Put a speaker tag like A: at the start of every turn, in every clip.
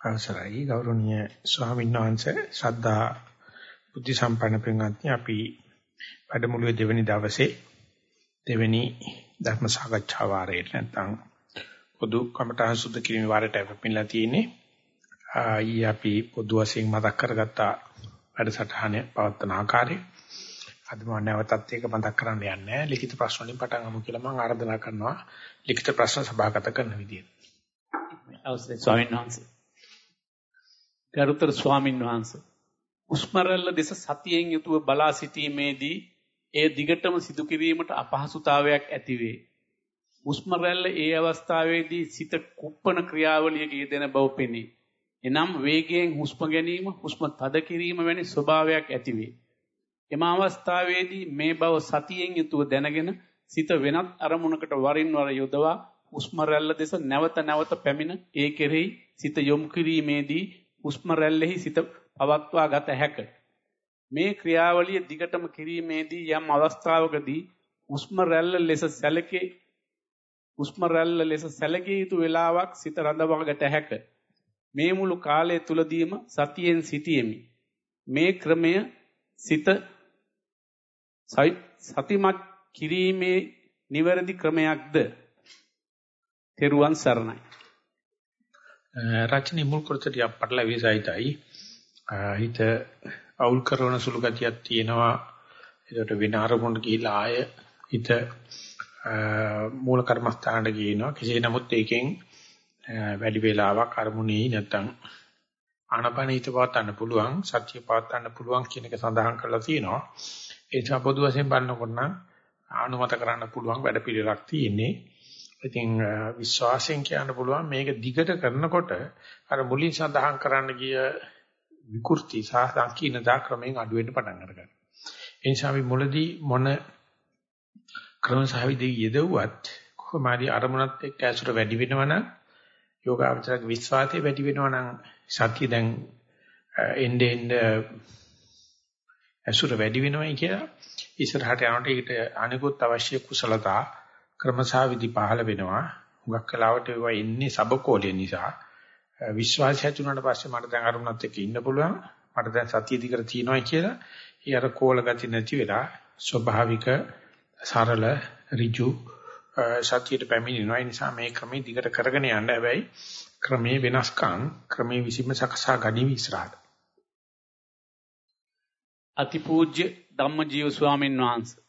A: අවසරයි ගෞරවනීය ස්වාමීන් වහන්සේ ශ්‍රද්ධා බුද්ධ සම්පන්න පින්වත්නි අපි වැඩමුළුවේ දෙවැනි දවසේ දෙවැනි ධර්ම සාකච්ඡා වාරයට නැත්නම් පොදු කමඨාන් සුද්ධ කිරීමේ වාරයට අපිලා තියෙන්නේ. ඊ අපි පොදු වශයෙන් මතක් කරගත්ත වැඩසටහනේ පවත්වන ආකාරය. අද මම නැවතත් ඒක මතක් කරන්න යන්නේ ලිඛිත ප්‍රශ්න වලින් පටන් ගමු කියලා මම ආරාධනා කරනවා ලිඛිත ප්‍රශ්න සභාගත කරන විදියට.
B: අවසරයි ස්වාමීන් වහන්සේ. ගරුතර ස්වාමීන් වහන්සේ. උස්මරල්ල දෙස සතියෙන් යුතුව බලා සිටීමේදී එය දිගටම සිදු කිරීමට අපහසුතාවයක් ඇතිවේ. හුස්ම රැල්ල ඒ අවස්ථාවේදී සිත කුප්පන ක්‍රියාවලියක යෙදෙන බව පෙනේ. එනම් වේගයෙන් හුස්ම ගැනීම, හුස්ම තද කිරීම වැනි ස්වභාවයක් ඇතිවේ. එම අවස්ථාවේදී මේ බව සතියෙන් යුතුව දැනගෙන සිත වෙනත් අරමුණකට වරින් වර යොදවා හුස්ම රැල්ල දෙස නැවත නැවත පැමිණ ඒ කෙරෙහි සිත යොමු කිරීමේදී හුස්ම රැල්ලෙහි සිත පවත්වා ගත හැකිය. මේ ක්‍රියාවලිය දිගටම කිරීමේදී යම් අවස්ථාවකදී හුස්ම රැල්ල ලෙස සැලකේ හුස්ම රැල්ල ලෙස සැලකිය යුතු වේලාවක් සිත රඳවාගත හැක. මේ මුළු කාලය තුලදීම සතියෙන් සිටියෙමි. මේ ක්‍රමය සිත සතිමත් කිරීමේ නිවැරදි ක්‍රමයක්ද? තෙරුවන් සරණයි.
A: රචනයේ මුල් කොටසට පටලැවී සහිතයි. හිත අවුල් කරන සුළු ගතියක් තියෙනවා. ඒකට වෙන අරමුණට ගිහිලා ආය හිත මූල කර්මස්ථානට ගිනවා. කෙසේ නමුත් ඒකෙන් වැඩි වේලාවක් අරමුණේ නැත්තම් ආනපනිත පවත්වන්න පුළුවන්, සත්‍ය පවත්වන්න පුළුවන් කියන එක සඳහන් කරලා තියෙනවා. ඒ නිසා පොදු වශයෙන් බලනකොට නම් ආනුමත කරන්න පුළුවන් වැඩ පිළිවෙලක් තියෙන්නේ. ඉතින් විශ්වාසයෙන් කියන්න පුළුවන් මේක දිගට කරනකොට අර මුලින් සඳහන් කරන්න ගිය විකෘති සහ සංකීර්ණතා ක්‍රමයෙන් අඩු වෙන්න පටන් ගන්නවා. ඒ නිසා අපි මුලදී මොන ක්‍රම සහ විදි යෙදුවත් කොහොම හරි අරමුණත් එක්ක ඇසුර වැඩි වෙනවනම් යෝගාවචරක විශ්වාසය වැඩි වෙනවනම් සතිය දැන් එnde end ඇසුර වැඩි වෙනවයි කියලා ඉස්සරහට යනකොට ඒකට අනිකුත් අවශ්‍ය කුසලතා ක්‍රම සහ විදි පහළ වෙනවා. හුඟක් කලාවට ඒවා එන්නේ සබකෝලය නිසා. විශ්වාසය ඇති වුණාට පස්සේ මට දැන් අරුණත් එක්ක ඉන්න පුළුවන්. මට දැන් සතිය දිගට තියෙනවා කියලා. ඊ අර කෝල ගති නැති වෙලා ස්වභාවික සරල ඍජු සතියට පැමිණෙනවා. ඒ නිසා මේ ක්‍රමයේ දිගට කරගෙන යන්න හැබැයි ක්‍රමේ වෙනස්කම් ක්‍රමේ විසීම සකසා ගනිවි ඉස්සරහට.
B: අතිපූජ්‍ය ධම්මජීව ස්වාමීන් වහන්සේ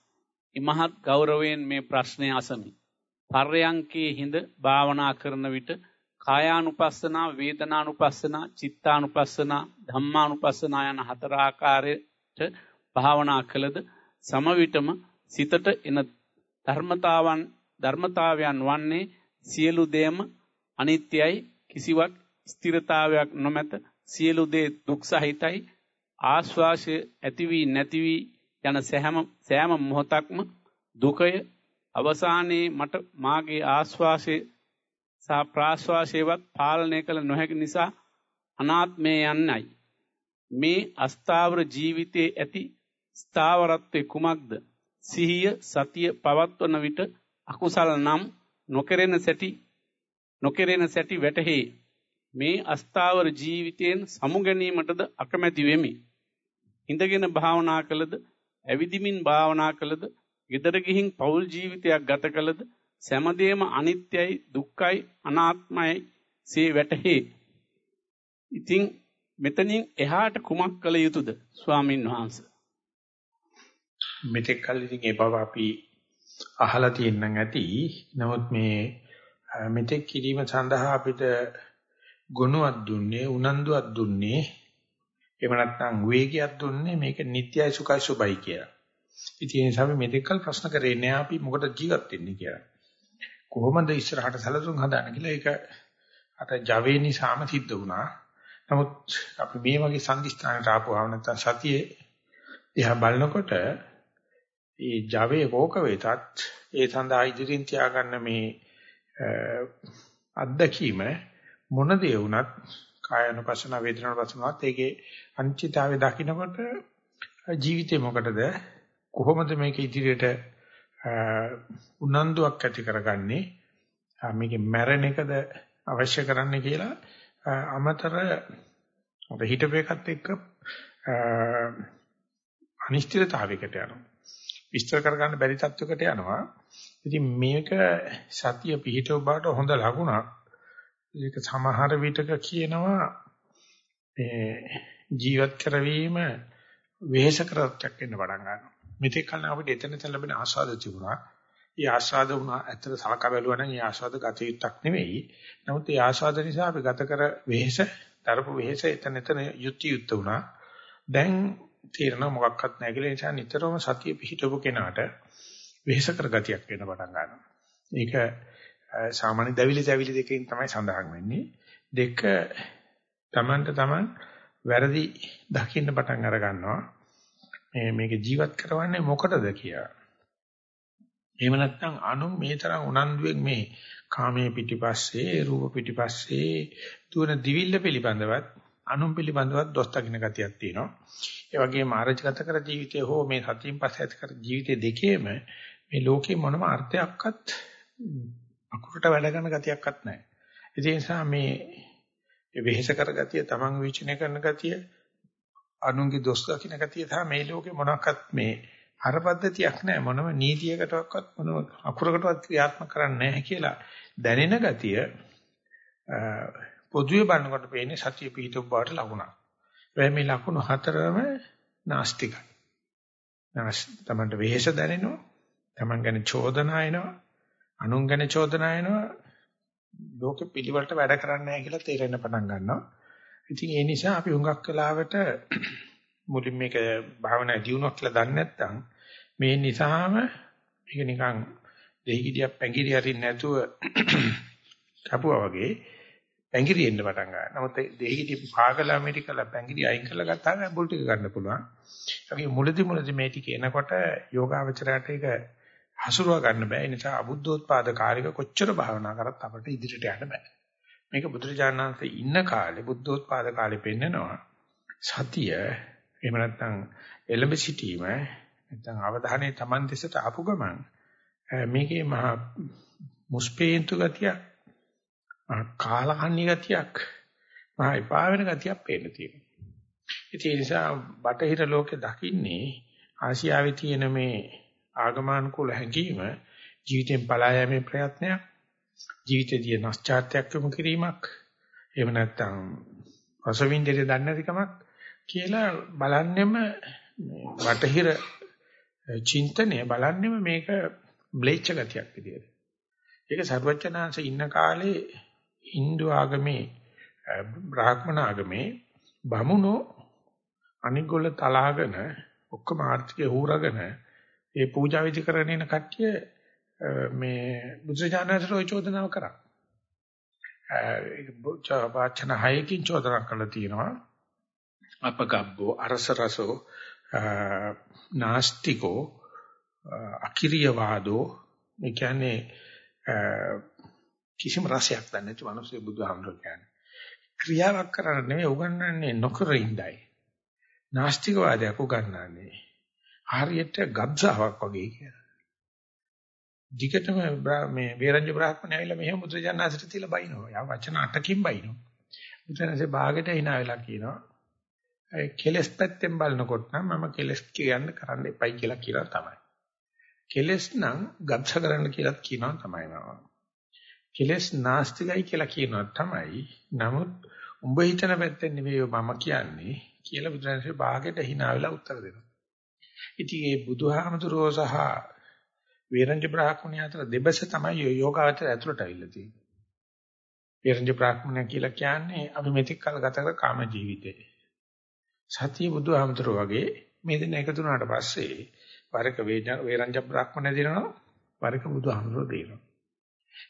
B: ඉමහත් ගෞරවයෙන් මේ ප්‍රශ්නය අසමි. පර්යංකේ හිඳ භාවනා කරන විට කායානුපස්සනා, වේදනානුපස්සනා, චිත්තානුපස්සනා, ධම්මානුපස්සනා යන හතර ආකාරයට භාවනා කළද සම විටම සිතට එන ධර්මතාවන් ධර්මතාවයන් වන්නේ සියලු දේම අනිත්‍යයි කිසිවක් ස්ථිරතාවයක් නොමැත සියලු දේ දුක් සහිතයි ආශ්වාසය ඇති වී නැති වී යන සෑම සෑම මොහොතක්ම දුකය අවසානයේ මට මාගේ ආශ්වාසයේ සහ ප්‍රාශ්වාසයේවත් පාලනය කළ නොහැකි නිසා අනාත්මය යන්නයි. මේ අස්ථාවර ජීවිතයේ ඇති ස්ථාවරත්වයේ කුමක්ද? සිහිය සතිය පවත්වන විට අකුසල නම් නොකරෙන සැටි නොකරෙන සැටි වැටහි. මේ අස්ථාවර ජීවිතයෙන් සමු ගැනීමටද අකමැති වෙමි. ඉඳගෙන භාවනා කළද, ඇවිදිමින් භාවනා කළද, gedara gihin පෞල් ජීවිතයක් ගත කළද, සෑමදේම අනිත්‍යයි, දුක්ඛයි, අනාත්මයි සේ වැටහි. ඉතින් මෙතනින් එහාට කුමක් කළ යුතුද ස්වාමින් වහන්සේ?
A: මෙතෙක් කල් ඉතින් ඒ බව අපි අහලා තියෙනන් ඇති. නමුත් මේ මෙතෙක් කිරීම සඳහා අපිට ගුණයක් දුන්නේ, උනන්දුවක් දුන්නේ, එහෙම නැත්නම් වේගයක් දුන්නේ මේක නිට්යයි සුඛයි සුබයි කියලා. ඉතින් ඒ නිසා අපි මෙතෙක් කල් ප්‍රශ්න කරේ නෑ අපි මොකටද ජීවත් වෙන්නේ කියලා. කොහොමද ඉස්සරහට සැලසුම් හදාන්න කියලා ඒක අර ජවේ නිසාම සිද්ධ වුණා. නමුත් අපි මේ වගේ සංදිස්ථානට ආපුවාම නැත්නම් සතියේ එහා බලනකොට ඒ Java කෝක වේතත් ඒ සඳහා ඉදිරින් තියාගන්න මේ අත්දැකීම මොන දේ වුණත් කායනුපසන වේදනානුපසනවත් ඒකේ අනිත්‍යතාවය දකිනකොට ජීවිතේ මොකටද කොහොමද මේක ඉදිරියට උනන්දුවක් ඇති කරගන්නේ මේකේ මැරෙන එකද අවශ්‍ය කරන්නේ කියලා අමතර අප හිතපේකත් එක්ක අනිශ්චිතතාවයකට යනවා. විස්තර කරගන්න බැරි තත්වයකට යනවා. ඉතින් මේක සතිය පිහිටව බාට හොඳ ලකුණක්. ඒක සමහර විටක කියනවා මේ ජීවත් කරවීම වෙහෙස කරත්තක් වෙන්න පටන් ගන්නවා. මෙතෙක් කල අපිට එතන එතන ලැබෙන ආස්වාද තිබුණා. ඒ ආස්වාද වුණා ඇත්තට සලකා බැලුවා නම් ඒ ආස්වාද ගත යුත්තක් නෙවෙයි. නමුත් ඒ ආස්වාද නිසා අපි ගත කර වෙහෙස, තරපු වෙහෙස එතන එතන යුක්ති යුක්ත වුණා. දැන් තීරණ මොකක්වත් නැහැ කියලා නිසා නිතරම සතිය පිහිටවපු කෙනාට වෙහෙස කර ගතියක් වෙන්න පටන් ගන්නවා. ඒක සාමාන්‍ය දැවිලි දැවිලි දෙකකින් තමයි සඳහන් වෙන්නේ. දෙක තමන්ට තමන් වැරදි දකින්න පටන් අර ගන්නවා. මේ මේක ජීවත් කරවන්නේ මොකටද කියලා. එහෙම නැත්නම් අනු මේ තරම් උනන්දුවෙන් මේ කාමයේ පිටිපස්සේ රූප පිටිපස්සේ දුවන දිවිල්ල පිළිබඳවත් අනුන් පිළිබඳවත් දොස් දකින්න ගතියක් තියෙනවා. ඒ වගේම ආරජගත කර ජීවිතය හෝ මේ සතියින් පස්සේ ඇති කර ජීවිතය දෙකේම මේ ලෝකේ මොනම අර්ථයක්වත් අකුරට වැඩ කරන ගතියක්වත් නැහැ. ඒ නිසා මේ වෙහෙස කර ගතිය, තමන් විචින කරන ගතිය, අනුන්ගේ දොස් දකින්න ගතිය තමයි මේ ලෝකේ මොනක්වත් මේ අර පද්ධතියක් නැහැ මොනම නීතියකටවත් මොනම අකුරකටවත් ක්‍රියාත්මක කරන්නේ නැහැ කියලා දැනෙන ගතිය පොදුවේ බලනකොට පේන්නේ සතිය පිහිටු බවට ලකුණක්. ඒ මේ ලකුණු හතරම නාස්තිකයි. නාස් තමන්ට වෙහෙස දැනෙනවා. තමන් ගැන චෝදනා එනවා. අනුන් ගැන චෝදනා එනවා. ලෝකෙ පිළිවෙලට වැඩ කරන්නේ නැහැ කියලා තේරෙන්න පටන් ගන්නවා. ඉතින් ඒ නිසා අපි හුඟක් වෙලාවට මුලින් මේක භාවනා දියුණුවක් කියලා දන්නේ නැත්නම් මේ නිසාම මේක නිකන් දෙහි ගෙඩියක් පැංගිරි හරින්න නැතුව කපුවා වගේ පැංගිරි එන්න පටන් ගන්නවා. නමුත් දෙහි ගෙඩිය පාගලා මෙඩිකලා පැංගිරි අයින් කරලා ගත්තාම ඇඹුල් ටික ගන්න පුළුවන්. ඒකේ මුලදි මුලදි මේ ටික එනකොට යෝගාවචරයට ඒක හසුරුව ගන්න බෑ. ඒ නිසා අබුද්ධෝත්පාද කාර්යක කොච්චර භාවනා කරත් අපිට ඉදිරියට යන්න බෑ. මේක බුදුරජාණන්සේ ඉන්න කාලේ බුද්ධෝත්පාද කාලේ පෙන්නනවා. සතිය එහෙම නැත්නම් එළඹ සිටීම නැත්නම් අවධානය Taman දෙසට ආපු ගමන් මේකේ මහා මුස්පේන්තු ගතියක් මහා කාලකන්ණි ගතියක් මහා එපා වෙන ගතියක් පේන්න තියෙනවා. ඒ නිසා බටහිර ලෝකේ දකින්නේ ආසියාවේ තියෙන මේ ආගමනුකූල හැඟීම ජීවිතෙන් පලා යෑමේ ප්‍රයත්නයක් ජීවිතයේදී නැස්චාර්ත්‍යයක් යොමු කිරීමක් එහෙම නැත්නම් රසවින්දේ දන්නේ නැතිකමක් කියලා බලන්නෙම වටහිර චින්තනය බලන්නෙම මේක ම්ලේච්ඡ ගතියක් විදියට. ඒක සර්වඥාන්සේ ඉන්න කාලේ Hindu ආගමේ බ්‍රාහ්මණ ආගමේ බමුණෝ අනිගොල්ල තලාගෙන ඔක්කොම ආර්ථිකය හූරගෙන ඒ පූජා විදි කරගෙන ඉන කට්ටිය මේ බුදුසජාණන්සේට ওই චෝදනාව කරා. ඒක වචන හයකින් චෝදනා කළා තියෙනවා. අපගබ්බෝ අරස රසෝ නාස්තිකෝ අකිරිය වාදෝ මේ කියන්නේ කිසිම රසයක් දන්නේ නැති මිනිස්සු බුදුහාමුදුරුවෝ කියන්නේ ක්‍රියාවක් කරන්න නෙමෙයි උගන්වන්නේ නොකර ඉඳයි නාස්තික වාදයක් උගන්වන්නේ හරියට ගබ්සාවක් වගේ කියලා දිගටම මේ වේරංජ බ්‍රාහ්මණය ඇවිල්ලා මෙහෙම මුද්‍රජානනාසිට තියලා බයිනවා. යා වචන අටකින් බයිනවා. මුද්‍රජානනාසේ භාගෙට hina වෙලා කියනවා. ඒ කෙලස් පැත්තෙන් බලනකොට නම් මම කෙලස් කියන්න කරන්න එපයි කියලා කියලා තමයි. කෙලස් නම් ගබ්ස කරන්න කියලා කියනවා තමයි මම. කෙලස් නාස්තිකයි කියලා කියනවා තමයි. නමුත් උඹ හිතන පැත්තෙන් නෙවෙයි මම කියන්නේ කියලා බුදුරජාණන්සේ භාගෙට hina වෙලා උත්තර දෙනවා. ඉතින් මේ බුදුහාමුදුරෝ සහ වේරංජ බ්‍රාහ්මණය අතර දෙබස තමයි යෝගාවචර ඇතුළට අවිල්ල තියෙන්නේ. වේරංජ බ්‍රාහ්මණය කියලා කියන්නේ අපි මෙතෙක් කල ගත කර කාම ජීවිතේ. සතිය බුදුහාමතර වගේ මේ දෙන්න එකතු වුණාට පස්සේ වරක වේරංජ බ්‍රාහ්මණය දිනනවා වරක බුදුහාමතර දිනනවා.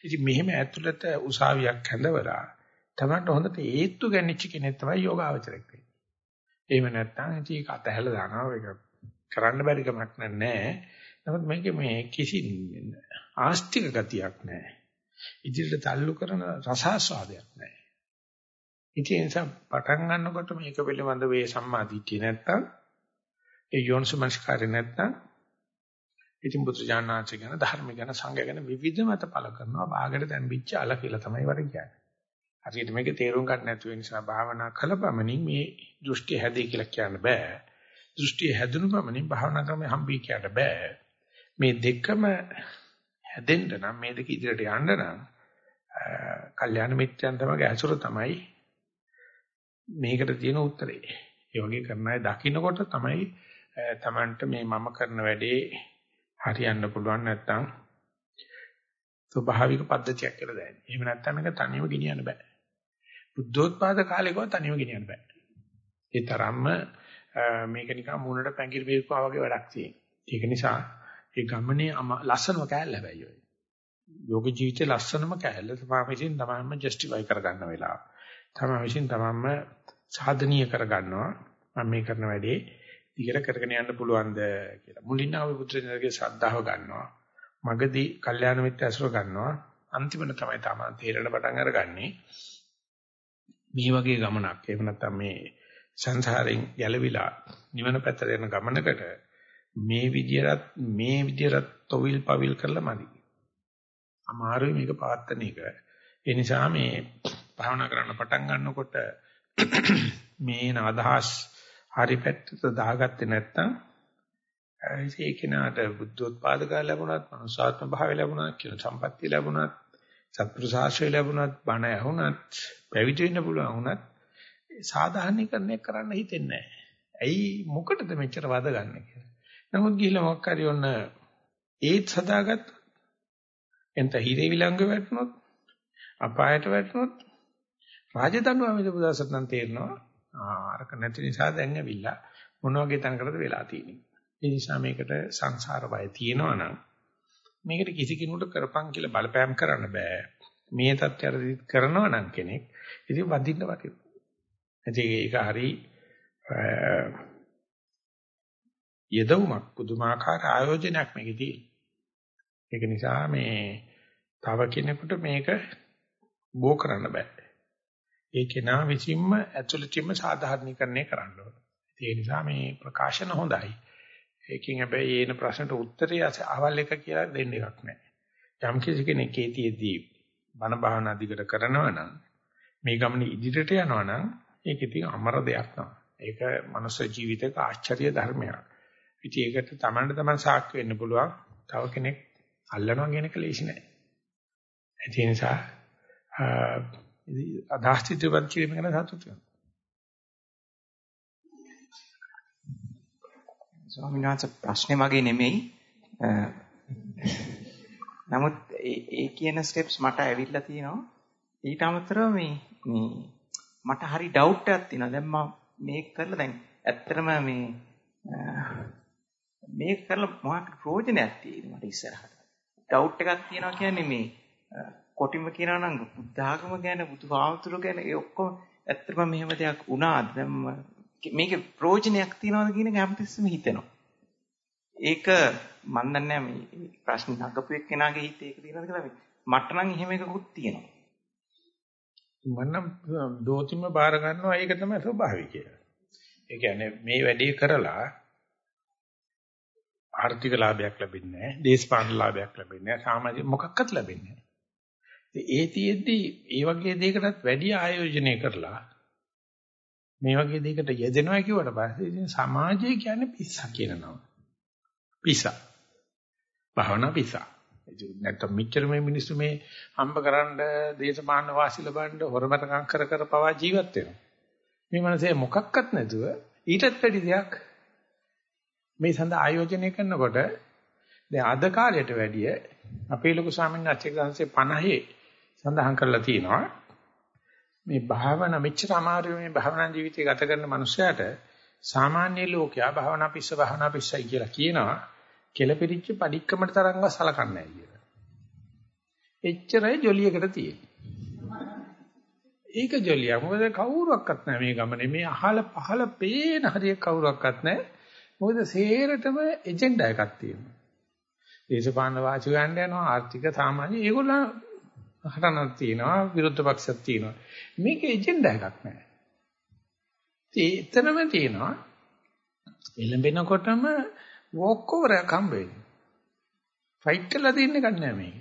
A: ඉතින් මෙහෙම ඇතුළත උසාවියක් හැඳවලා තමන්ට හොඳට ඒත්තු ගන්නිච්ච කෙනෙක් තමයි යෝගාවචරයක් වෙන්නේ. එහෙම නැත්නම් ඉතින් ඒක අතහැලා දානවා ඒක කරන්න බැරි කමක් නැහැ. නමුත් මේකේ මේ කිසි ආස්තික ගතියක් නැහැ. ඉදිරියට තල්ලු කරන රසාස්වාදයක් නැහැ. ඉතින් ඒ නිසා පටන් ගන්නකොට මේක පිළිබඳ වේ සම්මාදිටිය නැත්තම් ඒ යෝනිසමස්කාරය නැත්තම් ඉතින් බුදුජානනාංශ ගැන ධර්ම ගැන සංඝ ගැන විවිධ මත පළ කරනවා. බාගට දැම්බිච්ච අල කියලා තමයි වර කියන්නේ. හරියට මේක තේරුම් ගන්න නැතුව නිසා භාවනා කළපමණින් මේ දෘෂ්ටි හැදේ කියලා කියන්න බෑ. දෘෂ්ටි හැදුණු පමණින් භාවනා ක්‍රමය හම්බී කියන්න බෑ. මේ දෙකම හැදෙන්න නම් මේ දෙක ඉදිරියට යන්න නම් කල්යාණ මිත්‍යයන් තමයි ඇසුර තමයි මේකට තියෙන උත්තරේ. ඒ වගේ කරන අය දකින්නකොට තමයි Tamanට මේ මම කරන වැඩේ හරියන්න පුළුවන් නැත්නම් ස්වභාවික පද්ධතියක් කියලා දැනෙන්නේ. එහෙම නැත්නම් මේක තනියම ගෙනියන්න බෑ. බුද්ධෝත්පාද කාලේකව තනියම ගෙනියන්න බෑ. ඒ තරම්ම මේක නිකන් මූණට පැංගිරි බේරුවා වගේ වැඩක් තියෙනවා. ඒක නිසා ඒ ගමනේ ලස්සනම කෑල්ල හැබැයි ඔය. යෝග ජීවිතේ ලස්සනම කෑල්ල තමයි විසින් තමයිම ජස්ටිෆයි කරගන්න වෙලාව. තමයි විසින් තමයිම සාධනීය කරගන්නවා. මම මේ කරන වැඩේ දිගට කරගෙන යන්න පුළුවන්ද කියලා. මුලින් ආවේ පුත්‍රයන්ගේ ශ්‍රද්ධාව ගන්නවා. මගදී කල්යාණ මිත්‍ය අසුර ගන්නවා. අන්තිමට තමයි තමන් තේරෙන පටන් අරගන්නේ. මේ වගේ ගමනක්. එහෙම නැත්නම් මේ සංසාරයෙන් ගැලවිලා නිවන පැත්තට යන ගමනකට මේ විදියට මේ විදියට තොවිල් පවිල් කරලා මදි. අමාරුයි මේක පාත්තන එක. ඒ නිසා මේ භාවනා කරන්න පටන් ගන්නකොට මේ අදහස් හරි පැත්තට දාගත්තේ නැත්නම් ඒ කෙනාට බුද්ධෝත්පාද කාල ලැබුණත්, මනුසාත්ම භාවය ලැබුණත්, කියන සම්පත්තිය ලැබුණත්, සත්පුරුෂාශ්‍රය ලැබුණත්, බණ ඇහුණත්, පැවිදි වෙන්න පුළුවන් වුණත් සාධාරණීකරණය කරන්න හිතෙන්නේ නැහැ. ඇයි මොකටද මෙච්චර වද ගන්න කියලා. නමුත් ගිහිල්ලා මොකක් හරි ඔන්න ඒත් සදාගත්ත එන්ට හිරේ විලංග වැටුනොත් අපායට වැටුනොත් රාජදඬුවම විදපු දවසට නම් තේරෙනවා අරක නැති නිසා දැන් ඇවිල්ලා මොන වගේ තැනකටද වෙලා තියෙන්නේ. ඒ නිසා මේකට සංසාර බය තියෙනවා නම් මේකට කිසි කෙනෙකුට කරපන් කියලා බලපෑම් කරන්න බෑ. මේ தත්ත්වයට කරනවා නම් කෙනෙක් ඉතින් වදින්න වටිනවා. ඉතින් ඒක හරි යදවුමක් පුදුමාකාර ආයෝජනයක් මේකේ ඒක නිසා මේ තව කෙනෙකුට මේක බෝ කරන්න බෑ. ඒ කෙනා විසින්ම ඇතුළතින්ම සාධාරණීකරණය කරන්න ඕන. ඒ නිසා මේ ප්‍රකාශන හොඳයි. ඒකෙන් හැබැයි එන ප්‍රශ්නට උත්තරය අවල් එක කියලා දෙන්න එකක් නැහැ. යම් කිසි කෙනෙක් ඒතියෙදී බණ භාවනා දිගට කරනවා නම් මේ ගමන ඉදිරියට යනවා නම් ඒක ඉතින් අමර දෙයක් තමයි. ඒක මනුෂ්‍ය ජීවිතයක ආශ්චර්ය ධර්මයක්. ඉතින් ඒකට Tamanට Taman සාක්ෂි වෙන්න පුළුවන්. තව කෙනෙක් අල්ලනවා කියන එක ලේසි නෑ. ඒ නිසා අදහස් ඉදිරිපත් කිරීම ගැන සතුටු වෙනවා.
C: ස්වාමීන් වහන්සේ ප්‍රශ්නේ මගේ නෙමෙයි. නමුත් ඒ කියන ස්ටෙප්ස් මට ඇවිල්ලා තියෙනවා. ඊට අමතරව මේ මේ මට හරි ඩවුට් එකක් තියෙනවා. දැන් මම මේක කරලා දැන් ඇත්තටම මේ මේක කරලා මොකක් ප්‍රයෝජනයක් තියෙනවා මට ඉස්සරහට. ඩවුට් එකක් තියෙනවා කියන්නේ මේ කොටිම කියනවා නම් බුද්ධාගම ගැන බුදුහාමුදුරුවෝ ගැන ඒ ඔක්කොම ඇත්තටම මෙහෙම දෙයක් වුණාද දැන් මේකේ ප්‍රයෝජනයක් තියනවද කියන එක හැමතිස්සෙම හිතෙනවා. ඒක මන් දන්නේ මේ ප්‍රශ්න නගපු එක්කෙනාගේ හිතේ ඒක තියෙනවද කියලා මට නම් එහෙම එකකුත් තියෙනවා.
A: මන්නම් hm, දෝතිම බාර ගන්නවා ඒක තමයි ස්වභාවිකය. ඒ කියන්නේ මේ වැඩේ කරලා ආර්ථික ලාභයක් ලැබෙන්නේ නැහැ, දේශපාලන ලාභයක් ලැබෙන්නේ නැහැ, සමාජික මොකක්වත් ලැබෙන්නේ නැහැ. ඒ තියෙද්දි ඒ වගේ දෙයකටත් වැඩි ආයෝජනය කරලා මේ වගේ දෙයකට යෙදෙනවා කියවට පස්සේ ඉතින් සමාජය කියන්නේ පිස්සා කියන නම. පිස්සා. භවනා පිස්සා. නැත්නම් මෙච්චර මේ මිනිස්සු මේ හම්බ කරන්න දේශපාලන වාසි ලබන්න හොරමතකම් කර කර පවා ජීවත් වෙනවා. මේ මනසේ මොකක්වත් නැතුව ඊටත් වැඩි දෙයක් මේ සඳහා ආයෝජනය කරනකොට දැන් අද කාලයට වැඩිය අපේ ලොකු ස්වාමීන් වහන්සේ 50 සඳහන් කරලා තියෙනවා මේ භාවනා මෙච්චර අමාරු මේ භාවනා ජීවිතය ගත කරන මනුස්සයාට සාමාන්‍ය ලෝකයා භාවනා පිස්ස භාවනා පිස්සයි කියලා කියනවා කෙලපිරිච්ච padikkaමට තරංගව සලකන්නේ නැහැ කියලා. එච්චරයි ජොලියකට තියෙන්නේ. ඒක ජොලිය. මොකද කවුරුවක්වත් නැහැ මේ ගමනේ. මේ අහල පහල පේන හරිය කවුරුවක්වත් නැහැ. මොකද සේරටම එජෙන්ඩා එකක් තියෙනවා. දේශපාලන වාචික ගන්න යනවා ආර්ථික සාමාන්‍ය ඒගොල්ලෝ හටනක් තියෙනවා විරුද්ධ පක්ෂයක් තියෙනවා. මේක එජෙන්ඩා එකක් නෑ. ඒතරම තියෙනවා එළඹෙනකොටම වොක් ඕවර් එකක් හම්බ වෙනවා. ෆයිට් කරලා තියෙන එකක් නෑ මේක.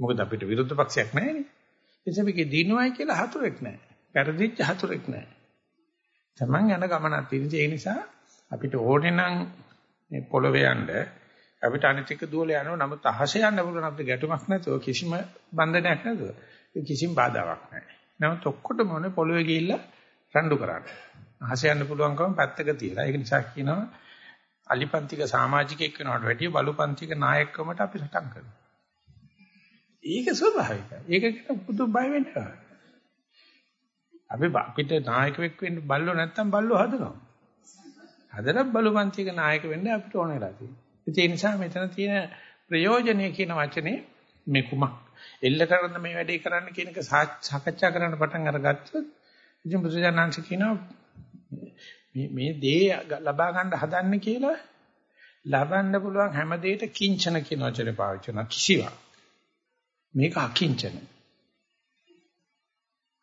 A: මොකද අපිට විරුද්ධ පක්ෂයක් නෑනේ. එසමිකේ දිනුවයි කියලා හතුරෙක් නැහැ. පෙරදිච්ච හතුරෙක් නැහැ. Taman යන ගමනක් තියෙන ඒ නිසා අපිට ඕනේ නම් මේ පොළවේ යන්න අපිට අනිත් එක දුවල යනවා නමුත් අහසේ යන්න පුළුවන් අපිට ගැටුමක් නැතුව කිසිම බන්ධනයක් නැතුව කිසිම බාධාවක් නැහැ. නමුත් ඔක්කොටම ඕනේ පොළවේ ගිහිල්ලා රණ්ඩු කරන්න. අහසේ යන්න පුළුවන්කම පැත්තක තියලා. ඒක නිසා කියනවා අලිපන්තික සමාජිකයෙක් වෙනවට වැඩිය බලුපන්තික නායකකමට අපි සටන් කරනවා. ඒක ස්වභාවිකයි. ඒක කියන පුදු බය වෙන්න. අපි අපිට නායකයෙක් වෙන්න බල්ලෝ නැත්තම් බල්ලෝ හදනවා. හදලා බලුපන්තික නායක වෙන්න අපිට ඕන වෙලා තියෙනවා. ඒ නිසා මෙතන තියෙන ප්‍රයෝජනීය කියන වචනේ මේ කුමක් එල්ල කරන මේ වැඩේ කරන්න කියන එක සාකච්ඡා කරන්න පටන් අරගත්තොත් ඉතින් බුදුජානන්ස කියනවා මේ මේ දේ ලබා ගන්න හදන්නේ කියලා ලබන්න පුළුවන් හැම දෙයකට කිංචන කියන වචනේ පාවිච්චි කරනවා කිසිවක්. මේක අකිංචන.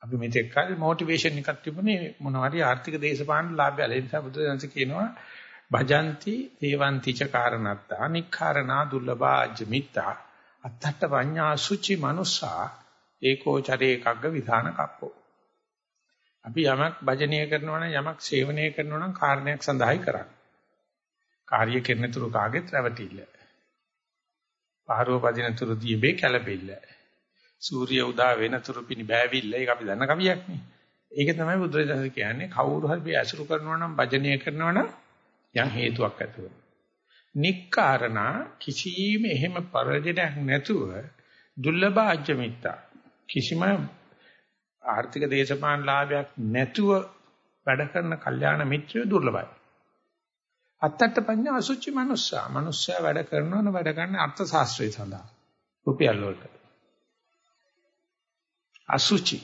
A: අපි මෙතෙක් කල් මොටිවේෂන් එකක් තිබුණේ මොනවාරි ආර්ථික දේශපාලන ලාභය ලැබෙන නිසා බුදුදහම කියනවා භජಂತಿ දේවಂತಿ ච කාරණත්තා නික්ඛාරණා දුර්ලභා අජ්මිත්තා අත්තට පඤ්ඤා සුචි මනුස්සා ඒකෝ චරේ කග්ග විධාන කප්පෝ අපි යමක් භජනය කරනවා නම් යමක් සේවනය කරනවා නම් කාරණයක් සඳහායි කරන්නේ. කාර්ය කෙරෙනතුරු කාගෙත් රැවටිල්ල. පාරව පදිනතුරු දීබේ කැළපෙilla. සූර්ය උදා වෙනතුරු පිණි බෑවිල්ල. ඒක අපි දන්න කවියක් නේ. ඒක තමයි බුදුරජාණන් කියන්නේ කවුරු හරි ඇසුරු කරනවා නම් භජනය කරනවා නම් යම් හේතුවක් ඇතුව. නික්කාරණා කිසිම එහෙම පරජනයක් නැතුව දුර්ලභ අජ්ජමිත්තා කිසිම ආර්ථික දේශපාලන ලාභයක් නැතුව වැඩ කරන කල්යාණ මිත්‍රයෝ දුර්ලභයි. අත්තට පඤ්ඤා අසුචි මනුස්සා. මනුස්සයා වැඩ කරනවන වැඩ ගන්න අර්ථ ශාස්ත්‍රය සඳහා. රුපියල් වලට. අසුචි.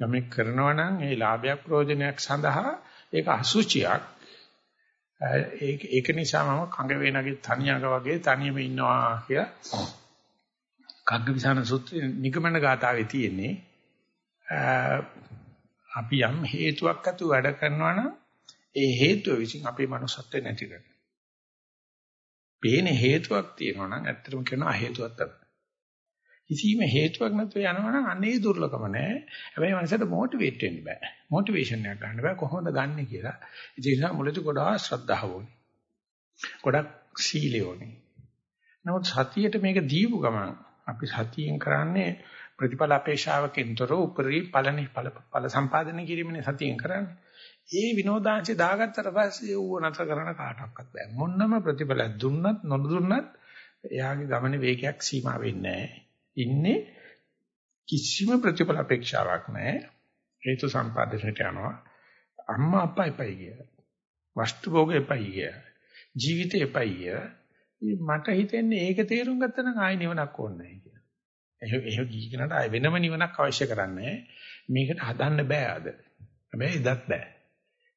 A: යමෙක් කරනවා නම් ඒ ලාභයක් ප්‍රයෝජනයක් සඳහා ඒක අසුචියක්. ඒක ඒක නිසා මම කඟ වේනගේ තනියක වගේ තනියම ඉන්නවා කියලා කග්ගවිසාන සූත්‍රයේ නිගමන ගාතාවේ තියෙන්නේ අපි යම් හේතුවක් අතු වැඩ කරනවා නම් ඒ හේතුව විසින් අපේ මනුස්සත්වය නැති කරනවා. පේන හේතුවක් තියෙනවා නම් ඇත්තටම කියනවා හේතුවක් තමයි. කිසිම හේතුවක් නැතුව යනවා නම් අනේ දුර්ලභම නෑ. හැබැයි මනසට මොටිවේට් වෙන්න බෑ. මොටිවේෂන් එකක් ගන්න බෑ කොහොමද ගන්නෙ කියලා. ඒ නිසා මුලදී ගොඩාක් ශ්‍රද්ධාව ඕනේ. ගොඩක් සීලය ඕනේ. නමුත් සතියට මේක දීපු ගමන් අපි සතියෙන් කරන්නේ ප්‍රතිඵල අපේක්ෂාවකින් තොර උපරි ඵලනි ඵල ඵල සම්පාදනය කිරීමනේ සතියෙන් කරන්නේ. ඒ විනෝදාංශය දාගත්තට පස්සේ ඌව නතර කරන කාටවත් බෑ. මොන්නම ප්‍රතිඵලයක් දුන්නත් නොදුන්නත් එයාගේ ගමනේ වේගයක් සීමා වෙන්නේ ඉන්නේ කිසිම ප්‍රතිඵල අපේක්ෂාවක් නැහැ. හේතු සම්පාදනයට යනවා. අම්මා අප්පා එපයි කිය. වස්තු භෝග එපයි කිය. ජීවිතේ එපයි කිය. මට හිතෙන්නේ ඒක තේරුම් ගත්තා නම් ආයි නිවනක් ඕනේ නැහැ කියලා. එහෙ එහෙ ගිහිනට ආයි වෙනම නිවනක් අවශ්‍ය කරන්නේ මේකට හදන්න බෑ අද. හැබැයි ඉදත් බෑ.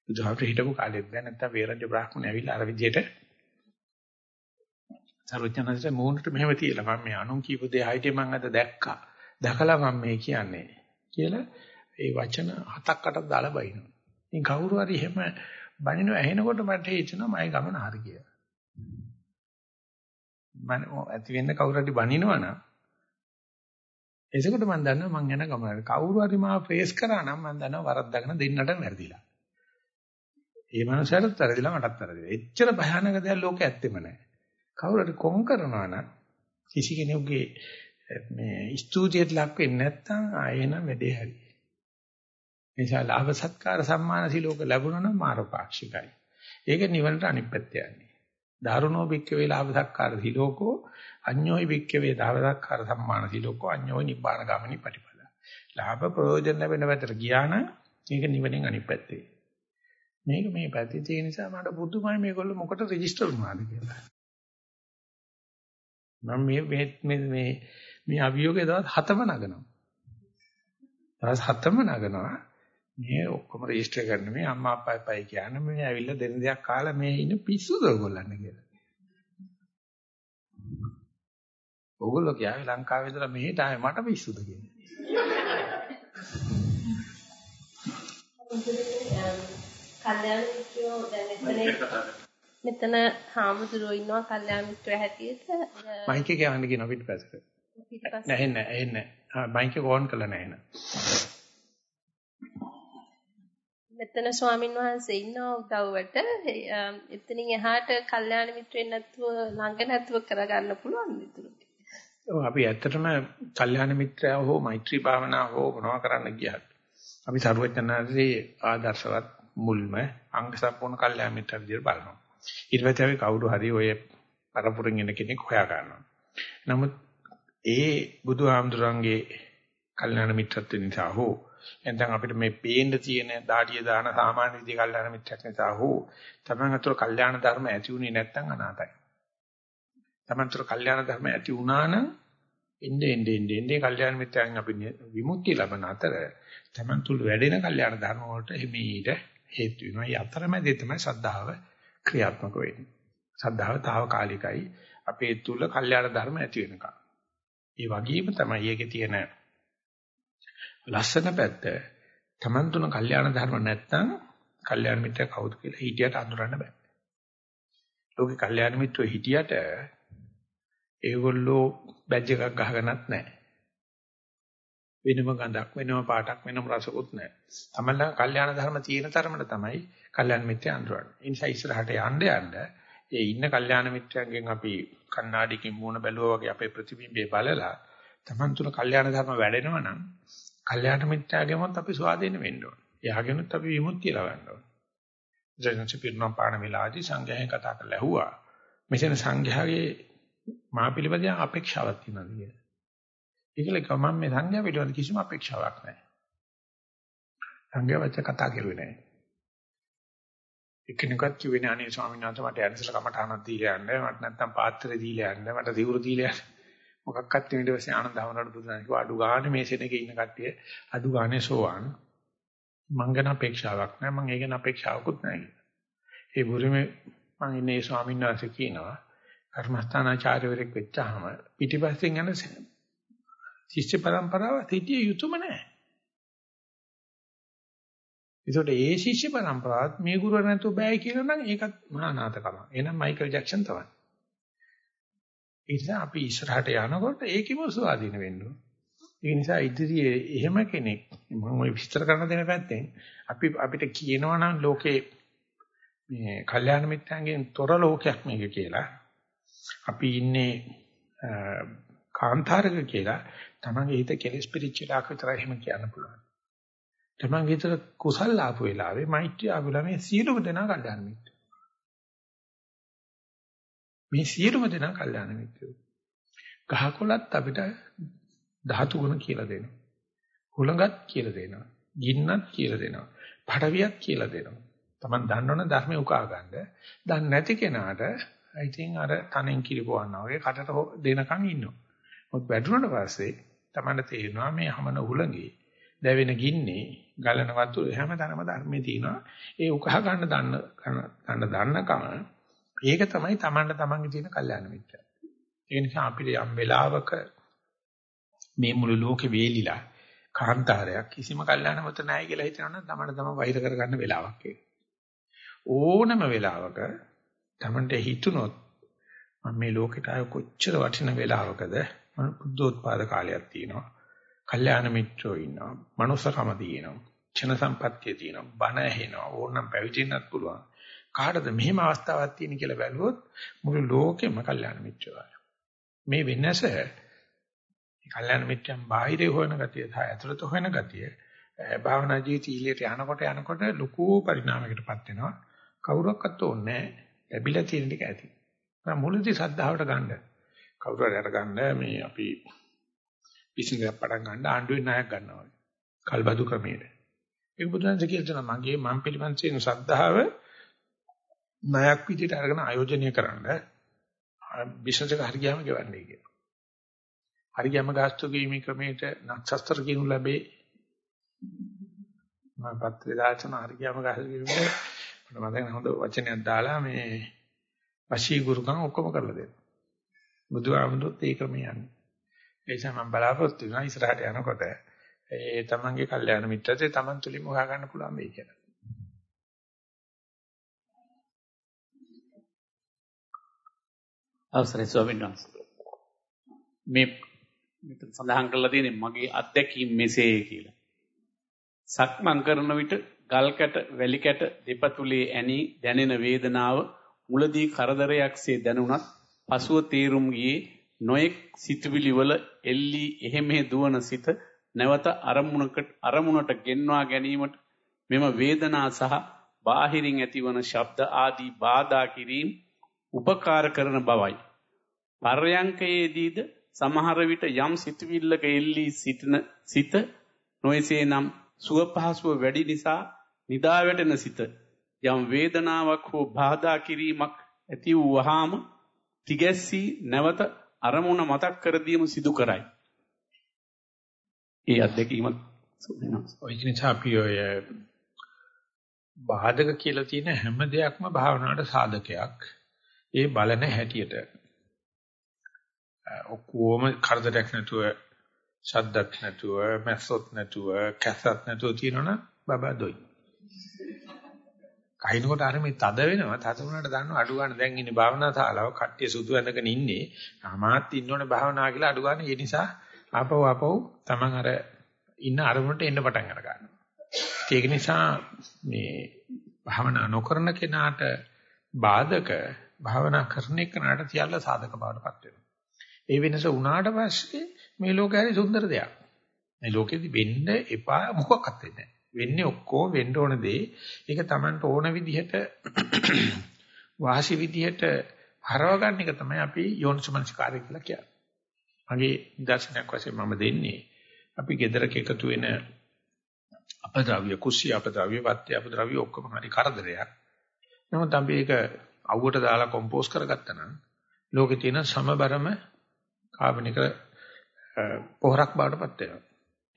A: බුදුහාමර හිටපු කාලෙත් බෑ නැත්තම් වේරජ්‍ය බ්‍රාහ්මණ ඇවිල්ලා අර විදියට සරුවචනන්සේ මූණට මෙහෙම තියලා මම මේ අනුන් කියපු දේ හිතේ මම අද දැක්කා. දැකලා මම මේ කියන්නේ කියලා ඒ වචන හතක් අටක් දාලා බයිනවා. ඉතින් කවුරු හරි එහෙම බනිනව ඇහෙනකොට මට හිතෙනවා මගේ ගමන හරි කියලා. මම ඇති වෙන්න කවුරු හරි බනිනවනම් එසකොට මම දන්නවා මං යන ගමන කවුරු හරි මාව ෆේස් කරා නම් මම දන්නවා වරද්දාගෙන දෙන්නට වැරදිලා. ඒ මනුස්සයරත් වැරදිලා මටත් වැරදිලා. එච්චර භයානක දෙයක් ලෝකේ ඇත්තෙම නැහැ. කවුරු හරි කොම් කරනවා නම් කිසි කෙනෙකුගේ මේ ස්තුතියට ලක් වෙන්නේ නැත්නම් ආයෙනම් වැඩේ හරි. නිසා ලාභ සත්කාර සම්මාන සිලෝක ලැබුණා නම් මාරපාක්ෂිකයි. ඒක නිවනට අනිත් පැත්ත යන්නේ. දාරුණෝ භික්කවේ ලාභ සක්කාර සිලෝකෝ අඤ්ඤෝයි භික්කවේ ලාභ සක්කාර සම්මාන සිලෝකෝ අඤ්ඤෝයි නිබ්බාන ගාමිනී පටිපද. ලාභ ප්‍රයෝජන ලැබෙන පැත්තට ගියා නම් ඒක නිවනින් අනිත් පැත්තේ. මේක මේ පැත්තේ තියෙන නිසා මට පුදුමයි මේගොල්ලෝ මොකට රෙජිස්ටර් වුණාද කියලා. මම මේ මේ මේ මේ අභියෝගය දවස් 7ම නගනවා. දවස් 7ම නගනවා. මේ ඔක්කොම රෙජිස්ටර් කරන්න මේ අම්මා අප්පා එපයි කියන්නේ මේ ඇවිල්ලා දෙන දෙයක් කාලා මේ ඉන්න පිස්සුද ඔයගොල්ලන් කියලා. ඕගොල්ලෝ කියාවේ ලංකාවේ ඉඳලා මෙහෙට ආවේ මට පිස්සුද කියන්නේ.
D: කල්යාණ මිත්‍රයෝ දැන් මෙතන මෙතන හාමුදුරුවෝ ඉන්නවා කල්යාණ මිත්‍රය හැටියට.
A: මයික් එක යවන්න කියන පිට පැසට.
D: පිටිපස්ස
A: නැහැ නැහැ නැහැ. මයික් එක ඕන් කළා නැහැ නේද?
D: මෙතන ස්වාමින් වහන්සේ ඉන්නවා උදව්වට එතනින් එහාට කල්යාණ මිත්‍රෙන් නැතුව ළඟ නැතුව කරගන්න පුළුවන් විතර.
A: ඔව් අපි ඇත්තටම කල්යාණ මිත්‍රයා හෝ මෛත්‍රී භාවනා හෝ මොනවා කරන්න ගියත් අපි සරුවචනාදී ආදර්ශවත් මුල්ම අංග සම්පූර්ණ කල්යාණ මිත්‍ර විදිහට බලනවා. ඊට පස්සේ අපි කවුරු හරි ඔය පරපුරින් එන කෙනෙක් හොයා ගන්නවා. නමුත් ඒ බුදුහාමුදුරන්ගේ කල්යාණ මිත්‍රත්ව නිසා හෝ එතෙන් අපිට මේ පේන්න තියෙන දාඩිය දාන සාමාන්‍ය විදිහේ කල්යාණ මිත්‍රක් නිසා හෝ තමන් අතර කල්යාණ ධර්ම ඇති වුණේ නැත්නම් අනාතයි. තමන් අතර කල්යාණ ධර්ම ඇති වුණා නම් එන්නේ එන්නේ එන්නේ කල්යාණ මිත්‍රයන් අපි විමුක්තිය ලබන අතර තමන් තුල වැඩෙන කල්යාණ ධර්ම වලට හිමීට හේතු වෙනවා. ඒ අතරමැදි තමයි සද්ධාව ක්‍රියාත්මක වෙන්නේ. සද්ධාව తాවකාලිකයි. අපේ තුල කල්යාණ ධර්ම ඇති වෙනකම්. ඒ වගේම තමයි ඒකේ තියෙන ලස්සන පැත්ත Taman තුන කල්යාණ ධර්ම නැත්තම් කල්යාණ මිත්‍ර කවුද කියලා හිටියට අඳුරන්න බෑ. ලෝකේ කල්යාණ මිත්‍රෝ හිටියට ඒගොල්ලෝ බැජ් එකක් ගහගනත් නැහැ. වෙනම ගඳක් වෙනම පාටක් වෙනම රසකුත් නැහැ. තමන්ලා කල්යාණ ධර්ම තියෙන තරමට තමයි කල්යාණ මිත්‍ය අඳුරන්නේ. ඒ නිසා ඉස්සරහට යන්න යන්න ඒ ඉන්න කල්යාණ මිත්‍යයන්ගෙන් අපි කණ්ණාඩියකින් මූණ බැලුවා වගේ අපේ ප්‍රතිබිම්බය බලලා තමන් තුන කල්යාණ ධර්ම වැඩෙනවා නම් කල්යාණ මිත්‍යාගෙමත් අපි ස්වාධීන වෙන්න ඕන. එයාගෙනුත් අපි විමුක්තිය ලබන්න ඕන. ජනච පිරුණම් පාන වෙලාදී සංඝයාගෙන් කතා කරලා ඇහුවා. මෙතන සංඝයාගේ මා පිළිබඳ අපේක්ෂාවක් තියෙනවද කියලා. ඒකල ගමන් මේ සංඝයා පිළිබඳ කිසිම අපේක්ෂාවක් නැහැ. සංඝයා වච්ච කතා කරුවේ නැහැ. එකිනෙකත් කිව්වේ නේ අනේ ස්වාමීන් වහන්සේ මට යන්නසල කමටහනක් දීලා යන්න මට නැත්තම් පාත්‍රය දීලා යන්න මට දිවුරු දීලා යන්න මොකක්වත් ඊට පස්සේ ආනන්ද හවනට බුදුන් කිව්වා අඩු ගානේ මේ සෙනගේ ඉන්න කට්ටිය අඩු ගානේ සෝවාන් මං ගැන අපේක්ෂාවක් නැහැ මං ඒ ගැන අපේක්ෂාවකුත් නැහැ ඒ බුරුමේ මං ඉන්නේ ස්වාමීන් වහන්සේ කියනවා කර්මස්ථානාචාර්යවරයෙක් වෙච්චාම පිටිපස්සෙන් යන ශිෂ්‍ය පරම්පරාව හිටිය යුතුයම නැහැ ඒකට ඒ ශිෂ්‍ය පරම්පරාවත් මේ ගුරුවර නැතුව බෑ කියලා නම් ඒකත් මහා නාටකම. එහෙනම් මයිකල් ජැක්සන් තමයි. ඒ නිසා අපි ඉස්සරහට යනකොට ඒකෙම ස්වාධීන වෙන්න ඕන. ඒ නිසා ඉදිරියේ එහෙම කෙනෙක් මම ওই විස්තර කරන දෙන පැත්තෙන් අපි අපිට කියනවා නම් ලෝකේ මේ කල්යාණ මිත්‍රයන්ගෙන් තොර ලෝකයක් මේක කියලා. අපි ඉන්නේ කාන්තාරක කියලා තමන්ගේ හිත කෙලස් පිරිච්චලා විතරයි එහෙම කියන්න පුළුවන්. තමන්ගේ හිතට කුසල් ආපු වෙලාවේ මෛත්‍රිය ආපු වෙලාවේ සියලුම දෙනා කල්යාණ මිත්‍රයෝ. මේ සියලුම දෙනා කල්යාණ මිත්‍රයෝ. ගහකොළත් අපිට ධාතු ගුණ කියලා දෙනවා. හුලඟත් කියලා දෙනවා. ගින්නත් කියලා දෙනවා. පඩවියක් කියලා දෙනවා. Taman දන්නවනේ ධර්මේ උකා ගන්න. දන්නේ නැති කෙනාට ඉතින් අර තනෙන් කිරිපවන්නා වගේ කටට දෙනකන් ඉන්නවා. මොකද වැටුණාට පස්සේ Taman තේරෙනවා මේ හමන හුලඟේ දැවෙන ගින්නේ ගලන වතුර හැමතැනම ධර්මයේ තියෙනවා. ඒ උකහා ගන්න දන්න ගන්න දන්නකම ඒක තමයි Tamanට Tamanගේ තියෙන කල්යාණ මිත්‍ර. ඒ නිසා අපිට යම් වෙලාවක මේ මුළු ලෝකේ වේලිලා කාන්තාරයක් කිසිම කල්යාණ මිත්‍ර නැහැ කියලා හිතනවනම් Tamanට Taman වෛර කරගන්න වෙලාවක් ඒක. ඕනම වෙලාවක Tamanට හිතුනොත් මම මේ ලෝකෙට ආය කොච්චර වටින වෙලාවකද මම බුද්ධෝත්පාද කාලයක් තියෙනවා. කල්යාණ මිත්‍රෝ ඉන්නවා. මනුස්සකම තියෙනවා. ක්ෂණ සම්පත්තිය තියෙනවා. බණ ඇහෙනවා. ඕනනම් පැවිදෙන්නත් පුළුවන්. කාටද මෙහෙම අවස්ථාවක් තියෙන කියලා බැලුවොත් මුළු ලෝකෙම කල්යාණ මිත්‍රයයි. මේ වෙනස මේ කල්යාණ මිත්‍රයන් බාහිරේ හොයන ගතිය සහ ඇතුළත හොයන ගතිය භාවනා ජීවිතය ඉලියට යනකොට යනකොට ලොකු පරිණාමයකටපත් වෙනවා. කවුරක්වත් ඕනේ ලැබිලා තියෙන ටික ඇති. මුලදී සද්ධාවට ගන්න. කවුරු හරි අර ගන්න මේ අපි බිස්නස් එකක් පටන් ගන්න ආණ්ඩුවේ ණයක් ගන්නවා. කල්බදු ක්‍රමයට. ඒක බුදුන්සේ කියලා මගේ මම පිළිබඳ තියෙන ශ්‍රද්ධාව ණයක් විදිහට අරගෙන ආයෝජනය කරන්න බිස්නස් එක හරි ගියාම ගෙවන්නේ කියලා. හරි ගියාම ගාස්තු ගීමේ ක්‍රමයට නක්ෂත්‍ර කියනු ලැබේ. මම පත්‍රය දාචන හරි ගියාම ගාස්තු ගීමේ මට මතක හොඳ වචනයක් දාලා මේ වශී ගුරුකම් ඔක්කොම කරලා දෙනවා. බුදුආමඳුත් ඒ ක්‍රමය යන්නේ. ඒ නිසා මම බලාපොරොත්තු වෙනවා ඉස්සරහට යනකොට ඒ තමන්ගේ කල්යාණ මිත්‍රත්වයේ තමන් තුලින්ම හොයා ගන්න පුළුවන් වෙයි කියලා.
B: අවසරයි ස්වාමීන් වහන්සේ. මේ මෙතන සඳහන් කරලා තියෙන්නේ මගේ අත්දැකීම් මෙසේ කියලා. සක්මන් කරන විට ගල් කැට වැලි කැට දෙපතුලේ ඇනි දැනෙන වේදනාව මුලදී කරදරයක්සේ දැනුණත් පසුව තීරුම් ගියේ නොඑක් සිතුවිලි වල එල්ලී එහෙමෙ දුවන සිත නැවත අරමුණකට අරමුණට ගෙන්වා ගැනීමට මෙම වේදනා සහ බාහිරින් ඇතිවන ශබ්ද ආදී බාධා කිරීම උපකාර කරන බවයි. පර්යංකයේදීද සමහර විට යම් සිතුවිල්ලක එල්ලී සිටින සිත නොයසේනම් සුව පහසුව වැඩි නිසා නිදා වැටෙන සිත යම් වේදනාවක් හෝ බාධා කිරීමක් ඇති වූවාම තිගැස්සී නැවත අරමුණ මතක් කර දීම සිදු කරයි. ඒ අත්දැකීම
A: ඔය නිසා අපි ඔය බාධක කියලා තියෙන හැම දෙයක්ම භාවනාවට සාධකයක්. ඒ බලන හැටියට. ඔක්කොම කරදරයක් නැතුව ශබ්දක් නැතුව මැස්සොත් නැතුව කැසත් නැතුව තියෙනවනම් බබා දොයි. කයින්කොට අර මේ තද වෙනවා. තද වුණාට දන්නව අඩු ගන්න. දැන් ඉන්නේ භාවනා ශාලාව කට්ටිය සුදු ඇඳගෙන ඉන්නේ. ආමාත් ඉන්නෝනේ භාවනා කියලා අඩු ගන්න. ඒ නිසා ආපහු ආපහු තමන් අර ඉන්න අරමුණට එන්න පටන් අර ගන්නවා. ඒක නිසා මේ භාවනා නොකරන කෙනාට බාධක භාවනා කරන කෙනාට සියල්ල සාධක බවටපත් වෙනවා ඒ වෙනස වුණාට පස්සේ මේ ලෝකය හරි සුන්දර දෙයක් මේ ලෝකෙදි වෙන්න එපා මොකක්වත් වෙන්නේ නැහැ වෙන්නේ ඔක්කොම වෙන්න ඕන දේ. ඒක Tamanට ඕන විදිහට වාසි විදිහට හරව ගන්න එක තමයි අපි යෝනිසමනස්කාරය කියලා කියන්නේ. මගේ දර්ශනයක් වශයෙන් මම දෙන්නේ අපි ගෙදරක එකතු වෙන අපද්‍රව්‍ය කුස්සිය අපද්‍රව්‍ය වාත්‍ය අපද්‍රව්‍ය ඔක්කොම හරි කරදරයක්. නමුත් අපි ඒක අවුවට දාලා කොම්පෝස් කරගත්තා නම් ලෝකේ තියෙන සමබරම කාබනික පොහොරක් බවටපත් වෙනවා.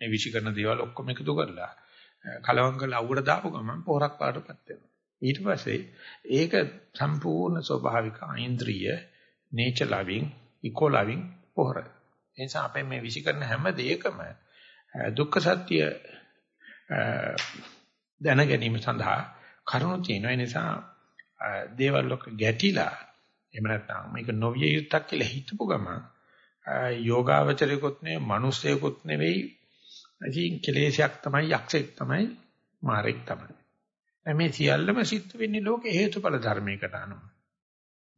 A: මේ විශ් කරන දේවල් ඔක්කොම එකතු කරලා කලවම් කරලා අවුවට දාපු ගමන් පොරක් පාටපත් වෙනවා. ඊට පස්සේ ඒක සම්පූර්ණ ස්වභාවික ඓන්ද්‍රිය nature loving eco loving පොර. ඒ නිසා අපේ මේ විශ්ිකරන හැම දෙයකම දුක්ඛ සත්‍ය දැන ගැනීම සඳහා කරුණු තියෙනවා. ඒ නිසා දේවල් ලොක ගැටිලා එහෙම නැත්නම් මේක නොවිය යුත්තක් කියලා හිතපු ගමන් යෝගාවචරයකොත් නෙවෙයි, මිනිස්සෙකුත් නෙවෙයි ඉතින් කෙලෙසයක් තමයි යක්ෂයෙක් තමයි මාරෙක් තමයි. මේ සියල්ලම සිද්ධ වෙන්නේ ලෝකේ හේතුඵල ධර්මයකට අනුව.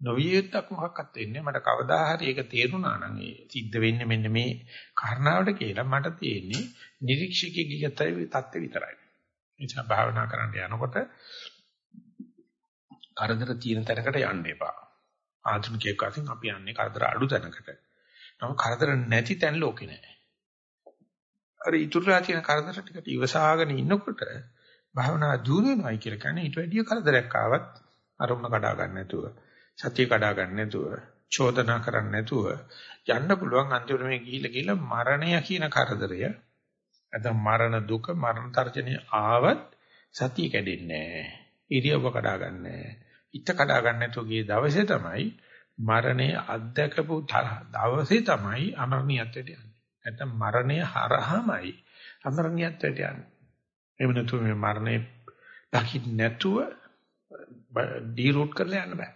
A: නොවියුත්තක් මොකක්වත් වෙන්නේ මට කවදා හරි ඒක තේරුණා නම් ඒ සිද්ධ වෙන්නේ මෙන්න මේ කාරණාවට කියලා මට තියෙන්නේ නිරීක්ෂකෙක්ගේ ගතයි தත්ත්ව විතරයි. එනිසා භාවනා කරන්න යනකොට කරදර තියෙන තැනකට යන්න එපා. ආධුනිකයෙක් වශයෙන් අපි යන්නේ කරදර අඩු තැනකට. නමුත් කරදර නැති තැන ලෝකේ නැහැ. අර ඉතුරුලා තියෙන කරදර ටිකට ඉවසාගෙන ඉන්නකොට භාවනා දුර වෙනවයි කියලා කියන්නේ ඊට වැඩිය කරදරයක් ආවත් අරමුණ කඩා ගන්න නැතුව සතිය කඩා ගන්න නැතුව චෝදනා කරන්න නැතුව යන්න පුළුවන් අන්තිමට මේ ගිහිල්ලා ගිහිල්ලා මරණය කියන කරදරය නැත්නම් මරණ දුක මරණ තර්ජනය ආවත් සතිය කැඩෙන්නේ නැහැ ඉරියව්ව කඩා ගන්න නැහැ ඉත කඩා ගන්න නැතුව ගිය දවසේ තමයි මරණය අත්දකපු දවසේ තමයි අමරණියත්වයට යන්නේ නැත්නම් මරණය හරහාමයි අමරණියත්වයට යන්නේ. එහෙම නැතුව මේ මරණය දකින්න නැතුව ඩීරූට් කරලා යන්න බෑ.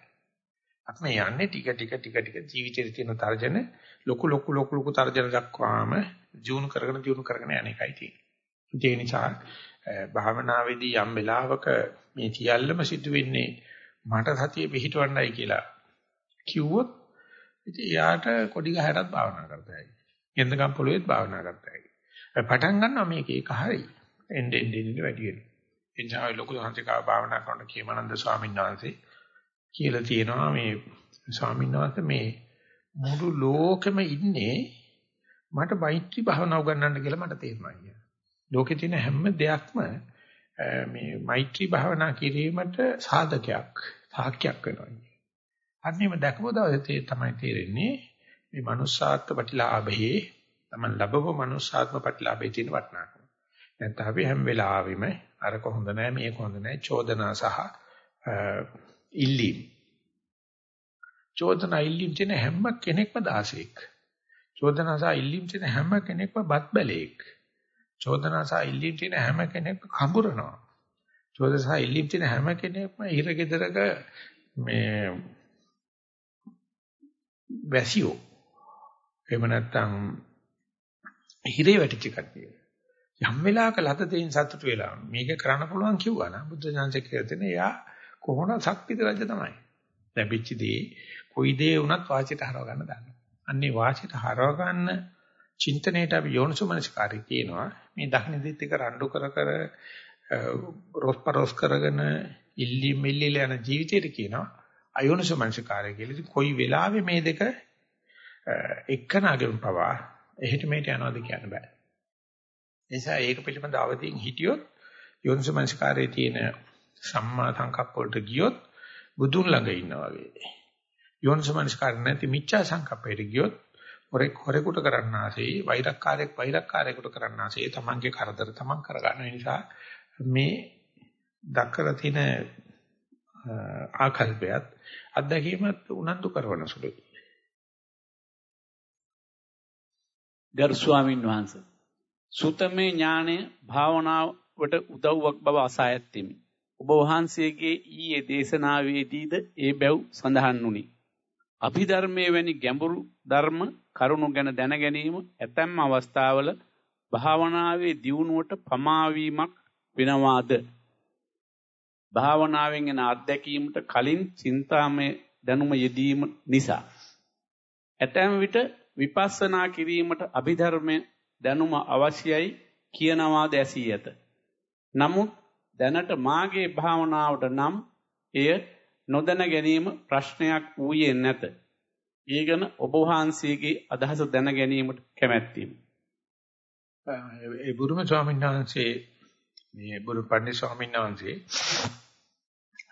A: අපි යන්නේ ටික ටික ටික ටික ජීවිතේ තියෙන තර්ජන ලොකු ලොකු ලොකු ලොකු තර්ජන දක්වාම ජීුණු කරගෙන ජීුණු කරගෙන යන එකයි තියෙන්නේ. ඒ නිසා භාවනාවේදී යම් වෙලාවක මේ සියල්ලම සිදු වෙන්නේ මට සතිය පිහිටවන්නයි කියලා කිව්වොත් ඉතින් එයාට කොඩි ගහයටත් භාවනා කරතයි. ගෙන්දගම් පොළොවේත් භාවනා කරતા හැකි. පටන් ගන්නවා මේක ඒක හරි. එන්නේ එන්නේ වැඩි වෙනවා. එනිසා ලොකු සංසිකාව භාවනා කරන කේමනන්ද ස්වාමීන් වහන්සේ කියලා තියෙනවා මේ ස්වාමීන් වහන්සේ මේ මුළු ලෝකෙම ඉන්නේ මට මෛත්‍රී භාවනා උගන්වන්න කියලා මට තේරුණා කියලා. ලෝකේ තියෙන හැම දෙයක්ම මේ මෛත්‍රී භාවනා කිරීමට සාධකයක්, සාක්ෂියක් වෙනවා. අන්නේම දැකපු දවසේ තමයි තේරෙන්නේ මේ manussාත්ම ප්‍රතිලාභයේ තමයි ලැබව manussාත්ම ප්‍රතිලාභයේ තියෙන වටිනාකම. නැත්නම් අපි හැම වෙලාවෙම අර කොහොඳ නැහැ මේක හොඳ නැහැ චෝදනා සහ ඉල්ලීම්. චෝදනා ඉල්ලීම් තියෙන හැම කෙනෙක්ම දාසෙක්. චෝදනා සහ ඉල්ලීම් තියෙන හැම කෙනෙක්ම බත් බැලේක්. චෝදනා සහ ඉල්ලීම් තියෙන හැම කෙනෙක්ම කඹරනවා. චෝදනා සහ ඉල්ලීම් තියෙන හැම කෙනෙක්ම ඉරගෙදරක මේ වැසියෝ එහෙම නැත්නම් හිරේ වැටිච්ච කට්ටිය. යම් වෙලාවක ලත දෙයින් සතුට වෙලා මේක කරන්න පුළුවන් කිව්වා නම් බුද්ධ ඥානසේ කියලා තියෙන එයා කොහොම ශක්තිද රජ තමයි. ලැබිච්ච දේ කොයි දේ වුණත් වාචයට හරව ගන්න දන්නවා. අන්නේ වාචයට හරව ගන්න චින්තනයේට අපි යෝනිසෝමනසිකාරය කියනවා. මේ දහන දෙත් එක රණ්ඩු කර කර රොස්පරොස් කරගෙන ඉල්ලි මිල්ලිල යන ජීවිතයට කියනවා අයෝනිසෝමනසිකාරය කියලා. ඉතින් කොයි වෙලාවෙ මේ දෙක එක්කනාගෙම පවා එහෙට මෙහෙට යනවාද කියන්න බෑ. නිසා ඒක පිළිබඳ අවදීන් හිටියොත් යෝනිසමංස්කාරයේ තියෙන සම්මා සංකප්ප වලට ගියොත් බුදුන් ළඟ ඉන්නවා වගේ. යෝනිසමංස්කාර නැති මිච්ඡා සංකප්පයට ගියොත් හොරෙක් හොරෙකුට කරන්නාසේ වෛරක්කාරයෙක් වෛරක්කාරයෙකුට කරන්නාසේ තමන්ගේ කරදර තමන් කරගන්න නිසා මේ දක්කලා තියෙන ආකල්පයත් අත්දැකීමත් උනන්දු කරන සුළුයි.
B: ගරු ස්වාමින් වහන්සේ සුතමේ ඥානය භාවනාවට උදව්වක් බව අසා ඇත්තෙමි. ඔබ වහන්සේගේ ඊයේ දේශනාවේදීද ඒ බැව් සඳහන් වුණි. අභිධර්මයේ වැනි ගැඹුරු ධර්ම කරුණු ගැන දැන ගැනීම ඇතැම් අවස්ථාවල භාවනාවේ දියුණුවට පමාවීමක් වෙනවාද? භාවනාවෙන් එන අත්දැකීමට කලින් චින්තාමය දැනුම යෙදීම නිසා ඇතැම් විට විපස්සනා කිරීමට අභිධර්මයේ දැනුම අවශ්‍යයි කියනවාද ඇසී ඇත. නමුත් දැනට මාගේ භාවනාවට නම් එය නොදැන ගැනීම ප්‍රශ්නයක් වූයේ නැත. ඊගෙන ඔබ වහන්සේගේ අදහස දැන ගැනීමට කැමැත්තෙමි.
A: ඒ බුදුම ස්වාමීන් වහන්සේ මේ බුදු පණ්ඩිත ස්වාමීන් වහන්සේ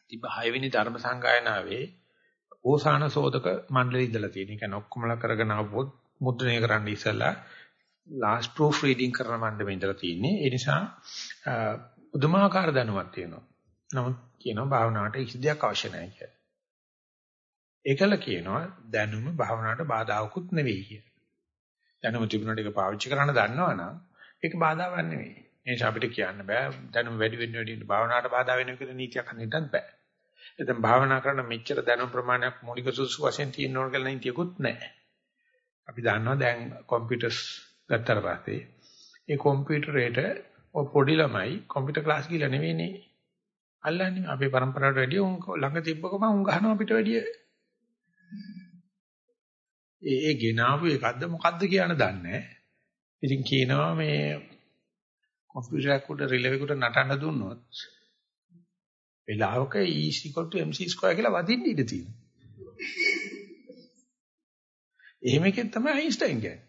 A: තිබ 6 වෙනි ධර්ම සංගායනාවේ ඕසාන සෝදක මණ්ඩලෙ ඉඳලා තියෙන. ඒ කියන්නේ ඔක්කොමලා කරගෙන ආවොත් මුද්‍රණය කරන්න ඉස්සලා last proof reading කරන මණ්ඩලෙ ඉඳලා තියෙන්නේ. ඒ නිසා පුදුමාකාර දැනුමක් තියෙනවා. නමුත් කියනවා භාවනාවට කිසි දෙයක් අවශ්‍ය නැහැ කියලා. ඒකල කියනවා දැනුම භාවනාවට බාධාවකුත් නෙවෙයි කියලා. දැනුම තිබුණාට ඒක පාවිච්චි කරන්න දන්නවනම් ඒක බාධාවක් නෙවෙයි. ඒ නිසා අපිට කියන්න බෑ දැනුම වැඩි වෙන්න වැඩි වෙන්න භාවනාවට බාධා වෙන කියලා නීතියක් හඳින්නත් බෑ. එතෙන් භාවනා කරන මෙච්චර දැනුම් ප්‍රමාණයක් මූලික සුසු වශයෙන් තියෙන්න ඕන කියලා නීතියකුත් නැහැ. අපි දන්නවා දැන් කම්පියුටර්ස් ගත්තට පස්සේ ඒ කම්පියුටරේට ඔය පොඩි ළමයි කම්පියුටර් ක්ලාස් ගිහලා නෙවෙයිනේ අල්ලන්නේ අපේ પરම්පරාවට වැඩිය උන් ළඟ තිබ්බකම උන් ගහනවා අපිට වැඩිය. ඒ ඒ ගෙනාවු එකක්ද මොකද්ද කියන දන්නේ ඉතින් කියනවා මේ කම්පියුටර් එකකට රිලෙවෙකට නටන්න දුන්නොත් වෙලාවක E mc2 කියලා වදින්න ඉඩ තියෙනවා. එහෙම එකෙන් තමයි අයින්ස්ටයින් කියන්නේ.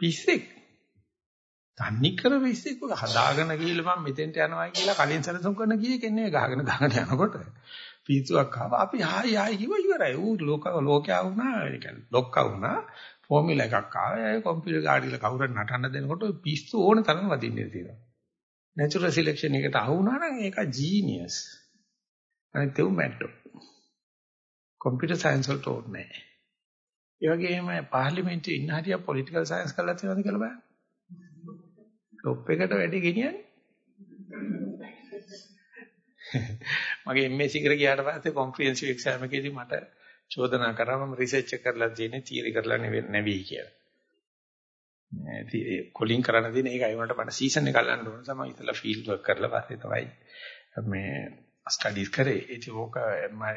A: පිස්සෙක්. තන්නේ කර පිස්සෙක් ඔය හදාගෙන ගිහලා මම මෙතෙන්ට යනවා කියලා කලින් සැලසුම් කරන කීයේ කෙනේ ගහගෙන ගහගෙන යනකොට පිස්සුවක් ආවා අපි ආයි ආයි කිව්ව ඉවරයි. ඌ ලෝක ලෝකයා වුණා ඒ කියන්නේ ලොක්කා වුණා ෆෝමියුලා එකක් ආවා. ඒ කම්පියුටර් ගාඩියල කවුරුන් නටන්න දෙනකොට පිස්සු ඕන තරම් වදින්නේ තියෙනවා. නැචරල් සිලෙක්ෂන් එකට අහු වුණා නම් ඒක ජීනියස්. අනිත් උ මැට්ටෝ. කම්පියුටර් සයන්ස් වලට ඕනේ නැහැ. ඒ වගේම පාර්ලිමේන්තුවේ ඉන්න හරිය පොලිටිකල් සයන්ස් කරලා තියෙනවද කියලා බලන්න. টොප් එකට වැඩි ගෙනියන්නේ. මගේ MSc කර ගියාට පස්සේ කොම්ප්‍රිහෙන්සිව් එක්සෑම් එකේදී මට චෝදනා කරා මම රිසර්ච් එක කරලා තියෙන්නේ තියරි කරලා නෙවෙයි කියලා. කොලින් කරන්න තියෙන ඒකයි වුණාට මට සීසන් එක ගන්න ඕන තමයි ඉතලා ෆීල්ඩ් වර්ක් කරලා පස්සේ තමයි මේ ස්ටඩීස් කරේ. ඒක ඕක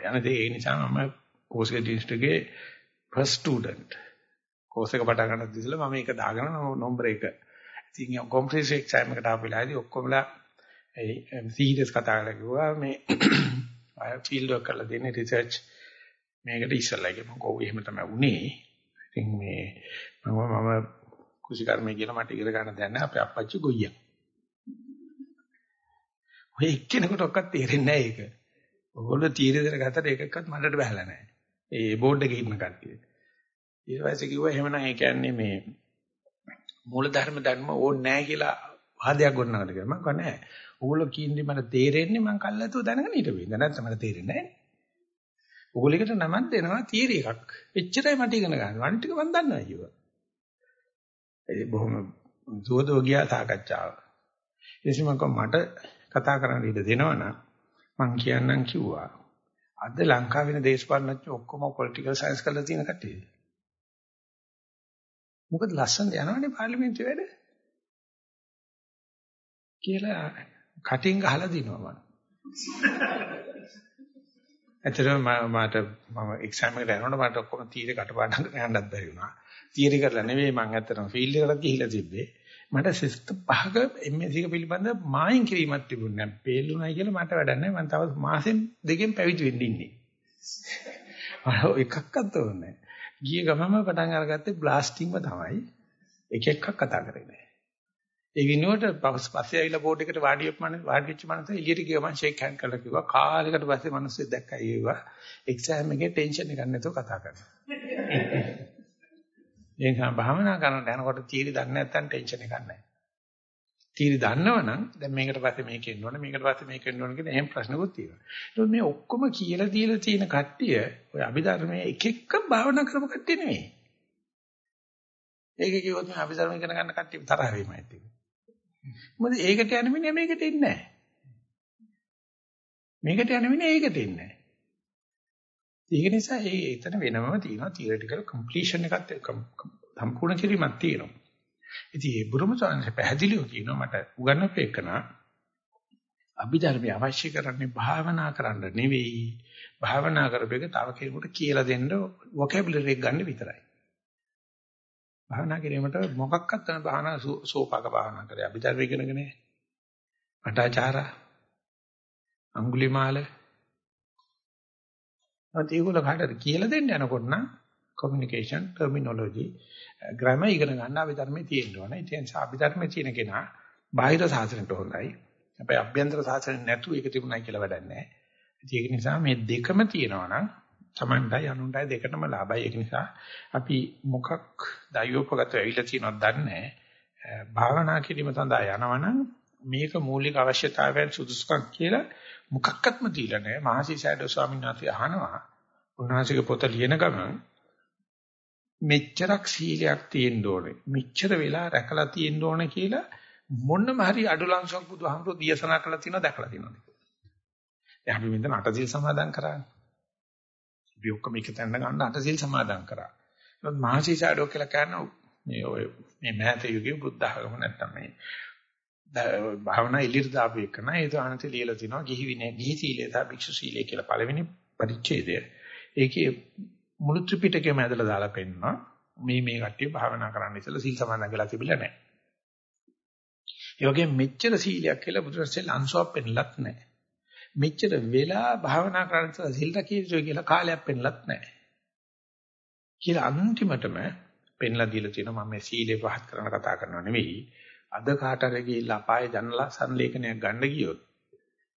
A: යන දේ ඒ නිසා මම පෝස්ට් ග්‍රැජුවේට්ගේ first student course එක පටන් ගන්න ඉතින්ලා මම ඒක දාගෙන නම්බර 1. ඉතින් කොම්ප්‍රීසිව් එක්සෑම් එකට ආපු වෙලාවේදී ඔක්කොමලා ඒ සීරියස් කතා කරලා කිව්වා මේ අය ෆීල්ඩ් වර්ක් කරලා දෙන්නේ රිසර්ච් මේකට ඉස්සල්ලා ඒක මම කොහොම එහෙම තමයි උනේ. ඉතින් මේ මම මම කුසිකර්මයේ කියලා මට ඉගෙන ගන්න දැන අපේ අප්පච්චි ගොයියා. ඔය එක්කෙනෙකුට ඔක්කත් තේරෙන්නේ නැහැ ඒක. ඔයගොල්ලෝ තීරය දෙන ගතට එකක්වත් මඩට බහලා නැහැ. ඒ බෝඩ් එකේ ඉන්න කට්ටිය. ඊට පස්සේ කිව්වා එහෙමනම් ඒ කියන්නේ මේ මූලධර්ම ධර්ම ඕනේ නැහැ කියලා වාදයක් ගොඩනගන්න කියලා. මම කිව්වා නෑ. ඕගොල්ලෝ කියන්නේ මට තේරෙන්නේ මං කල්ලාතෝ දැනගෙන හිටවෙයි. නැත්නම් මට තේරෙන්නේ නැහැ. ඕගොල්ලෙකට නමක් දෙනවා තීර එකක්. එච්චරයි මට ඉගෙන ගන්න. අනිත් ටික මම දන්නවා කිව්වා. ඒ බොහොම සුවදෝ ගියා සාකච්ඡාව. ඊට මට කතා කරන්න ඉඩ දෙනවනම් මං කියන්නම් කිව්වා. අද ලංකාවේ වෙන දේශපාලනඥයෝ ඔක්කොම පොලිටිකල් සයන්ස් කරලා තියෙන කට්ටිය. මොකද ලස්සන යනවනේ පාර්ලිමේන්තුවේ වැඩ. කියලා කටින් ගහලා දිනවා මම. ඇත්තටම මට මම එක්සෑම් එකට යනකොට මට ඔක්කොම තීරේ කටපාඩම් කරන්න යන්නත් බැරි වුණා. තීරේ කරලා නෙවෙයි මම ඇත්තටම ෆීල්ඩ් එකකට ගිහිල්ලා තිබ්බේ. මට සිස්ටම් පහක MSc එක පිළිබඳ මායින් කිරීමක් තිබුණේ නැහැ. පේල්ුණයි කියලා මට වැඩක් නැහැ. මම තව මාසෙන් දෙකෙන් පැවිදි වෙන්න ඉන්නේ. මම එකක්වත් ඕනේ නැහැ. ගිය ගමම පටන් අරගත්තේ බ්ලාස්ටිංව තමයි. එක එකක් කතා කරේ නැහැ. ඒ විනෝඩ පස්සේ ආවිලා බෝඩ් එකට වාඩි වෙප් මන වාඩි වෙච්ච මනස එළියට ගියා මම ෂේක් හෑන්ඩ් කරලා කිව්වා කාලයකට පස්සේ මිනිස්සු දැක්කා ඒවා එක්සෑම් එකේ ටෙන්ෂන් එකක් නැතුව කතා කරනවා. ඒ නිසා භාවනා කරනට යනකොට තීරි දන්නේ නැත්නම් ටෙන්ෂන් එකක් නැහැ. තීරි දන්නවනම් දැන් මේකට පස්සේ මේක එන්න ඕනේ මේකට පස්සේ මේක එන්න ඕනේ කියන එහෙම ප්‍රශ්නකුත් තියෙනවා. ඒත් මේ ඔක්කොම කියලා දීලා තියෙන කට්ටිය ඔය අභිධර්මයේ එක එක භාවනා කරපු කට්ටිය නෙවෙයි. ඒක කිව්වොත් මේ අභිධර්ම ඉගෙන ගන්න කට්ටිය තරහ වෙයිමයි තියෙන්නේ. මොකද ඒකට යන මිනිහ මේකට එන්නේ නැහැ. මේකට යන මිනිහ ඒකට එන්නේ නැහැ. ඒක නිසා ඒ එතන වෙනමම තියෙනවා theoretical completion එකක් සම්පූර්ණ කිරීමක් තියෙනවා. ඉතින් ඒ බුරුම සාංශ පැහැදිලිව කියනවා මට උගන්වපේකන අභිධර්මය අවශ්‍ය කරන්නේ භාවනා කරන්න නෙවෙයි. භාවනා කරපෙක තව කෙනෙකුට කියලා දෙන්න vocabulary එක ගන්න විතරයි. භාවනා කිරීමට මොකක්වත් වෙන භාවනා සෝපාක භාවනා කරේ අභිධර්ම ඉගෙනගෙන අටාචාරා අඟුලිමාල අත් ඒගොල්ලෝ කාටද කියලා දෙන්න යනකොට නම් communication terminology eh, grammar ඉගෙන ගන්න අභිධර්මයේ තියෙන්න ඕනේ. ඒ නිසා අභිධර්මයේ තියෙන කෙනා බාහිර සාසනයට හොඳයි. හැබැයි අභ්‍යන්තර සාසනෙ නැතුව ඒක තිබුණයි කියලා වැඩක් නැහැ. ඒක නිසා මේ දෙකම තියෙනවා නම් Tamandai අනුන්ටයි දෙකටම ලාභයි. ඒක නිසා අපි මොකක් දයෝපගත වෙවිලා තියෙනවද දන්නේ eh, භාවනා කිරීම සඳහා යනවනම් මේක මූලික අවශ්‍යතාවයන් සුදුසුකම් කියලා මොකක්වත්ම දීලා නැහැ. මහසි සයඩෝ ස්වාමීන් වහන්සේ අහනවා. උන්වහන්සේගේ පොත ලියන ගමන් මෙච්චරක් සීලයක් තියෙන්න ඕනේ. මෙච්චර වෙලා රැකලා තියෙන්න ඕනේ කියලා මොනම හරි අඩුලංශයක් බුදුහාමුදුරුවෝ දියසනා කළා තියෙනවා දැකලා තියෙනවද? දැන් අපි මෙතන අටසිල් සමාදන් කරානේ. අපි ඔක්කොම එක තැන ගන්න අටසිල් සමාදන් කරා. ඒත් මහසීසාඩෝ කියලා කියන මේ ඔය මේ මෑත යුගයේ බුද්ධ ආගම නැත්තම් මේ භාවනා එළියට දාපු එක නෑ ඒ දානත ලියලා තිනවා ගිහි විනය ගිහි සීලය සහ භික්ෂු සීලය කියලා පළවෙනි පරිච්ඡේදය. ඒකේ මුළු ත්‍රිපිටකයම ඇදලා දාලා පෙන්නනවා මේ මේ කට්ටිය භාවනා කරන්න ඉස්සලා සීල් සමාදන් වෙලා තිබිලා නැහැ. ඒ වගේ මෙච්චර සීලයක් කියලා බුදුරජාණන් අංශුවක් පෙන්නලත් නැහැ. මෙච්චර වෙලා භාවනා කරන්න ඉස්සලා සීල් රැකීමේ කියලා කාලයක් පෙන්නලත් නැහැ. කියලා අන්තිමටම පෙන්ලා දීලා තියෙනවා මම මේ සීලේ පහත් කරන කතා කරනවා නෙවෙයි. අද කාට හරි ගිහිල්ලා අපායේ ජනලා සංලේඛනයක් ගන්න ගියොත්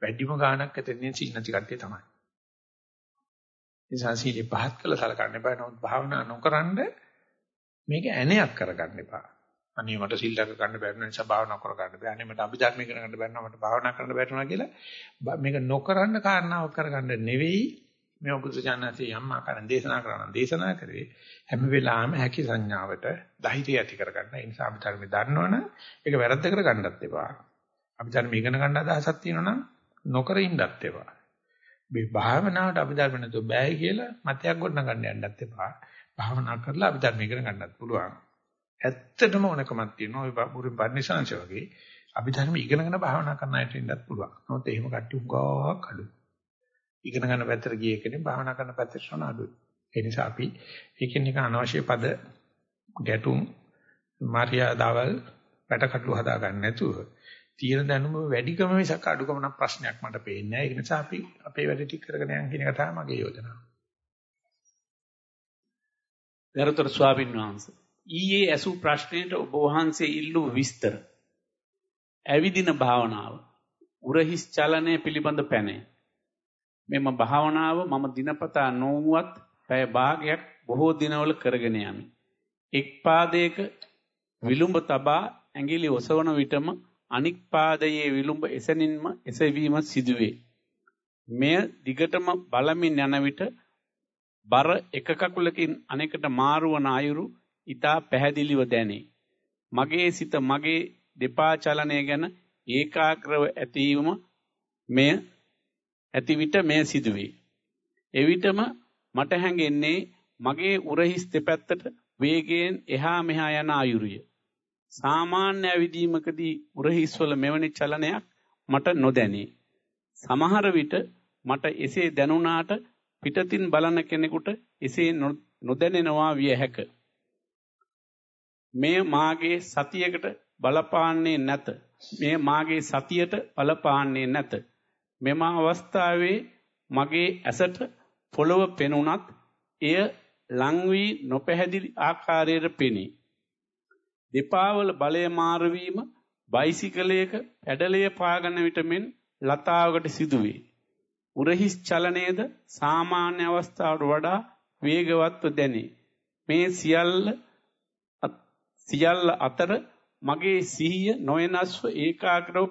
A: වැඩිම ගාණක් ඇතෙන්නේ සීල් නැති කට්ටිය තමයි. නිසා සීලේ පහත් කළ සලකන්න එපා. නමුත් භාවනා නොකරනද මේක ඇණයක් කරගන්න එපා. අනේ මට සීල් රැක ගන්න බැරි නිසා භාවනා කර ගන්න බෑ. අනේ මට අභිධර්ම ඉගෙන ගන්න බැරි නම් මට භාවනා කරන්න බැරි වුණා කියලා මේක නොකරන්න කාරණාවක් කරගන්න නෙවෙයි මේ බුදුසජාණන්සේ යම් ආකාරයෙන් දේශනා කරන දේශනා කරේ හැම වෙලාවෙම හැකි සංඥාවට ධෛර්යය ඇති කරගන්න. ඒ නිසා අභිධර්ම දන්නවනම් ඒක වැරද්ද කරගන්නත් එපා. අභිධර්ම ඉගෙන ගන්න අදහසක් තියෙනවා නම් නොකර ඉන්නත් එපා. මේ භාවනාවට අභිධර්ම නැතුව බෑ කියලා මතයක් ගොඩනගන්න යන්නත් එපා. භාවනා කරලා අභිධර්ම ඉගෙන ගන්නත් පුළුවන්. ඇත්තටම ඕනකමක් තියෙනවා. ඔය බුරින් පරිනිසංශ වගේ අභිධර්ම ඉගෙනගෙන භාවනා කරන්න අයට ඉන්නත් පුළුවන්. නමුත් එහෙම කට්ටිය උගාවක් අඩුයි. ඉගෙන ගන්න පැත්තට ගිය කෙනෙක් භාවනා කරන පැත්තට යන අඩුයි. ඒ නිසා අපි ඒකෙන් එක අනවශ්‍ය පද ගැටුම් මාර්යාදාවල් පැටකටළු හදා ගන්න නැතුව තියෙන දැනුම වැඩිකම මිසක් අඩුකම නම් ප්‍රශ්නයක් මට පේන්නේ නැහැ. ඒ නිසා අපි අපේ වැඩ ටික කරගෙන යන්න කියන එක තමයි මගේ යෝජනාව.
B: ගරුතර ස්වාමීන් වහන්සේ ඊයේ ඇසූ ප්‍රශ්නයට ඔබ වහන්සේ ඉල්ලූ විස්තර. ඇවිදින භාවනාව. උරහිස් චලනය පිළිබඳ පැනේ. මෙම භාවනාව මම දිනපතා නොවුවත් පැය භාගයක් බොහෝ දිනවල කරගෙන යමි. එක් පාදයක විලුඹ තබා ඇඟිලි ඔසවන විටම අනික් පාදයේ විලුඹ එසනින්ම එසවීම සිදුවේ. මෙය දිගටම බලමින් යන විට බර එක කකුලකින් අනෙකට මාරුවන අයුරු ඊටා පැහැදිලිව දැනේ. මගේ සිත මගේ දෙපා චලනය ගැන ඒකාග්‍රව ඇතිවීම මෙය ඇති විට මෙය සිදුවේ. එවිටම මට හැඟෙන්නේ මගේ උරහිස් දෙපැත්තට වේගයෙන් එහා මෙහා යන ආයුරිය. සාමාන්‍ය ඇවිදීමකදී උරහිස්වල මෙවැනි චලනයක් මට නොදැනේ. සමහර විට මට එසේ දැනුණාට පිටතින් බලන කෙනෙකුට එසේ නොදැනෙනවා විය හැක. මේ මාගේ සතියකට බලපාන්නේ නැත. මේ මාගේ සතියට බලපාන්නේ නැත. මෙම අවස්ථාවේ මගේ ඇසට පොළව පෙනුනත් එය ලං වී නොපැහැදිලි ආකාරයට පෙනේ. දෙපාවල බලය මාරු වීම බයිසිකලයක පැඩලය පාගන විට මෙන් ලතාවකට සිදුවේ. උරහිස් චලනයේද සාමාන්‍ය අවස්ථාවට වඩා වේගවත්ව දැනේ. මේ සියල්ල සියල්ල අතර මගේ සිහිය නොයනස්ව ඒකාග්‍රව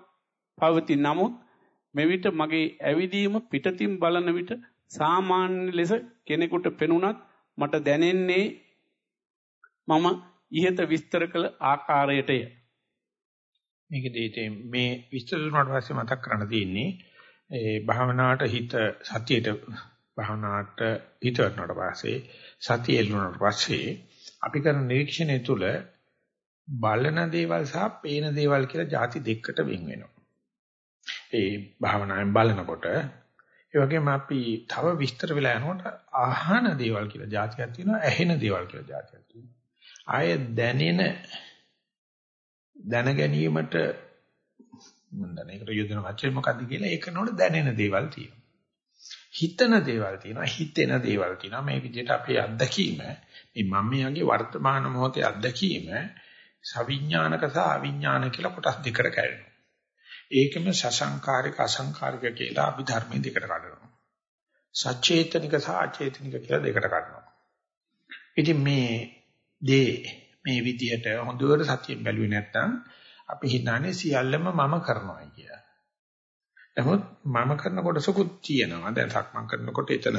B: පවති නමුත් මෙවිට මගේ ඇවිදීම පිටතින් බලන විට සාමාන්‍ය ලෙස කෙනෙකුට පෙනුනත් මට දැනෙන්නේ මම ඉහත විස්තර කළ ආකාරයටය.
A: මේකදී මේ විස්තර දුන්නාට පස්සේ මතක් කරන්න තියෙන්නේ ඒ භාවනාවට හිත සතියට භාවනාවට හිත වටනට පස්සේ සතිය එළුණාට පස්සේ අපි කරන නිරීක්ෂණය තුළ බලන දේවල් සහ පේන දේවල් කියලා ಜಾති දෙකකට වෙන් වෙනවා. ඒ භාවනාවෙන් බලනකොට ඒ වගේම අපි තව විස්තර වෙලා යනකොට ආහන දේවල් කියලා જાතියක් තියෙනවා ඇහෙන දේවල් කියලා જાතියක් තියෙනවා ආය දැනෙන දැන ගැනීමට මම දන්නේ ඒකට යොදන වචනේ මොකද්ද කියලා ඒක නෝඩ දැනෙන දේවල් තියෙනවා. හිතන දේවල් තියෙනවා හිතෙන දේවල් තියෙනවා මේ විදිහට අපේ අත්දැකීම මේ මම යගේ වර්තමාන මොහොතේ අත්දැකීම සවිඥානික සහ අවිඥානික කියලා කොටස් දෙකකට කැඩෙනවා. ඒකම සසංකාරික අසංකාරික කියලා අපි ධර්මයේ දෙකට කඩනවා. සචේතනික සහ අචේතනික කියලා දෙකට කඩනවා. ඉතින් මේ දේ මේ විදියට හොඳට සතියෙන් බැලුවේ නැත්නම් අපි හිතන්නේ සියල්ලම මම කරනවා කියලා. නමුත් මම කරන කොටසකුත් තියෙනවා. දැන් සක්මන් කරනකොට එතන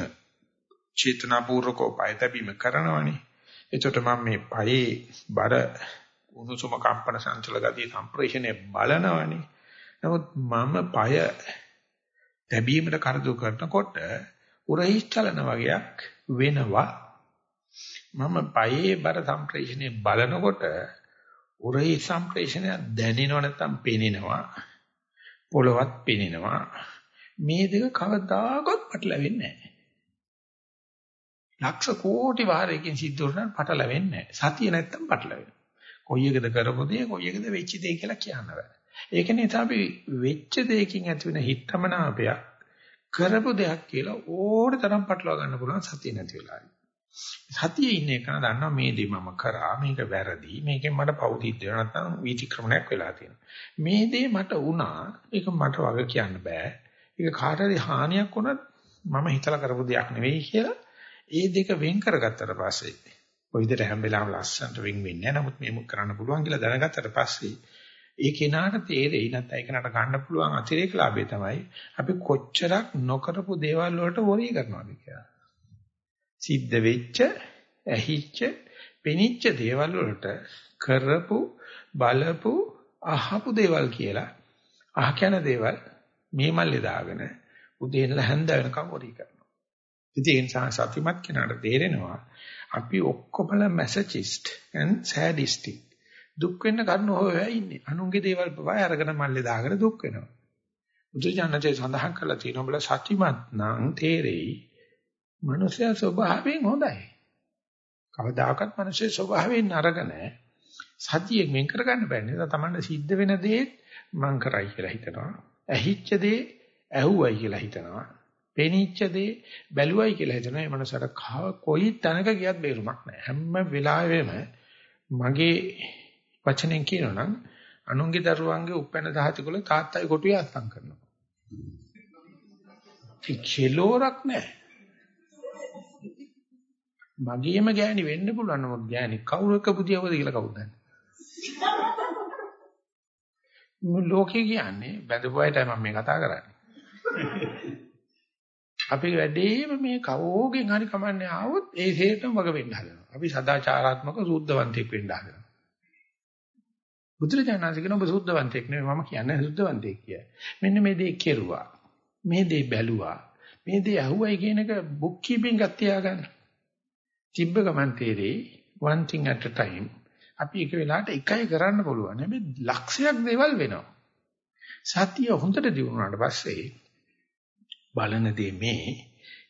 A: චේතනාපූර්වකව පය තැබීම කරනවනේ. එතකොට මම මේ පයේ බර උණුසුම කම්පන සංචල ගතිය සම්ප්‍රේෂණය බලනවනේ. නමුත් මම পায় තැබීමට කරදු කරනකොට උරහිස් චලන වගේක් වෙනවා. මම পাයේ බර සම්ප්‍රේෂණය බලනකොට උරහිස් සම්ප්‍රේෂණය දැනෙනව නැත්නම් පෙනෙනවා. පොළවත් පෙනෙනවා. මේ දෙක කවදාකවත් පටලවෙන්නේ නැහැ. ලක්ෂ කෝටි වාරයකින් සිද්ධ වුණාට පටලවෙන්නේ නැහැ. සතිය නැත්තම් පටලවෙනවා. කොයි එකද කරපු දේ කොයි එකද වෙච්ච දේ කියලා කියන්න බෑ. ඒක නිසා අපි වෙච්ච දෙයකින් ඇති වෙන හිතමනාපයක් කරපු දෙයක් කියලා ඕන තරම් පටලවා ගන්න පුළුවන් සතිය නැති වෙලාවයි. සතියේ ඉන්න එක දන්නවා මේ දේ මම කරා මේක වැරදි මේකෙන් මට පෞතිද්ද නැත්නම් විචක්‍රමණයක් වෙලා තියෙනවා. මේ දේ මට වුණා ඒක මට වග කියන්න බෑ. ඒක කාට හරි හානියක් වුණත් මම හිතලා කරපු දෙයක් නෙවෙයි කියලා ඒ දෙක වෙන් කරගත්තට පස්සේ ඔය විදිහට හැම වෙලාවෙම ලස්සනට වෙන් වෙන්නේ නැහැ. නමුත් මේක කරන්න පුළුවන් කියලා දැනගත්තට පස්සේ ඒ කෙනාට තේරෙයි නැත්නම් ඒ කෙනාට ගන්න පුළුවන් අතිරේක ලාභය තමයි අපි කොච්චරක් නොකරපු දේවල් වලට වොරි කරනවද කියලා. සිද්ධ වෙච්ච, ඇහිච්ච, පෙනිච්ච දේවල් වලට කරපු, බලපු, අහපු දේවල් කියලා අහ කියන දේවල් මේ මල්ලේ දාගෙන උදේ ඉඳලා හැන්ද වෙනකම් වොරි කරනවා. ඉතින් ඒ නිසා සතිමත් කෙනාට තේරෙනවා අපි ඔක්කොමලා මැසචිස්ට් and sadistic දුක් වෙන්න කරුණ හොයලා ඉන්නේ. අනුන්ගේ දේවල් පවා අරගෙන මල්ලේ දාගෙන දුක් වෙනවා. බුදුජානකේ සඳහන් කරලා තියෙනවා බල සතිමත් නම් තේරෙයි. මනුෂ්‍ය ස්වභාවයෙන් හොඳයි. කවදාකවත් මනුෂ්‍ය ස්වභාවයෙන් නරක නැහැ. සතියෙන් වෙන් කරගන්න බෑනේ. ඒක තමයි සිද්ධ වෙන දේ මං කරයි කියලා හිතනවා. ඇහිච්ච දේ ඇහුවයි කියලා හිතනවා. පෙනිච්ච දේ බැලුවයි කියලා හිතනවා. මේ මනසට කොයි තැනක ගියත් බේරුමක් නැහැ. හැම වෙලාවෙම මගේ වචනෙන් කියනනම් අනුන්ගේ දරුවන්ගේ උපැන්න දහතිකොල තාත්තයි කොටුවේ අත්සන් කරනවා. කිලෝරක් නැහැ. මගේම ගෑණි වෙන්න පුළුවන් නමුත් ගෑණි කවුරු එක පුදියවද කියලා කවුද දන්නේ? ලෝකේ කියන්නේ බඳපු අයටයි මම මේ කතා කරන්නේ. අපි වැඩේම මේ කවෝගෙන් හරි කමන්නේ ආවොත් ඒ හේතම වග වෙන්න හදනවා. අපි සදාචාරාත්මක සූද්ධවන්තයෙක් වෙන්න හදනවා. බුදුරජාණන් කියන ඔබ සුද්ධවන්තයෙක් නෙවෙයි මම කියන්නේ සුද්ධවන්තයෙක් කියලා. මෙන්න මේ දේ කෙරුවා. මේ දේ බැලුවා. මේ දේ අහුවයි කියන එක බුක් කීපින් ගත්ත තියාගන්න. තිබ්බ ගමන් තේරෙයි one thing at a time. අපි එක වෙලාවට එකයි කරන්න පුළුවන්. හැබැයි ලක්ෂයක් දේවල් වෙනවා. සතිය හොඳට දිනුනාට පස්සේ බලන දේ මේ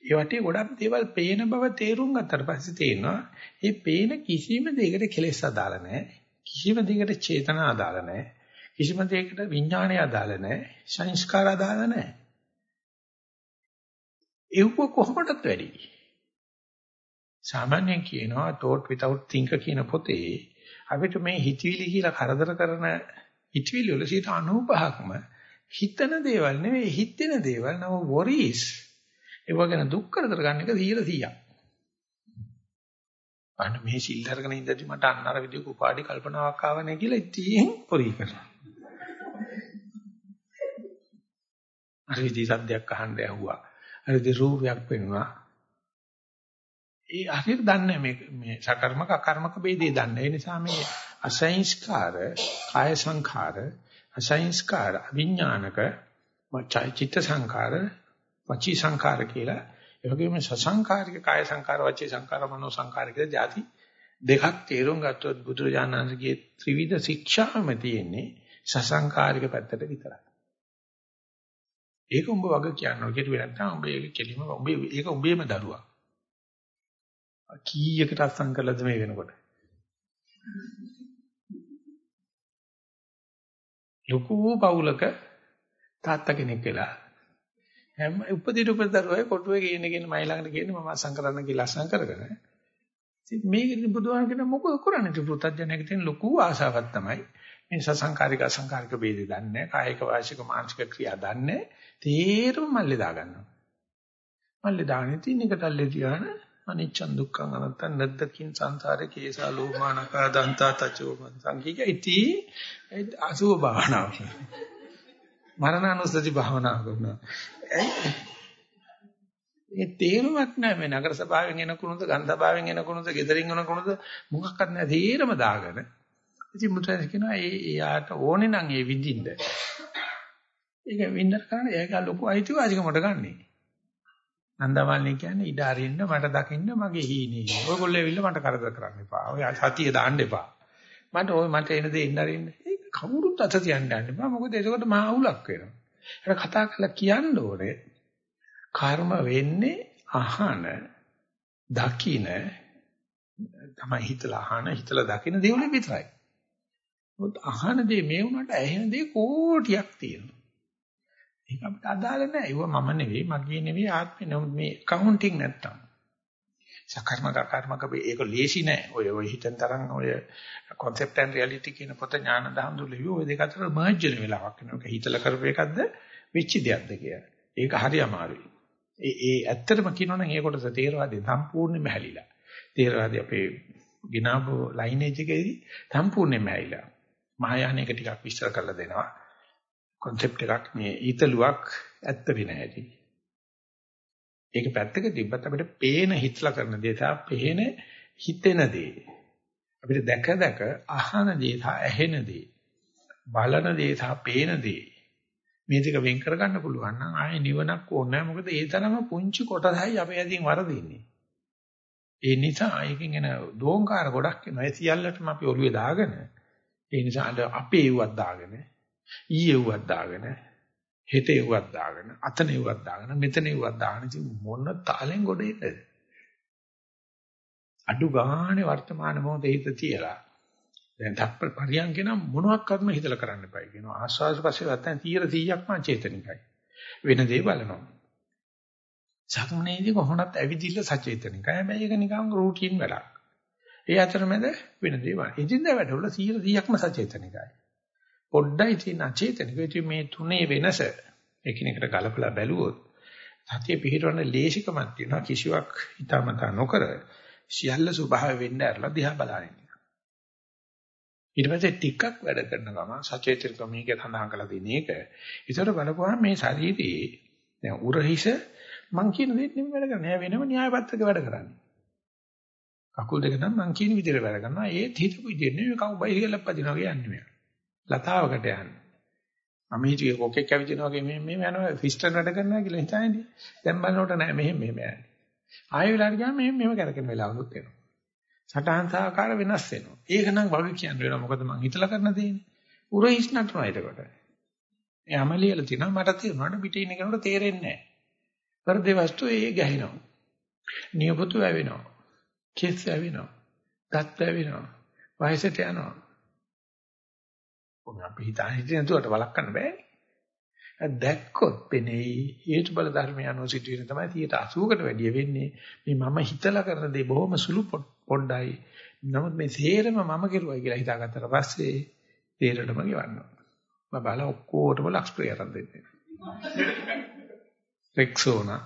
A: ඒ වටේ ගොඩක් දේවල් පේන බව තේරුම් ගත්තට පස්සේ තේරෙනවා මේ පේන කිසිම දෙයකට කෙලෙස් අදාළ නැහැ. කිසිම දෙයකට චේතනා අදාළ නැහැ. කිසිම දෙයකට විඥානය අදාළ නැහැ. සංස්කාර අදාළ නැහැ. ඒව කොහොමදත් වැඩි. සාමාන්‍යයෙන් කියනවා thought without thinker කියන පොතේ අපිට මේ හිතවිලි කියලා කරදර කරන හිතවිලි වල 95%ක්ම හිතන දේවල් නෙවෙයි හිතෙන දේවල් නම worries ඒව ගැන දුක් කරදර ගන්න එක 100%ක්. අන්න මේ සිල් අරගෙන ඉඳදී මට අන්නර විදිහක උපාඩි කල්පනාවක් ආවනේ කියලා ඉතින් පොරි කරනවා. අර විදිහ සද්දයක් අහන්න ඇහුවා. අර විදිහ රූපයක් පෙනුණා. ඒ හරියට දන්නේ මේ මේ සකර්මක අකර්මක ભેදේ දන්නේ. ඒ නිසා මේ අසංස්කාර, කාය සංඛාර, අසංස්කාර, අවිඥානික, චිත්ත සංඛාර, වචී සංඛාර කියලා ඒ වගේම සසංඛාරික කාය සංඛාර වචී සංඛාර මනෝ සංඛාර කියලා ಜಾති දෙකක් තේරුම් ගත්තොත් බුදුරජාණන් වහන්සේගේ ත්‍රිවිධ ශික්ෂාම තියෙන්නේ සසංඛාරික පැත්තට විතරයි. ඒක උඹ වග කියනවා කියලා නැත්නම් උඹ ඒක කෙලිම උඹ ඒක උඹේම දරුවා. කීයකට අස්සම් කළාද මේ වෙනකොට? ලොකු පවුලක තාත්තා කෙනෙක් වෙලා. හැම උපදින උපදරුවයි කොටුවේ ගේන ගෙන මයි ළඟට ගේන මම අසං කරන්න කියලා අසං කරගෙන. ඉතින් මේකෙදි බුදුහාම කියන මොකද කරන්නේ? පුතත්ජනක තියෙන ලොකු ආශාවක් තමයි. මේ සසංකාරික අසංකාරික ભેදේ දන්නේ කායික වාචික මානසික ක්‍රියා දන්නේ තේරම මල්ලේ දාගන්නවා. මල්ලේ දාගෙන තියෙන එකටල්ලේ තියාන අනිච්ච දුක්ඛං අනත්තං නද්දකින් සංසාරේ කේසා ලෝමානකා දන්තා තචෝ සංකීක ඉති අසුභ භාවනාව මරණානුස්සති භාවනාව කරනවා ඒ තේරුමක් නැහැ. මේ නගර සභාවෙන් එන කුණුද ගන්ධ සභාවෙන් එන කුණුද ගෙදරින් එන කුණුද මොකක්වත් නැහැ. තේරම දාගෙන. ඉතින් මුත්‍රාස් කියනවා ඒ යාට ඕනේ නම් ඒ විඳින්න. ඒක වින්නර කරන්න ඒක ලොකු අයිතිවාසිකමකට ගන්නෙ. නන්දමාලිනී කියන්නේ ඉඩ අරින්න මට දකින්න මගේ හීනේ ඔයගොල්ලෝ ඇවිල්ලා මට කරදර කරන්න එපා. ඔය සතිය දාන්න එපා. මට ඔය මට එන දේ ඉන්න අරින්න. ඒක කවුරුත් අත තියන්න යන්න එපා. මොකද ඒකට මහා අවුලක් වෙනවා. ඒක කතා කරලා කියන්න ඕනේ කර්ම වෙන්නේ අහන දකින තමයි හිතලා අහන හිතලා දකින දේවල් විතරයි. මොකද අහන දේ මේ වුණාට ඇහෙන දේ කෝටියක් තියෙනවා. ඒක අපිට අදාළ නැහැ. ඒව මම නෙවෙයි, මගේ නෙවෙයි, ආත්මේ නෙවෙයි මේ කවුන්ටිං නැත්තම්. සකර්මක කර්මක ඒක ලේසි නෑ. ඔය ඔය හිතෙන් තරම් ඔය concept and reality කියන පොත ඥාන දහම්දු ලියුව ඔය දෙක අතර merge වෙන වෙලාවක් වෙනවා. ඒක හිතලා කරපු එකක්ද වෙච්ච දෙයක්ද කියලා. ඒක හරි අමාරුයි. ඒ ඒ ඇත්තටම කියනවනම් ඒ කොටස තේරවාදී සම්පූර්ණයෙන්ම හැලිලා. තේරවාදී අපේ ගිනාපු ලයිනේජ් එකේදී සම්පූර්ණයෙන්ම හැලිලා. මහායානයක ටිකක් විස්තර කරලා දෙනවා. Concept එකක් මේ ඊතලුවක් ඇත්ත වෙන හැටි. ඒක පැත්තක තිබ්බත් අපිට පේන හිතලා කරන දේ සහ පේන හිතෙන දේ. අපිට දැක දැක අහන දේ සහ ඇහෙන දේ. බලන දේ සහ පේන දේ. මේ දෙක වෙන් කර ගන්න පුළුවන් නම් ආයේ නිවනක් ඕනේ නැහැ. මොකද ඒ තරම පුංචි කොටසයි අපේ අදින් වරදින්නේ. ඒ නිසා ඒකෙන් එන දෝංකාර ගොඩක් එනවා. ඒ සියල්ලටම අපි ඔළුවේ දාගෙන ඒ නිසා අපේ එව්වක් දාගෙන ඊයේ එව්වක් දාගෙන හෙට එව්වක් දාගෙන අතන එව්වක් දාගෙන මෙතන එව්වක් දාගෙන ඉතින් මොන තාලෙන් ගොඩ එන්නද? අඩු ගානේ වර්තමාන මොහොතේ හිත තියලා දැන් තප්පර පරියන්ක නම් මොනවක් කරන්න හිතලා කරන්න එපයි කියනවා. ආස්වාද පස්සේ නැත්නම් 100%ක්ම චේතනිකයි. වෙන දේ බලනවා. සක්මනේදී කොහොමවත් ඇවිදින්න සචේතනිකයි. හැබැයි ඒක නිකන් රූටින් වැඩක්. ඒ අතරමැද වෙන දේ බලන ඉතින් වැඩවල 100%ක්ම සචේතනිකයි. පොඩ්ඩයි තියෙන අචේතනික ඉතින් මේ තුනේ වෙනස එකිනෙකට ගලපලා බැලුවොත් සතිය පිහිටවන ලේසිකමක් තියෙනවා කිසිවක් හිතාමතා නොකර සියල්ල ස්වභාවය වෙන්න ඇරලා දිහා බලනින්න ඊට පස්සේ ටිකක් වැඩ කරන ගම සචේතනික මේක සඳහන් කළා දෙන එක. ඒතර බලපුවාම මේ ශරීරයේ දැන් උරහිස මං කියන දේ නෙමෙයි වැඩ කරන්නේ. වෙනම න්‍යාය පත්‍රක වැඩ කරන්නේ. කකුල් දෙක නම් මං කියන විදිහට වැඩ කරනවා. ඒත් හිතපු විදිහ නෙමෙයි කවු බයි කියලා පදිනවා කියන්නේ මෙයා. ලතාවකට යන්නේ. මම හිතුවේ කොකෙක් කැවිදිනවා වගේ මේ මේ යනවා ෆිස්ටන් වැඩ කරනවා කියලා හිතන්නේ. දැන් බලනකොට නෑ මෙහෙම මෙහෙම යන්නේ. ආයෙ වෙලාවට ගියාම මෙහෙම මෙහෙම කරගෙන වෙලාවලුත් එනවා. සටහන් සාකාර වෙනස් වෙනවා. ඒක නම් වග කියන්න වෙනවා. මොකද මං හිතලා කරන දේනේ. උරහිස් නටනවා එතකොට. එයාම ලියලා තිනවා මට තේරුණාට පිටින් ඉන්න කෙනෙකුට තේරෙන්නේ නැහැ. වර්ධේ වස්තු ඒ ගැහිනවා. නියපොතු වැවෙනවා. කෙස් වැවෙනවා. දත් වැවෙනවා. වයසට යනවා. ඔන්න අපි හිතාන හිටින තුවට වළක්වන්න බෑනේ. දැක්කොත් පෙනෙයි හේතුබල ධර්මය අනුව සිදුවෙන තමයි 80කට වැඩිය වෙන්නේ. මේ මම හිතලා කරන දේ බොහොම සුළු පොඩ්ඩයි. නමුත් මේ තේරම මම කෙරුවයි කියලා හිතාගත්තට පස්සේ තේරෙටම ගෙවන්නවා මම බලලා ඔක්කොටම ලක්ස් ප්‍රේ අරන් දෙන්නේ. රෙක්සෝනා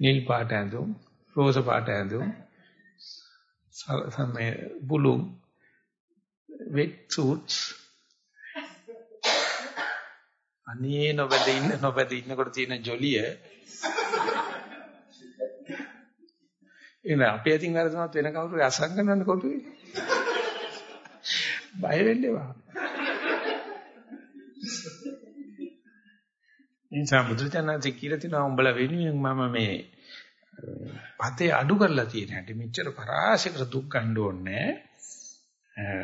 A: නිල් පාට ඇඳුම් රෝස පාට ඇඳුම් සමේ බුලුම් වෙට් සූට්ස් අනේ නොබැද ඉන්න නොබැද ඉන්නකොට තියෙන ජොලිය. එන අපේ අතින් වැරදුනත් වෙන කවුරු අසංගනන්න කොටුවේ? බය වෙන්න එපා. ඉන්සා බුදුචානන්සේ කියලා තිනවා උඹලා වෙනුවෙන් මම මේ පතේ අඩු කරලා තියෙන හැටි. මෙච්චර පරාශකර දුක් ගන්න ඕනේ.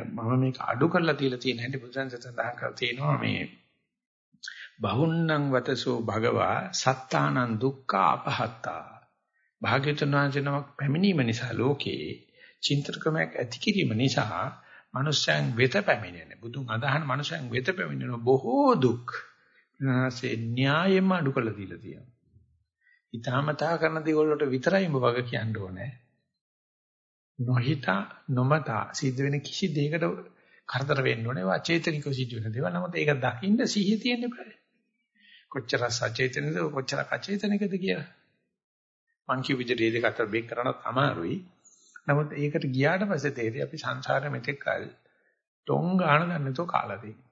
A: මම මේක අඩු කරලා තියලා තියෙන හැටි බුදුසෙන් සඳහන් කරලා තියෙනවා. මේ බහුන්නං වතසෝ භගවා සත්තානං දුක්ඛ අපහත්තා භාග්‍යතුන් වහන්සේ නමක් පැමිණීම නිසා ලෝකේ චින්තන ක්‍රමයක් ඇති කිරීම නිසා මනුෂ්‍යයන් වෙත පැමිණෙන බුදුන් අදහන මනුෂ්‍යයන් වෙත පැමිණෙන බොහෝ දුක් නැසේ න්‍යායෙන්ම අඩු කළ දීලා තියෙනවා. ඊටමතා කරන දේවල් වලට විතරයිම වග කියන්න ඕනේ. නොහිතා නොමතා සිද්ධ වෙන කිසි දෙයකට කරදර වෙන්න ඕනේ. ඒවා අචේතනිකව සිද්ධ වෙන දේවල්. නමුත් ඒක දකින්න සිහිය තියෙන්න බෑ. කොච්චර සචේතනද කොච්චර අචේතනිකද කියලා. මං කිව් විදිහට මේ දෙක අතර බෙන් කරන්න අමාරුයි. නමුත් ඒකට ගියාට පස්සේ තේරෙයි අපි සංසාරෙ මෙතෙක් කල් ඩොං ගන්න නැතුව කාලා තියෙනවා.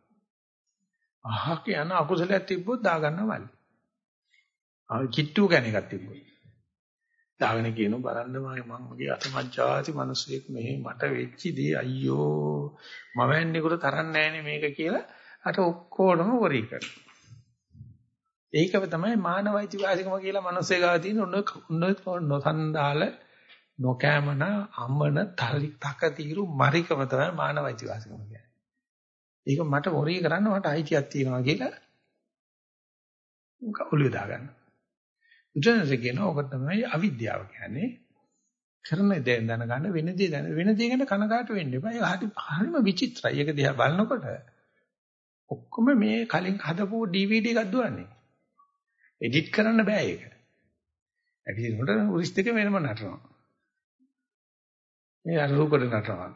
A: අහක යන අකුසලයක් තිබ්බොත් දාගන්නවල්. ආ කිට්ටු ගැන එකක් තිබ්බොත්. දාගෙන කියන බලන්න මම මගේ අතමජ්ජාති මිනිස්සෙක් මෙහි මට වෙච්ච දේ අයියෝ මම යන්නේකට තරන්නේ නැහනේ මේක කියලා අර ඔක්කොම වරි කරනවා. ඒකව තමයි මානවයිති වාසිකම කියලා මිනිස්සේ ගාව තියෙන ඔන්න නොසන්දාල නොකෑමන අම්මන තලි තක తీරු මරිකම තමයි මානවයිති වාසිකම කියන්නේ. ඒක මට වොරී කරන්න මට අයිතියක් තියෙනවා කියලා ඔළුවේ දාගන්න. බුදුන්සේ කියන ඕක තමයි අවිද්‍යාව කියන්නේ. කරන දේ දැනගන්න වෙන දේ දැන වෙන දේ ගැන කනගාටු වෙන්න එපා. ඒක හරිම විචිත්‍රයි. ඒක දිහා බලනකොට ඔක්කොම මේ කලින් හදපු DVD එකක් දුවන්නේ. එඩිට් කරන්න බෑ ඒක. ඇවිදිනකොට උරිස් දෙක වෙනම නටනවා. මේ අර රූපෙට නටනවා.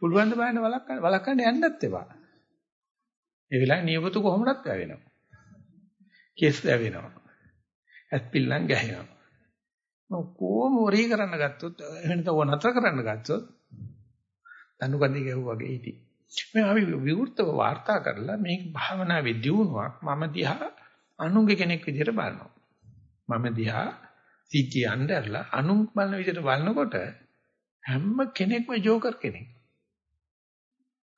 A: පුළුවන් ද බලන්න වලක්වන්න වලක්වන්න යන්නත් එපා. ඒ වෙලාවේ නියපොතු කොහොමදත් වැවෙනවා. කෙස් වැවෙනවා. ඇත් පිල්ලම් ගැහෙනවා. කොහොම වරී කරන්න ගත්තොත් එහෙනම් තව නතර කරන්න ගත්තොත් දනුකන්දේ ගැහුවා වගේ ඉති. මේ අපි විවෘතව වාර්තා කරලා මේක භාවනාවේ දියුණුවක් මම දිහා අනුන්ගේ කෙනෙක් විදිහට බලනවා. මම දිහා සිටි අnderලා අනුන් බලන විදිහට බලනකොට හැම කෙනෙක්ම ජෝකර් කෙනෙක්.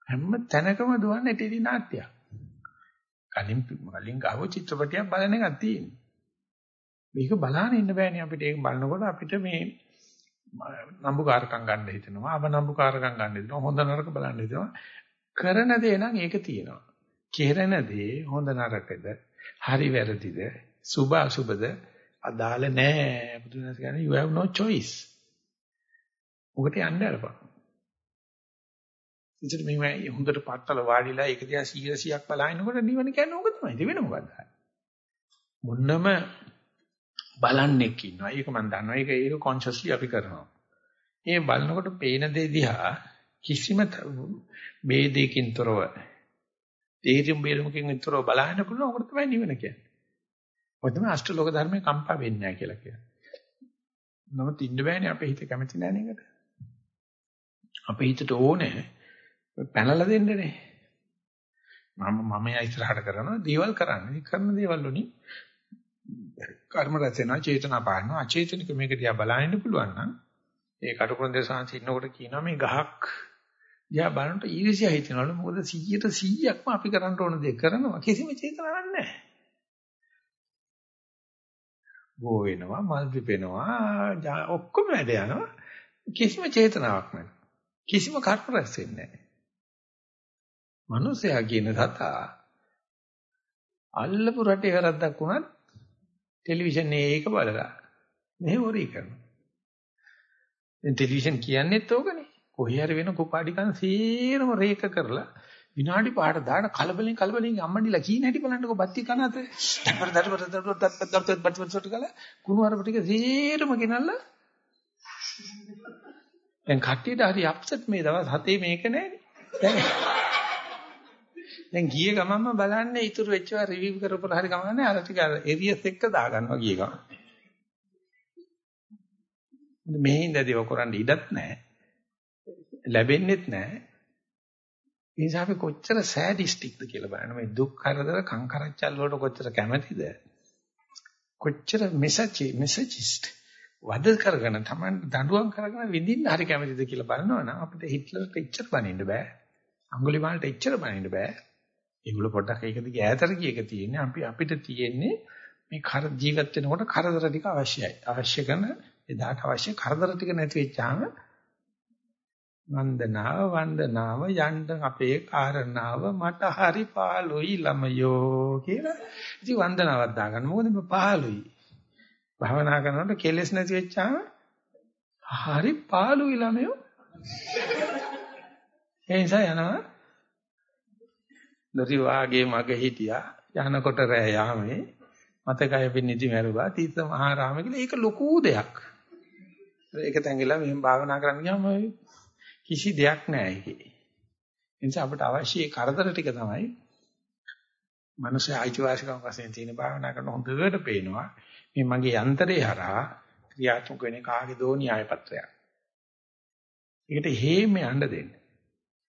A: හැම තැනකම දුවන්නේ ටෙලි නාට්‍යයක්. කලින් කලින් ගාව චිත්‍රපටයක් බලන එකක් තියෙනවා. මේක බලාගෙන ඉන්න බෑනේ අපිට ඒක බලනකොට අපිට මේ නම්බුකාරකම් ගන්න හිතෙනවා අව නම්බුකාරකම් ගන්න හිතෙනවා හොඳ නරක බලන්න හිතෙනවා කරන දේ නම් ඒක තියෙනවා කෙරෙන දේ හොඳ නරකද හරි වැරදිද? සුභ අසුභද? අදාළ නැහැ බුදුනාස් කියන්නේ you have no choice. ඔකට යන්න අරපන්. ඉතින් මේ හොඳට පත්තල වාඩිලා ඒක දිහා 100 100ක් බලනකොට නිවන කියන්නේ ඕක තමයි. ඉතින් වෙන මොකක්ද මුන්නම බලන්නෙක් ඉන්නවා. ඒක මම දන්නවා. ඒක ඒක කොන්ෂස්ලි අපි කරනවා. මේ බලනකොට පේන දේ දිහා කිසිම ભેදයකින් තොරව තේරුම් බේරුමකින් තොරව බලන්න පුළුවන්. ඔකට තමයි නිවන කියන්නේ. ඔය තමයි අෂ්ටලෝක ධර්මයේ කම්පා වෙන්නේ නැහැ කියලා කියන්නේ. නමුත් ඉන්න බෑනේ අපේ හිත කැමති නැහැ නේද? අපේ හිතට ඕනේ පැනලා දෙන්නනේ. මම මම ඉස්සරහට කරනවා දේවල් කරන්නේ. කරන දේවල් වලින් කර්ම රැස් වෙනවා, චේතනා පානවා. අචේතනික මේක දිහා බලන්න පුළුවන් නම් ඒ කටුකුරුන් දේශාංශ ඉන්නකොට කියනවා මේ ගහක් දිහා බලනකොට ඊර්ෂ්‍යා හිතෙනවලු මොකද 100ට 100ක්ම අපි කරන්න ඕන දේ කරනවා කිසිම චේතනාවක් නැහැ. බෝ වෙනවා, මල් පිපෙනවා, ඔක්කොම වැඩ යනවා. කිසිම චේතනාවක් නැහැ. කිසිම කර්ම රැස් වෙන්නේ නැහැ. මිනිසයා කියන සතා අල්ලපු රටේ වැරද්දක් වුණත් ටෙලිවිෂන් එක බලලා මේ හොරි කරනවා. දැන් ටෙලිවිෂන් කියන්නේත් ඕකනේ. කොහේ හරි වෙන කුපාඩිකන් සීරම රේක කරලා විනාඩි පාට දාන කලබලෙන් කලබලෙන් අම්මන්ඩිලා කී නැටි බලන්නකෝ බත්ති කනත දඩබර දඩබර දඩබර දඩබර දඩබර සොට කල කුණු අරප ටික සීරම ගෙනල්ලා දැන් කට්ටියට හරි අප්සෙට් මේ දවස් හතේ මේක නෑනේ. දැන් ගිය ගමන්ම බලන්නේ ඉතුරු වෙච්චවා රිවිව් කරපුවා හරි ගමන්නේ අර ටික එරියස් එක්ක දාගන්නවා ගිය ගමන්. මේ හින්දාදී ඔය කරන්න ඉඩත් නැහැ ලැබෙන්නෙත් නැහැ ඒ නිසා අපි කොච්චර සෑඩිස්ටික්ද කියලා බලන්න. මේ දුක් කරදර කංකරච්චල් වලට කොච්චර කැමැතිද? කොච්චර මෙසචි මෙසචිස්ට් වද කරගෙන Taman දඬුවම් කරගෙන විඳින්න හරි කැමැතිද කියලා බලනවනම් අපිට හිට්ලර්ට එච්චර බනින්න බෑ. අඟුලිමාලට එච්චර බනින්න බෑ. ඒගොල්ලෝ පොඩ්ඩක් ඒක දිගේ ඈතට ගියක තියෙන්නේ. අපි අපිට තියෙන්නේ මේ කර ජීවත් වෙනකොට කරදර ටික අවශ්‍යයි. අවශ්‍ය කරන එදාට අවශ්‍ය කරදර ටික නැති වෙච්චාම වන්දනාව වන්දනාව යන්න අපේ කාරණාව මට හරි පාළුයි ළමයෝ කියලා. ඉතින් වන්දනාවක් දාගන්න. මොකද මේ පාළුයි. භවනා කරනකොට කෙලෙස් නැති වෙච්චාම හරි පාළුයි ළමයෝ. ඒ නිසා යනවා. දරි වාගේ මග හිටියා යනකොට රෑ යාමේ මතකය පින්නਿති මරුවා තීර්ථ මහා රාම කියලා ඒක ලොකු දෙයක්. ඒක තැඟිලා මෙහෙම භාවනා කරන්න ගියාම කිසි දෙයක් නැහැ ඒකේ. ඒ නිසා අපට අවශ්‍ය කරදර ටික තමයි මනුෂ්‍ය ආයිතිවාසිකම් වශයෙන් තියෙන භාවනා කරන හොඳට පේනවා මේ මගේ යන්ත්‍රේ හරහා ක්‍රියාත්මක වෙන කාගේ දෝ න්‍යාය පත්‍රයක්. ඒකට හේම යන්න දෙන්න.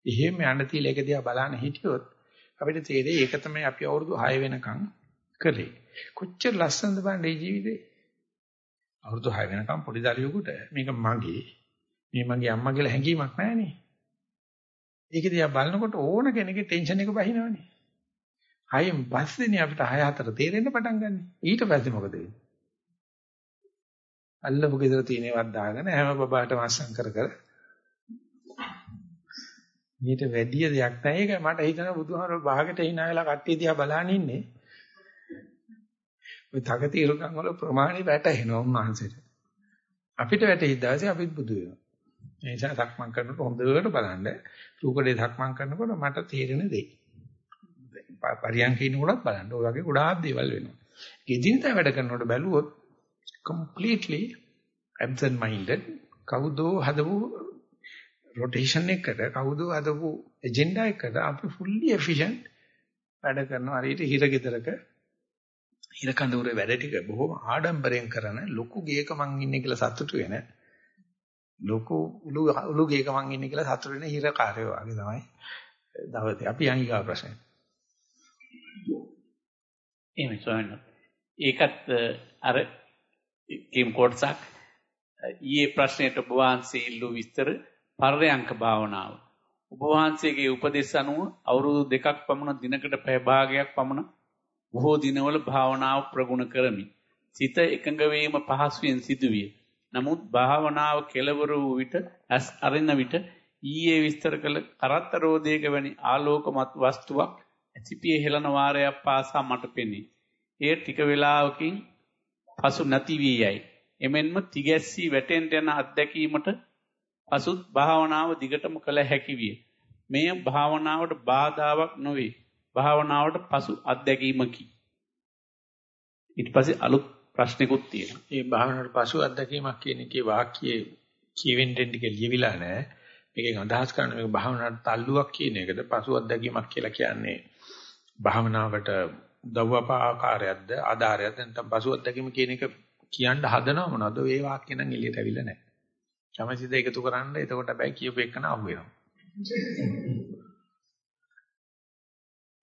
A: එහෙම යන්න තියලා ඒක දිහා බලන්න හිටියොත් අපිට තේරෙයි ඒක තමයි අපි අවුරුදු 6 වෙනකන් කළේ. කොච්චර ලස්සනද බලන්න මේ ජීවිතේ. අවුරුදු 6 වෙනකන් පොඩි දරුවෙකුට මේක මගේ මේ මගේ අම්මා කියලා හැඟීමක් නැහැනේ. ඒක දිහා බලනකොට ඕන කෙනෙක්ගේ ටෙන්ෂන් එක බහිනවනේ. හයෙන් පස්සේනේ අපිට හය හතර තේරෙන්න පටන් ගන්න. ඊට පස්සේ මොකද වෙන්නේ? අල්ලපු ගෙදර තියෙනවත් දාගෙන හැම බබාට මස්සම් කර කර මේට වැඩි දෙයක් නැහැ. ඒක මට හිතෙනවා බුදුහාමර භාගයට hina වෙලා කට්ටිය දිහා බලන ඉන්නේ. ඔය තකතිරුකම් වල ප්‍රමාණي වැටෙනවා උන්වහන්සේට. අපිට වැටෙයි දවසේ අපිත් බුදු වෙනවා. ඒ නිසා සක්මන් කරනකොට හොඳට බලන්න රූකඩේ සක්මන් කරනකොට මට තේරෙන දේ. පරියන්ක ඉන්නකොටත් බලන්න. ඔය වගේ ගොඩාක් දේවල් වෙනවා. එදිනදා වැඩ කරනකොට බැලුවොත් completely absent minded කවුදෝ හදපු rotation එකකට කවුදෝ හදපු agenda එකකට අපි fully efficient වැඩ කරනවා. හරියට හිර ගෙදරක හිර කඳවුරේ වැඩ ටික බොහොම ආඩම්බරයෙන් කරන ලොකු ගේක මං ඉන්නේ කියලා සතුටු වෙන ලොකු උළු උළු ගේක මං ඉන්නේ කියලා සතුට වෙන හිරකාරයෝ වගේ තමයි දවසේ අපි අංගිකා ප්‍රශ්න.
B: එහෙමයි ස්වාමීන් ඒකත් අර කීම් කොටසක් ඊයේ ප්‍රශ්නෙට ඔබ වහන්සේ ඉල්ලු විස්තර පරයන්ක භාවනාව. ඔබ වහන්සේගේ උපදෙස් අනුව අවුරුදු දෙකක් පමණ දිනකට පැය භාගයක් පමණ බොහෝ දිනවල භාවනාව ප්‍රගුණ කරමි. සිත එකඟ වීම පහසුවෙන් සිදුවිය. නමුත් භාවනාව කෙලවර වූ විට ඇස් අරින විට ඊයේ විස්තර කළ කරත්ත රෝධයක වැනි ආලෝකමත් වස්තුවක් ඇසිපියේ හෙළන වාරයක් පාසා මට පෙනේ. එය ටික වේලාවකින් පසු නැති වී යයි. එමෙන්ම තිගැස්සී වැටෙන්න යන අත්දැකීමට පසුත් භාවනාව දිගටම කළ හැකි විය. මෙය භාවනාවට බාධාවක් නොවේ. භාවනාවට පසු අත්දැකීමකි. ඊට පස්සේ අලුත් ප්‍රශ්නිකුත් තියෙනවා.
A: මේ භාවනාවට පසු අත්දැකීමක් කියන එකේ වාක්‍යයේ කියවෙන්න ටික ලියවිලා නැහැ. මේකෙන් අදහස් කරන්නේ මේක භාවනාවට තල්ලුවක් කියන එකද පසු අත්දැකීමක් කියලා කියන්නේ භාවනාවට උදව්වප ආකාරයක්ද ආධාරයක්ද නැත්නම් පසු අත්දැකීම කියන එක කියන්න හදනව මොනවද? ඒ වාක්‍ය නම් එළියට අවිල්ල නැහැ. කැමැතිද එකතු කරන්න? එතකොට හැබැයි කියපු එකන අහු වෙනවා.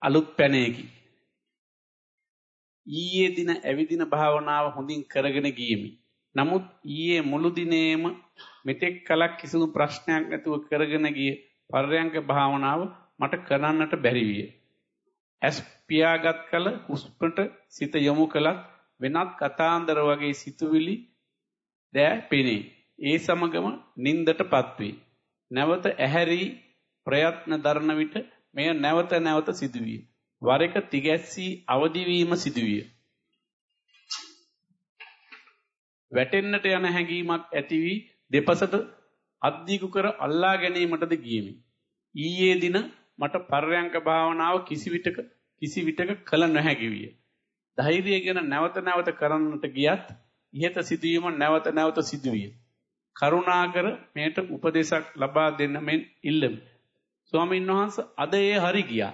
B: අලුත් පැනයකි. ඊයේ දින ඇවිදින භාවනාව හොඳින් කරගෙන ගියෙමි. නමුත් ඊයේ මුළු දිනේම මෙතෙක් කලක් කිසිදු ප්‍රශ්නයක් නැතුව කරගෙන ගිය පරයන්ක භාවනාව මට කරන්නට බැරි විය. ඇස් පියාගත් කල හුස්මට සිත යොමු කළත් වෙනත් කතාන්දර වගේ සිතුවිලි දෑ පෙනේ. ඒ සමගම නින්දටපත් වේ. නැවත ඇහැරි ප්‍රයත්න දරන විට මෙය නැවත නැවත සිදුවිය. වර එක තිගැස්සී අවදි වීම සිදුවිය. වැටෙන්නට යන හැඟීමක් ඇති වී දෙපසට අද්දිකු කර අල්ලා ගැනීමටද ගියෙමි. ඊයේ දින මට පර්යංක භාවනාව කිසි විටක කිසි විටක කළ නොහැකි විය. ධෛර්යයෙන් නැවත නැවත කරන්නට ගියත් ඉහත සිදුවීම නැවත නැවත සිදුවිය. කරුණාකර මේට උපදේශක් ලබා දෙන්න මෙන් ඉල්ලමි. ස්වාමීන් වහන්සේ අද ඒ හරි ගියා.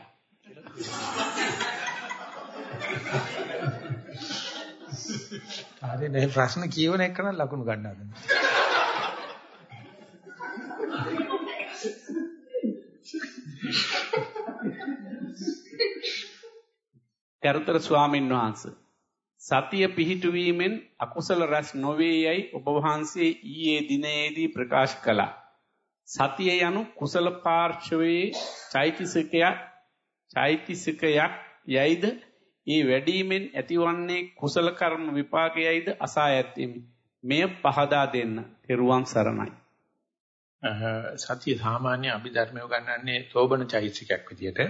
A: හරි නේ ප්‍රශ්න කියවන එක නම් ලකුණු ගන්න හදන්න.
B: කරුතර ස්වාමීන් වහන්සේ සතිය පිහිටුවීමෙන් අකුසල රැස් නොවේ යයි ඔබ වහන්සේ ඊයේ දිනේදී ප්‍රකාශ කළා. සතිය යනු කුසල පාර්ශවයේ චෛතසිකයක් චෛතසිකයක් යයිද? ඒ වැඩිමෙන් ඇතිවන්නේ කුසල කර්ම විපාකයයිද අසායත්තේමි මෙය පහදා දෙන්න. පෙරුවන් සරණයි.
A: සතිය සාමාන්‍ය අභිධර්මය ගන්නන්නේ සෝබන චෛතසිකයක් විදියට.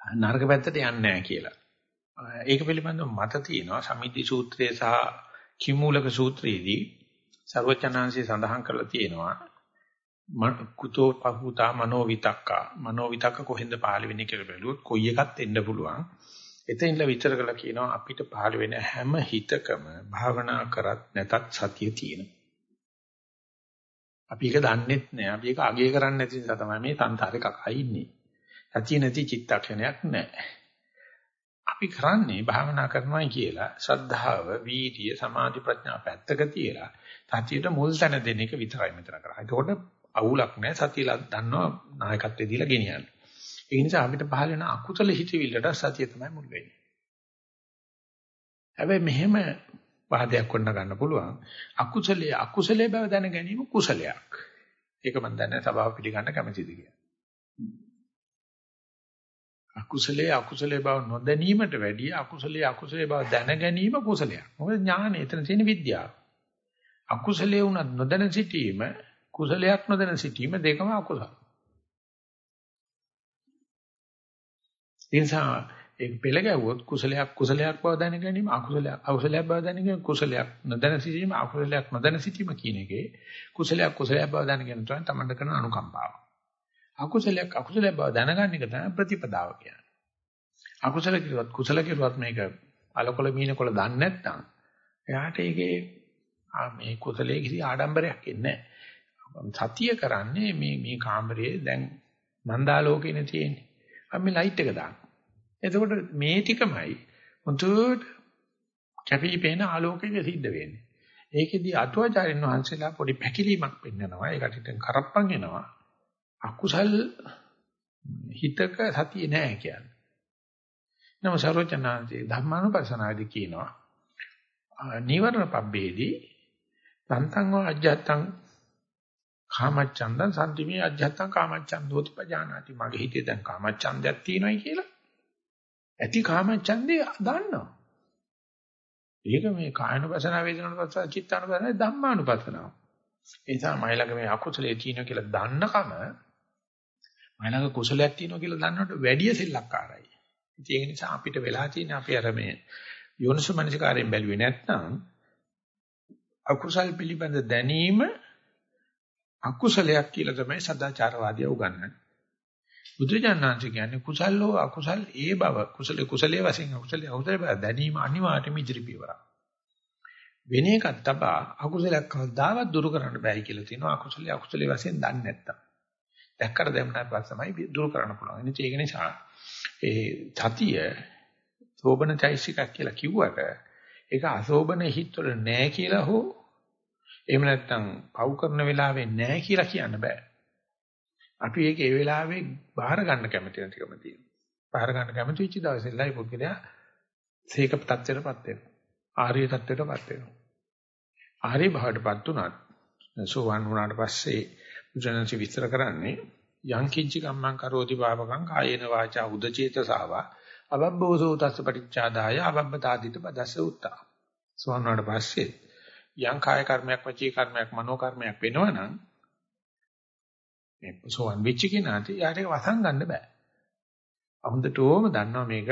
A: නරක පැත්තට යන්නේ නැහැ කියලා. ඒක පිළිබඳව මත තියෙනවා. සමිති සූත්‍රයේ සහ කිමූලක සූත්‍රයේදී සර්වචනාංශي සඳහන් කරලා තියෙනවා. කුතෝ පහුතා මනෝ විතක්කා. මනෝ විතක්ක කොහෙන්ද පහළ වෙන්නේ කියලා බැලුවොත් කොයි එකත් එන්න පුළුවන්. එතනින්ලා විතර කළා කියනවා අපිට පහළ වෙන හැම හිතකම භාවනා කරත් නැතත් සතිය තියෙනවා. අපි ඒක දන්නෙත් නෑ. අපි ඒක අගය කරන්නේ නැති නිසා තමයි මේ සංසාරේ කකා ඉන්නේ. සතිය නැති චිත්තක්ෂණයක් නෑ. අපි කරන්නේ භාවනා කරනවා කියලා ශ්‍රද්ධාව, වීර්ය, සමාධි ප්‍රඥා පැත්තක තියලා සතියට මුල් තැන දෙන එක විතරයි මෙතන කරන්නේ. ඒකෝට අවුලක් නැහැ සතියලා දන්නවා නායකත්වය දීලා ගෙනියන්න. ඒ නිසා අපිට පහළ වෙන අකුසල හිතවිල්ලට සතිය තමයි මුල් වෙන්නේ. හැබැයි මෙහෙම වාදයක් වන්න ගන්න පුළුවන්. අකුසලයේ අකුසලයේ බව දැන ගැනීම කුසලයක්. ඒක මම දන්නේ සබාව පිළිගන්න කැමතිද කියලා. අකුසලයේ අකුසලයේ බව නොදැනීමට වැඩිය අකුසලයේ අකුසලයේ බව දැන ගැනීම කුසලයක්. මොකද ඥානය එතන තියෙන විද්‍යාව. අකුසලයේ උනත් නොදැන සිටීම කුසලයක් නොදැන සිටීම දෙකම අකුසල. ඉන්සා ඒක පෙළ ගැවුවොත් කුසලයක් කුසලයක් බව දැන ගැනීම අකුසලයක් අකුසලයක් බව දැන ගැනීම කුසලයක් නොදැන සිටීම අකුසලයක් නොදැන සිටීම කියන එකේ කුසලයක් කුසලයක් බව දැන ගැනීම තමයි තමන්ට කරන අනුකම්පාව. අකුසලයක් අකුසලයක් බව දැනගන්න එක තමයි ප්‍රතිපදාව කියන්නේ. අකුසල කිරුවත් කුසල කිරුවත් මේක අලකොල මීනකොල දන්නේ නැත්නම් එයාට ඒකේ මේ කුසලයේ කිසි ආඩම්බරයක් එන්නේ නැහැ. සතිය කරන්නේ මේ මේ කාමරයේ දැන් මන්දාලෝකේනේ තියෙන්නේ. අපි ලයිට් එක දාන්න. එතකොට මේ ටිකමයි මුතුත් කැපී පෙනෙන ආලෝකයක සිද්ධ වෙන්නේ. ඒකෙදි අටුවාචාරින් වහන්සේලා පොඩි පැකිලීමක් පෙන්නනවා. ඒකට කරප්පන් එනවා. අකුසල් හිතක සතිය නැහැ කියන්නේ. නම සරෝජනාන්සේ ධර්මානුපස්සනාවේදී කියනවා නීවරණ පබ්බේදී තන්තං වා අජ්ජත්තං කාමච්ඡන්දං සම්තිමේ අජ්ජත්තං කාමච්ඡන්දෝති පජානාති. මගේ හිතේ දැන් කාමච්ඡන්දයක් තියෙනයි කියලා. ඇති කාමච්ඡන්දේ දන්නවා. ඒක මේ කායනුපසනාව වේදනානුපසනාව චිත්තානුපසනාව ධම්මානුපසනාව. ඒ නිසා මයිලඟ මේ අකුසලයේ තියෙන කියලා දන්නකම මයිලඟ කුසලයක් තියෙනවා කියලා දන්නවට වැඩිය සෙල්ලක්කාරයි. ඒක නිසා අපිට වෙලා තියෙන අපි අර මේ යෝනිසු මනසිකාරයෙන් බැලුවේ නැත්නම් අකුසල් පිළිබඳ දැනීම අකුසලයක් කියලා තමයි සදාචාරවාදියා උගන්වන්නේ. බුදුජානනාංශ කියන්නේ කුසල්ලෝ අකුසල් ඒ බව කුසල කුසලයේ වශයෙන් අකුසලයේ අකුසලයේ බව දැනීම අනිවාර්යයෙන්ම ඉදිරි පියවරක්. වෙන එකක් තබා අකුසලයක් කවදාවත් දුරු කරන්න බෑ කියලා තියෙනවා අකුසලයේ අකුසලයේ වශයෙන් දන්නේ නැත්තම්. දැක්කට දැම්මට පස්සමයි දුරු කරන්න පුළුවන්. ඉතින් ඒක නිසා ඒ සතිය සෝබන චෛසිකක් කියලා කිව්වට ඒක අසෝබන හිත්වල නෑ කියලා හෝ එහෙම නැත්නම් පව් කරන වෙලාවේ නෑ කියලා කියන්න බෑ. අපි ඒක ඒ වෙලාවේ බාහිර ගන්න කැමති නැතිකම තියෙනවා. බාහිර ගන්න කැමති වෙච්ච දවසෙල්ලයි පුද්ගලයා සීක තත්ත්වයටපත් වෙනවා. ආර්ය තත්ත්වයටපත් වෙනවා. ආර්ය භාවයටපත් උනත් සෝවන් වුණාට පස්සේ බුදුරජාණන්සේ විස්තර කරන්නේ යං කිංචි කම්මං කරෝති පාපකං කායේන වාචා උදචේතසාව අබබ්බෝසෝ තස්ස පටිච්චාදාය අබබ්බතාදිත පදස්ස උත්තා. සෝවන්නාට පස්සේ යම් කාය කර්මයක් වචී කර්මයක් මනෝ කර්මයක් වෙනවනම් මේ සෝවන් වෙච්ච කෙනාට යාට ඒක වසන් ගන්න බෑ. අහුඳටෝම දන්නවා මේක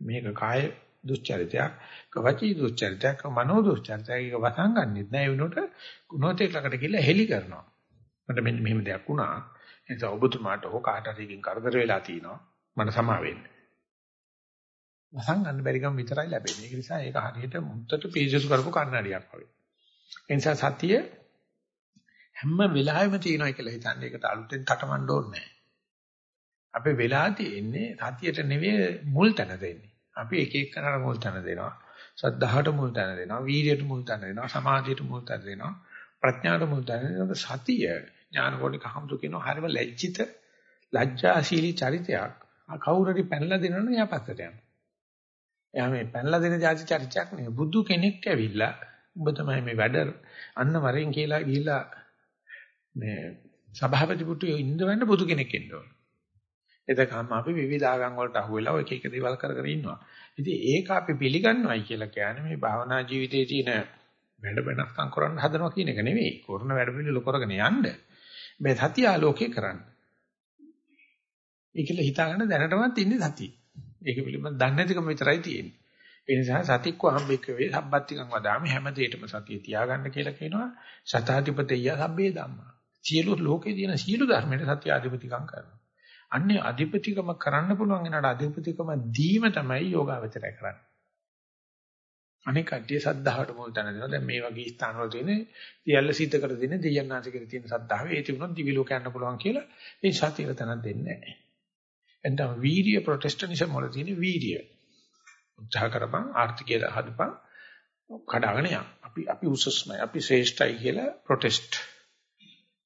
A: මේක කාය දුස්චරිතයක්, වචී දුස්චරිතයක්, මනෝ දුස්චරිතයක් ඒක වසන් ගන්නෙත් නෑ. ඒ වෙනුවට ගුණෝතේ ළඟට ගිහලා හෙලි කරනවා. මට මෙන්න මෙහෙම දෙයක් වුණා. ඒ නිසා ඔබතුමාට හෝ කාට හරි එකකින් කරදර වෙලා තිනවා. මට සමා වෙන්න. වසන් ගන්න බැරි කම විතරයි ලැබෙන්නේ. ඒ නිසා ඒක හරියට මුත්තට පිළිසුසු කරපු කන්නඩියක් වගේ. ඒ නිසා සතිය හැම වෙලාවෙම තියෙනවා කියලා හිතන්නේ ඒකට අලුතෙන් තටමඬ ඕනේ අපේ වෙලා තියෙන්නේ සතියට නෙවෙයි මුල් තැන දෙන්නේ. අපි එක එක කරලා මුල් තැන දෙනවා. සද්ධාහට මුල් තැන දෙනවා. වීර්යයට මුල් තැන දෙනවා. සමාධියට මුල් තැන දෙනවා. ප්‍රඥාවට මුල් තැන දෙනවා. සතිය ඥානකොණික හම්තු කියනවා හරිම ලැජ්ජිත ලැජ්ජාශීලී චරිතයක්. කවුරුරි පැනලා දෙනවනේ එයා පස්සට යනවා. එයා මේ පැනලා දෙන જાති චරිතයක් නෙවෙයි. බුදු කෙනෙක් ඇවිල්ලා ඔබ තමයි මේ වැඩ අන්න වරෙන් කියලා ගිහිල්ලා මේ සභාපති පුතු ඉඳවන්න බුදු කෙනෙක් එන්න ඕන. එතකම අපි විවිධ ආගම් වලට අහුවෙලා එක එක දේවල් කර කර ඉන්නවා. ඉතින් ඒක අපි පිළිගන්නවයි කියලා කියන්නේ මේ භාවනා ජීවිතයේ තියෙන වැඩ වෙනස්කම් කරන්න හදනවා කියන එක නෙවෙයි. කරන වැඩ පිළිවෙල කරගෙන යන්න. මේ සතිය ආලෝකේ කරන්න. ඒකල හිතාගන්න දැනටමත් ඉන්නේ සතිය. ඒක පිළිබඳ දන්නේ නැතිකම විතරයි තියෙන්නේ. ඒ නිසා සතික්ව හම්බෙක වේ සබ්බත්තිකං වදාමි හැම දෙයකම සතිය තියාගන්න කියලා කියනවා. සතාධිපතේය සබ්බේ ධම්මා. සියලු ලෝකේ තියෙන සියලු ධර්මයට සත්‍ය අධිපතිකම් කරනවා. අන්නේ අධිපතිකම කරන්න පුළුවන් එනට අධිපතිකම දීම තමයි යෝගාවචරය කරන්නේ. අනේ කඩිය සද්ධාවට මුල් තැන දෙනවා. දැන් මේ වගේ ස්ථානවල තියෙන සියල්ල සිද්ධ කර දෙන දෙයයන්ාංශකේ තියෙන සද්ධාව ඒ තිබුණොත් දිවි ලෝක යන්න පුළුවන් කියලා ඒ සතිය තැනක් දෙන්නේ නැහැ. එතන වීර්ය ප්‍රොටෙස්ටනිසම් වල තියෙන වීර්ය. උත්සාහ කරපන් ආර්ථිකය හදපන් කඩාගෙන යන්න. අපි අපි උසස්මයි අපි ශ්‍රේෂ්ඨයි කියලා ප්‍රොටෙස්ට්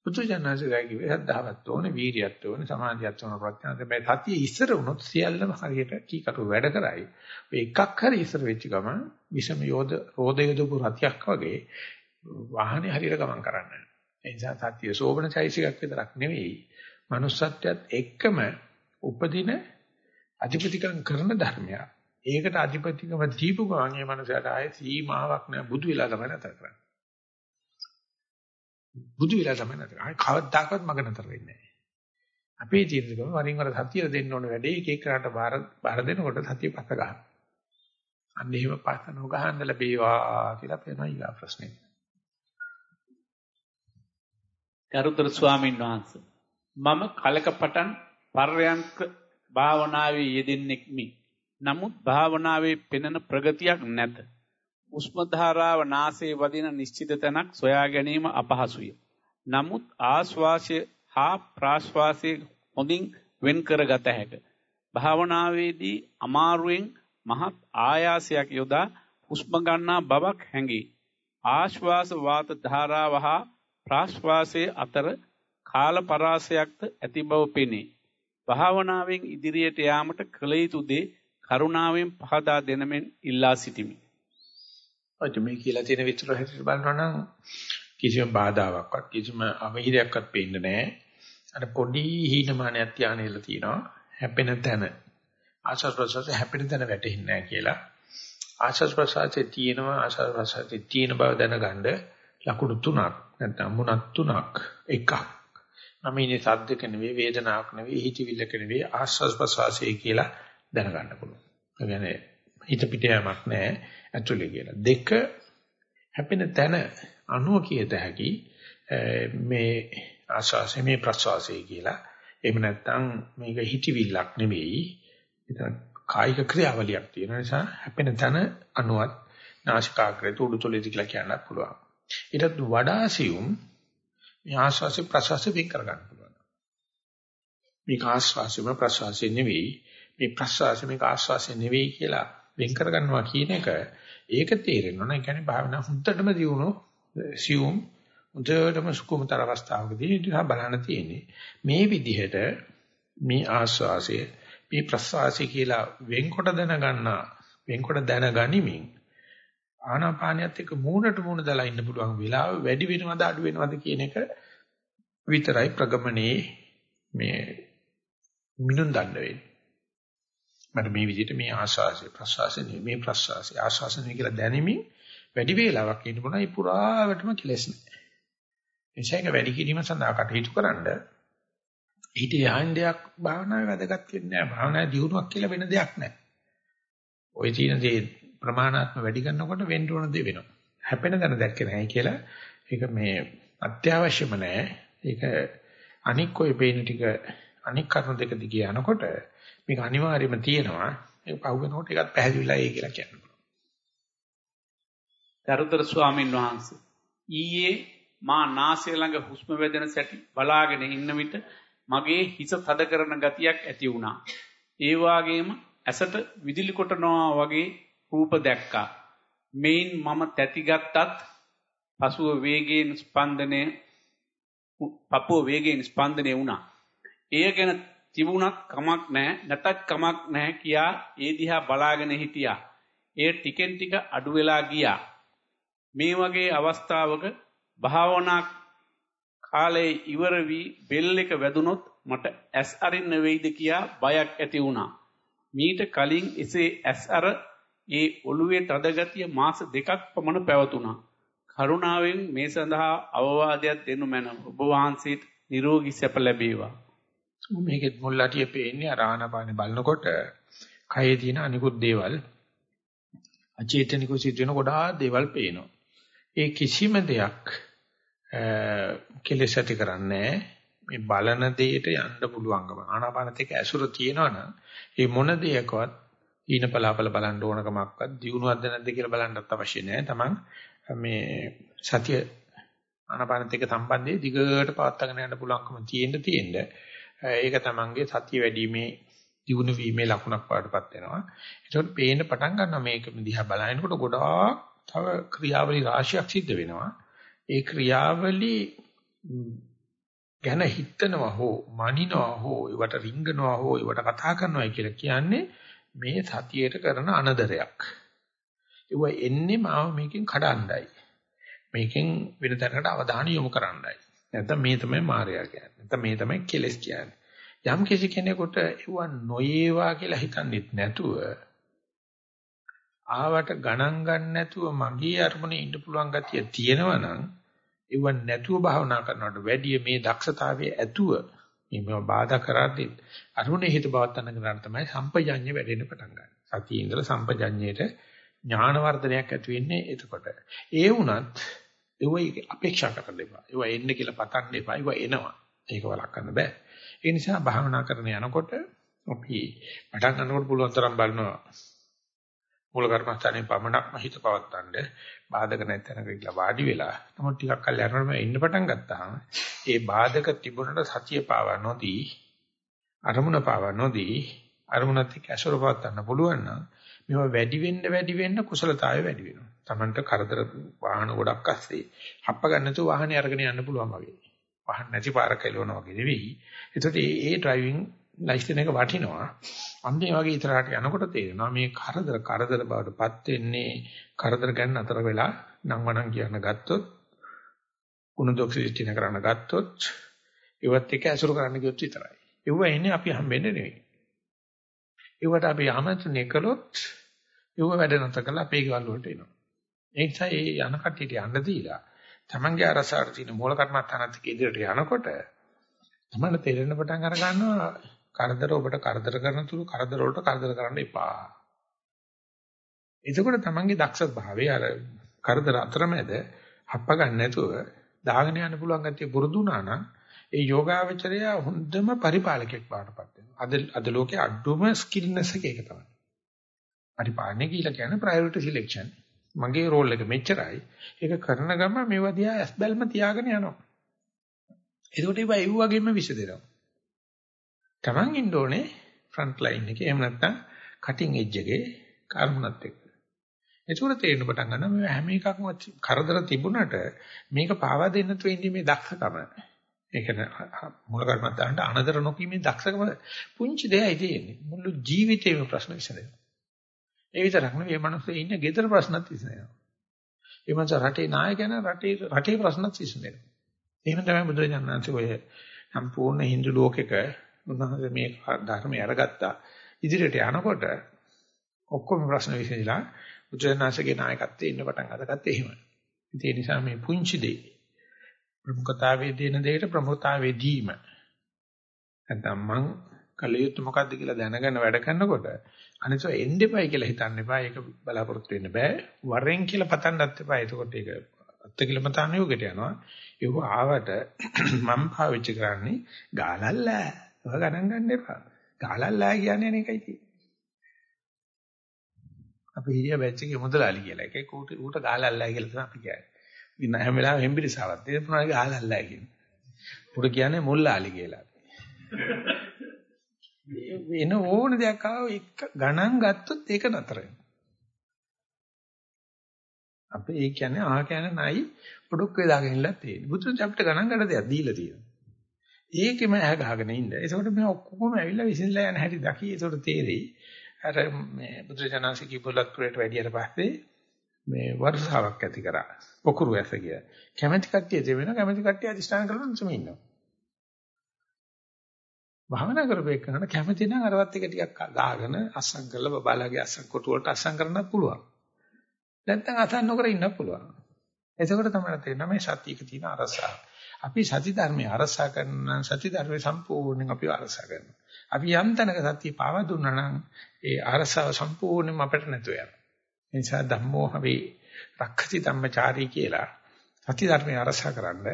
A: බුදුජානනාංශය කිව්වේ සද්ධාවත් ඕනේ, වීරියත් ඕනේ, සමාධියත් ඕනේ, ප්‍රඥාවත්. මේ සතිය ඉස්සර වුණොත් සියල්ලම හරියට කීකටු වැඩ කරයි. ඔය එකක් හරි ඉස්සර වෙච්ච ගමන් විෂම යෝධ රෝධ යොදපු රතියක් වගේ වාහනේ හරියට ගමන් කරන්න. ඒ නිසා සතිය සෝබන චෛසිකක් විතරක් නෙවෙයි. manussත්වයත් එක්කම උපදින අධිපතිකම් කරන ධර්මයක්. ඒකට අධිපතිකම දීපු ගමන් මේ මනසට ආයේ සීමාවක් නෑ බුදු වෙලා තමයි නැතර කරන්නේ. බුදු වෙලා තමයි නැතර. ආයි කවදාකවත් මග නැතර වෙන්නේ නැහැ. අපේ ජීවිතේකම වරින් වර සතිය දෙන්න ඕන වැඩේ එක එක කරාට බාර බාර දෙනකොට සතිය පස්ස ගන්න. අන්න එහෙම පස්ස නොගහන්න ලැබේවා කියලා පේනවා ඊගා ප්‍රශ්නේ.
B: ගරුතර ස්වාමීන් වහන්සේ මම කලක පටන් පර්යංක භාවනාවේ යෙදෙන්නෙක්මි. නමුත් භාවනාවේ පෙනෙන ප්‍රගතියක් නැත. උෂ්ම ධාරාව නාසයේ වදින නිශ්චිත තැනක් සොයා ගැනීම අපහසුය. නමුත් ආශ්වාසය හා ප්‍රාශ්වාසය හොඳින් වෙන් කරගත හැක. භාවනාවේදී අමාරුවෙන් මහත් ආයාසයක් යොදා හුස්ම ගන්නා බවක් හැඟේ. ආශ්වාස වාත ධාරාව හා ප්‍රාශ්වාසයේ අතර කාල පරාසයක්ද ඇති බව පෙනේ. භාවනාවෙන් ඉදිරියට යාමට කළ යුතු දේ කරුණාවෙන් පහදා දෙනමෙන් ඉල්ලා සිටිමි.
A: ඔය මේ කියලා තියෙන විතර හැටියට බලනවා නම් කිසිම බාධාවක්වත් කිසිම අවහිරයක්වත් පේන්නේ නැහැ. අර පොඩි හීනමානයක් ධානයල තියෙනවා. හැපෙන තැන. ආශස් ප්‍රසවාසයේ හැපෙන තැන වැටෙන්නේ නැහැ කියලා. ආශස් ප්‍රසවාසයේ තියෙනවා ආශස් ප්‍රසවාසයේ තියෙන බව දැනගන්න ලකුණු තුනක් නැත්නම් මුණක් තුනක් එකක්. මම ඉන්නේ සද්දක නෙවෙයි වේදනාවක් නෙවෙයි හිතවිල්ලක නෙවෙයි ආශස් ප්‍රසවාසයේ කියලා දැනගන්න පුළුවන්. ඒ කියන්නේ හිත පිට යamak නැහැ. ඇතුලේ කියලා. දෙක හැපෙන තැන අණුව කියත හැකි මේ ආශාසය මේ ප්‍රසවාසය කියලා. එහෙම නැත්නම් මේක හිතවිල්ලක් නෙවෙයි. ඒක කායික ක්‍රියාවලියක් තියෙන නිසා හැපෙන තැන අණුවත් නාසිකාග්‍රේත උඩුතොලේදී කියලා කියන්නත් පුළුවන්. ඊටත් වඩා සියුම් මේ ආශාසය ප්‍රසවාසය වෙන් කරගන්න පුළුවන්. මේක ආශාසයම ප්‍රසවාසය නෙවෙයි. මේ ප්‍රසවාසය මේක ආශාසය නෙවෙයි කියලා වෙන් කරගන්නවා කියන එක ඒක තේරෙනවා නේ. කියන්නේ භාවනා හුද්දටම දියුණු සියුම් හුද්දටම සුකුමතර අවස්ථාවකදී ඉතින් බලන්න තියෙන්නේ. මේ විදිහට මේ ආස්වාසය මේ ප්‍රසවාසය කියලා වෙන්කොට දැනගන්නා වෙන්කොට දැනගනිමින් ආනාපානියත් එක්ක මූණට මූණ දාලා ඉන්න පුළුවන් වෙලාව වැඩි වෙනවද අඩු වෙනවද කියන එක විතරයි ප්‍රගමනයේ මේ මිනුම් දන්න වෙන්නේ. මට මේ විදිහට මේ ආශාසය ප්‍රසවාසය මේ ප්‍රසවාසය ආශාසය කියලා දැනෙමින් වැඩි වේලාවක් ඉන්න පුළුවන් ඒ පුරාවටම කෙලස් නැහැ. එනිසා ඒක වැඩි කිරීම සඳහා කටයුතු කරන්න ඊට යහින් දෙයක් භාවනාවේ වැදගත් වෙන්නේ නැහැ. භාවනාවේ දියුණුවක් කියලා වෙන දෙයක් නැහැ. ওই තියෙන දේ ප්‍රමාණාත්මක වැඩි කරනකොට වෙන්න ඕන දේ වෙනවා. හැපෙන දන දැක්කේ නැහැ කියලා ඒක මේ අත්‍යවශ්‍යම නැහැ. ඒක අනික් ඔය පේන ටික අනික් කරුණු දෙක දිගේ යනකොට මේක අනිවාර්යයෙන්ම තියෙනවා. ඒක පහු වෙනකොට ඒකත් පැහැදිලිලා ඒ කියලා කියන්න පුළුවන්.
B: දරුතර ස්වාමින් වහන්සේ ඊයේ මා නාසය ළඟ හුස්ම වැදෙන සැටි බලාගෙන ඉන්න විට මගේ හිස තද කරන ගතියක් ඇති වුණා. ඒ වාගේම ඇසට විදුලි කොටනවා වගේ රූප දැක්කා. මේන් මම තැතිගත්තත් පසුව වේගයෙන් ස්පන්දනය පපුව වේගයෙන් ස්පන්දනය වුණා. එය ගැන තිබුණත් කමක් නැහැ නැතත් කමක් නැහැ කියා ඒ දිහා බලාගෙන හිටියා. එය ටිකෙන් ටික අඩු වෙලා ගියා. මේ වගේ අවස්ථාවක භාවනා කාලේ ඉවර වී බෙල් එක වැදුනොත් මට ඇස් අරින්න වෙයිද කියා බයක් ඇති වුණා. මීට කලින් එසේ ඇස් අර ඒ ඔළුවේ තද ගතිය මාස දෙකක් පමණ පැවතුණා. කරුණාවෙන් මේ සඳහා අවවාදයක් දෙනු මැනව. ඔබ වහන්සේට නිරෝගී සැප ලැබේවා.
A: මේකෙත් මුල්ලාටිය පේන්නේ ආනාපානෙ බලනකොට කයේ තියෙන අනිකුත් දේවල් අචේතනිකව සිදුවෙන ගොඩාක් දේවල් පේනවා. ඒ කිසිම දෙයක් කෙලෙස් ඇති කරන්නේ මේ බලන දෙයට යන්න පුළුවන්කම. ආනාපානත් එක්ක ඇසුර තියෙනවනම් ඒ මොන දෙයකවත් ඊන පලාපල බලන්න ඕනකමක්වත් දියුණුවක්ද නැද්ද කියලා බලන්නත් අවශ්‍ය නැහැ. Taman මේ සතිය ආනාපානත් එක්ක සම්බන්ධයේ දිගට පවත්වාගෙන යන්න පුළුවන්කම තියෙන්න තියෙන්න ඒක Tamanගේ සතිය වැඩිීමේ දියුණු වීමේ ලකුණක් වඩපත් වෙනවා. ඒකට පේන්න පටන් ගන්නවා මේක දිහා බලනකොට ගොඩාක් තව ක්‍රියාවලි රාශියක් සිද්ධ වෙනවා. ඒ ක්‍රියාවලි ගැන හිතනවා හෝ මනිනවා හෝ ඒවට රිංගනවා හෝ ඒවට කතා කරනවා කියලා කියන්නේ මේ සතියේට කරන අනදරයක්. ඒව එන්නේ මාව මේකෙන් කඩන්නයි. මේකෙන් වෙන තැනකට අවධානය යොමු කරන්නයි. නැත්නම් මේ තමයි මායя කියන්නේ. නැත්නම් මේ තමයි කෙලස් කියන්නේ. යම් කිසි කෙනෙකුට ඒව නොයේවා කියලා හිතන්නේත් නැතුව ආවට ගණන් ගන්න නැතුව මගේ අරමුණේ ඉන්න පුළුවන් ගතිය තියෙනවා නම් ඒව නැතුව භාවනා කරනවට වැඩිය මේ දක්ෂතාවයේ ඇතුව මේ බාධා කරද්දී අරුණේ හිත බවත්තන්න කරන තමයි සම්පජඤ්ඤය වැඩෙන්න පටන් ගන්න. සතියේ ඉඳලා සම්පජඤ්ඤයට ඥාන වර්ධනයක් ඇති වෙන්නේ එතකොට. ඒ වුණත් ඒව අපේක්ෂා කරන්න එපා. ඒව එන්න කියලා පතන්න එපා. ඒව එනවා. ඒක වළක්වන්න බෑ. ඒ නිසා භාවනා කරන යනකොට අපි පටන් ගන්නකොට පුළුවන් තරම් බලනවා මූල කර්මස්ථානේ පමණක්ම හිත පවත්තන්න බාධක නැත්නම් කියලා වාඩි වෙලා නමුත් ටිකක් කල් යනකොට ඉන්න පටන් ගත්තාම ඒ බාධක තිබුණට සතිය පාවා නොදී අරමුණ පාවා නොදී අරමුණත් එක්ක ඇසුර පවත්තන්න පුළුවන් නම් මේවා වැඩි වෙන්න වැඩි වෙන්න කුසලතාවය වැඩි වෙනවා. Tamanට කරදර වාහන ගොඩක් අස්සේ හප්ප ගන්න නැතුව වාහනේ අරගෙන යන්න පුළුවන් වගේ. වාහන නැති පාරක එලවනවා වගේ නෙවෙයි. ඒකට ඒ ඩ්‍රයිවිං ලයිසන් එක වටිනවා. අන්නේ වගේ ඉතරහට යනකොට තේරෙනවා මේ කරදර කරදර බවටපත් වෙන්නේ කරදර ගන්න අතර වෙලා නම් වණන් කියන ගත්තොත් උණු දොක්සිටින කරන්න ගත්තොත් ඒවත් එක ඇසුරු කරන්න ගියොත් විතරයි. ඒව එන්නේ අපි හම්බෙන්නේ නෙවෙයි. ඒවට අපි ආමන්ත්‍රණය කළොත් ඒව වැඩ නැත කළා අපේ ගෙවල් වලට එනවා. ඒ නිසා ඒ යන කට්ටියට යන්න දීලා තමන්ගේ අරසාර තියෙන මූල කර්මත්තානත් ඉදිරියට යනකොට තමයි තේරෙන පටන් අර ගන්නවා කරදර ඔබට කරදර කරන තුරු කරදර වලට කරදර කරන්න එපා. එතකොට තමන්ගේ දක්ෂ භාවය අර කරදර අතරමැද හප්ප ගන්න නැතුව දාගෙන යන්න පුළුවන් ගැතිය පුරුදු වුණා නම් ඒ යෝගාවචරය හොඳම පරිපාලකෙක් බාටපත් වෙනවා. අද අද ලෝකේ අඩුම ස්කිල්නස් එක ඒක තමයි. පරිපාලනය කියලා කියන්නේ ප්‍රයොරිටි සිලෙක්ෂන්. මගේ රෝල් එක මෙච්චරයි. ඒක කරන ගම මේවා දිහා ඇස් බැල්ම තියාගෙන යනවා. එතකොට ඒවා ඒ වගේම විසදෙනවා. Taman ඉන්න ඕනේ ෆ්‍රන්ට් ලයින් එකේ. එහෙම නැත්නම් කටින් එජ් එකේ කර්මුණත් එක්ක. ඒකෝර තේරෙන්න පටන් ගන්නවා මේ හැම එකක්ම කරදර තිබුණට මේක පාවා දෙන්න තු වෙන්නේ මේ දක්ෂකම. ඒ කියන්නේ මූල කර්මත්තාන්ට අනදර නොකීමේ දක්ෂකම පුංචි දෙයයි තියෙන්නේ. මුළු ජීවිතේම ප්‍රශ්න විසඳෙනවා. ඒ විතරක් නෙවෙයි මේ මිනිස්සු ඉන්නේ gedara ප්‍රශ්නත් විසඳෙනවා. ඒ මනස රටේ නායකයන් රටේ රටේ ප්‍රශ්නත් විසඳෙනවා. එහෙම තමයි බුදුරජාණන් වහන්සේ ඔය සම්පූර්ණ Hindu ලෝකෙක උන්වහන්සේ මේ ධර්මය අරගත්තා. ඉදිරියට යනකොට ඔක්කොම ප්‍රශ්න විසඳලා බුදුරජාණන්සේගේ නායකත්වයේ ඉන්න පටන් අදගත්තේ එහෙමයි. ඒ නිසා මේ පුංචි දෙය ප්‍රමුඛතාවයේ දෙන දෙයට ප්‍රමුඛතාවයේ දීම. නැත්නම් මං කලියුත් මොකද්ද කියලා දැනගෙන වැඩ කරනකොට අනිතෝ එන්න එපයි කියලා හිතන්න එපා. ඒක බලාපොරොත්තු වෙන්න බෑ. වරෙන් කියලා පතන්නත් එපා. එතකොට ඒක අත්කිලමතාන යෝගයට යනවා. ඒක ආවට මම පාවිච්චි කරන්නේ ගාලල්ලා. ඔය ගණන් ගන්න එපා. ගාලල්ලා කියන්නේ අනේකයි තියෙන්නේ. අපි හිරිය බැච් එකේ මුදලාලි කියලා. ඒක ඌට ඌට ගාලල්ලා කියලා තමයි අපි කියන්නේ. ඉතින් හැම වෙලාවෙම හෙම්බිරිසාවක් දෙන්නුනා ගාලල්ලා කියන්නේ. ඌට කියන්නේ මුල්ලාලි කියලා. වෙන ඕන දෙයක් ආව එක ගණන් ගත්තොත් ඒක නතර වෙනවා. අපි ඒ කියන්නේ ආ කියන්නේ නයි පොඩක් වේදාගෙන ඉන්නලා තියෙන්නේ. බුදුන් අපිට ගණන් ගන්න දෙයක් දීලා තියෙනවා. ඒකෙම ඇහ ගහගෙන ඉන්න. ඒසකොට මේ ඔක්කොම ඇවිල්ලා විසින්ලා යන හැටි දකි. ඒසකොට තේරෙයි. අර මේ බුදුරජාණන්සේ බුලත් පුරේට වැඩියට පස්සේ මේ වර්ෂාවක් ඇති කරා. පොකුරු ඇස කිය. කැමැති කට්ටිය දෙවෙන කැමැති කට්ටිය අදිස්ථාන කරලා නැසම ඉන්නවා. භාවනා කරපේ කරන කැමැති නම් අරවත් එක ටිකක් ගාගෙන අස්සම් කරලා බබාලාගේ අස්සම් කොටු වලට අස්සම් කරන්නත් පුළුවන්. නැත්නම් අසන් නොකර ඉන්න පුළුවන්. එතකොට තමයි තේරෙනවා මේ සතියක තියෙන අරසාව. අපි සති ධර්මයේ අරසා කරන සති ධර්මයේ සම්පූර්ණයෙන් අපි අරසා කරනවා. අපි යම් තැනක සතිය පාව දුන්නා නම් ඒ අරසාව සම්පූර්ණයෙන්ම අපිට නැතුව යනවා. ඒ නිසා ධම්මෝ හවේ රක්ඛති ධම්මචාරී කියලා සති ධර්මයේ අරසා කරන්න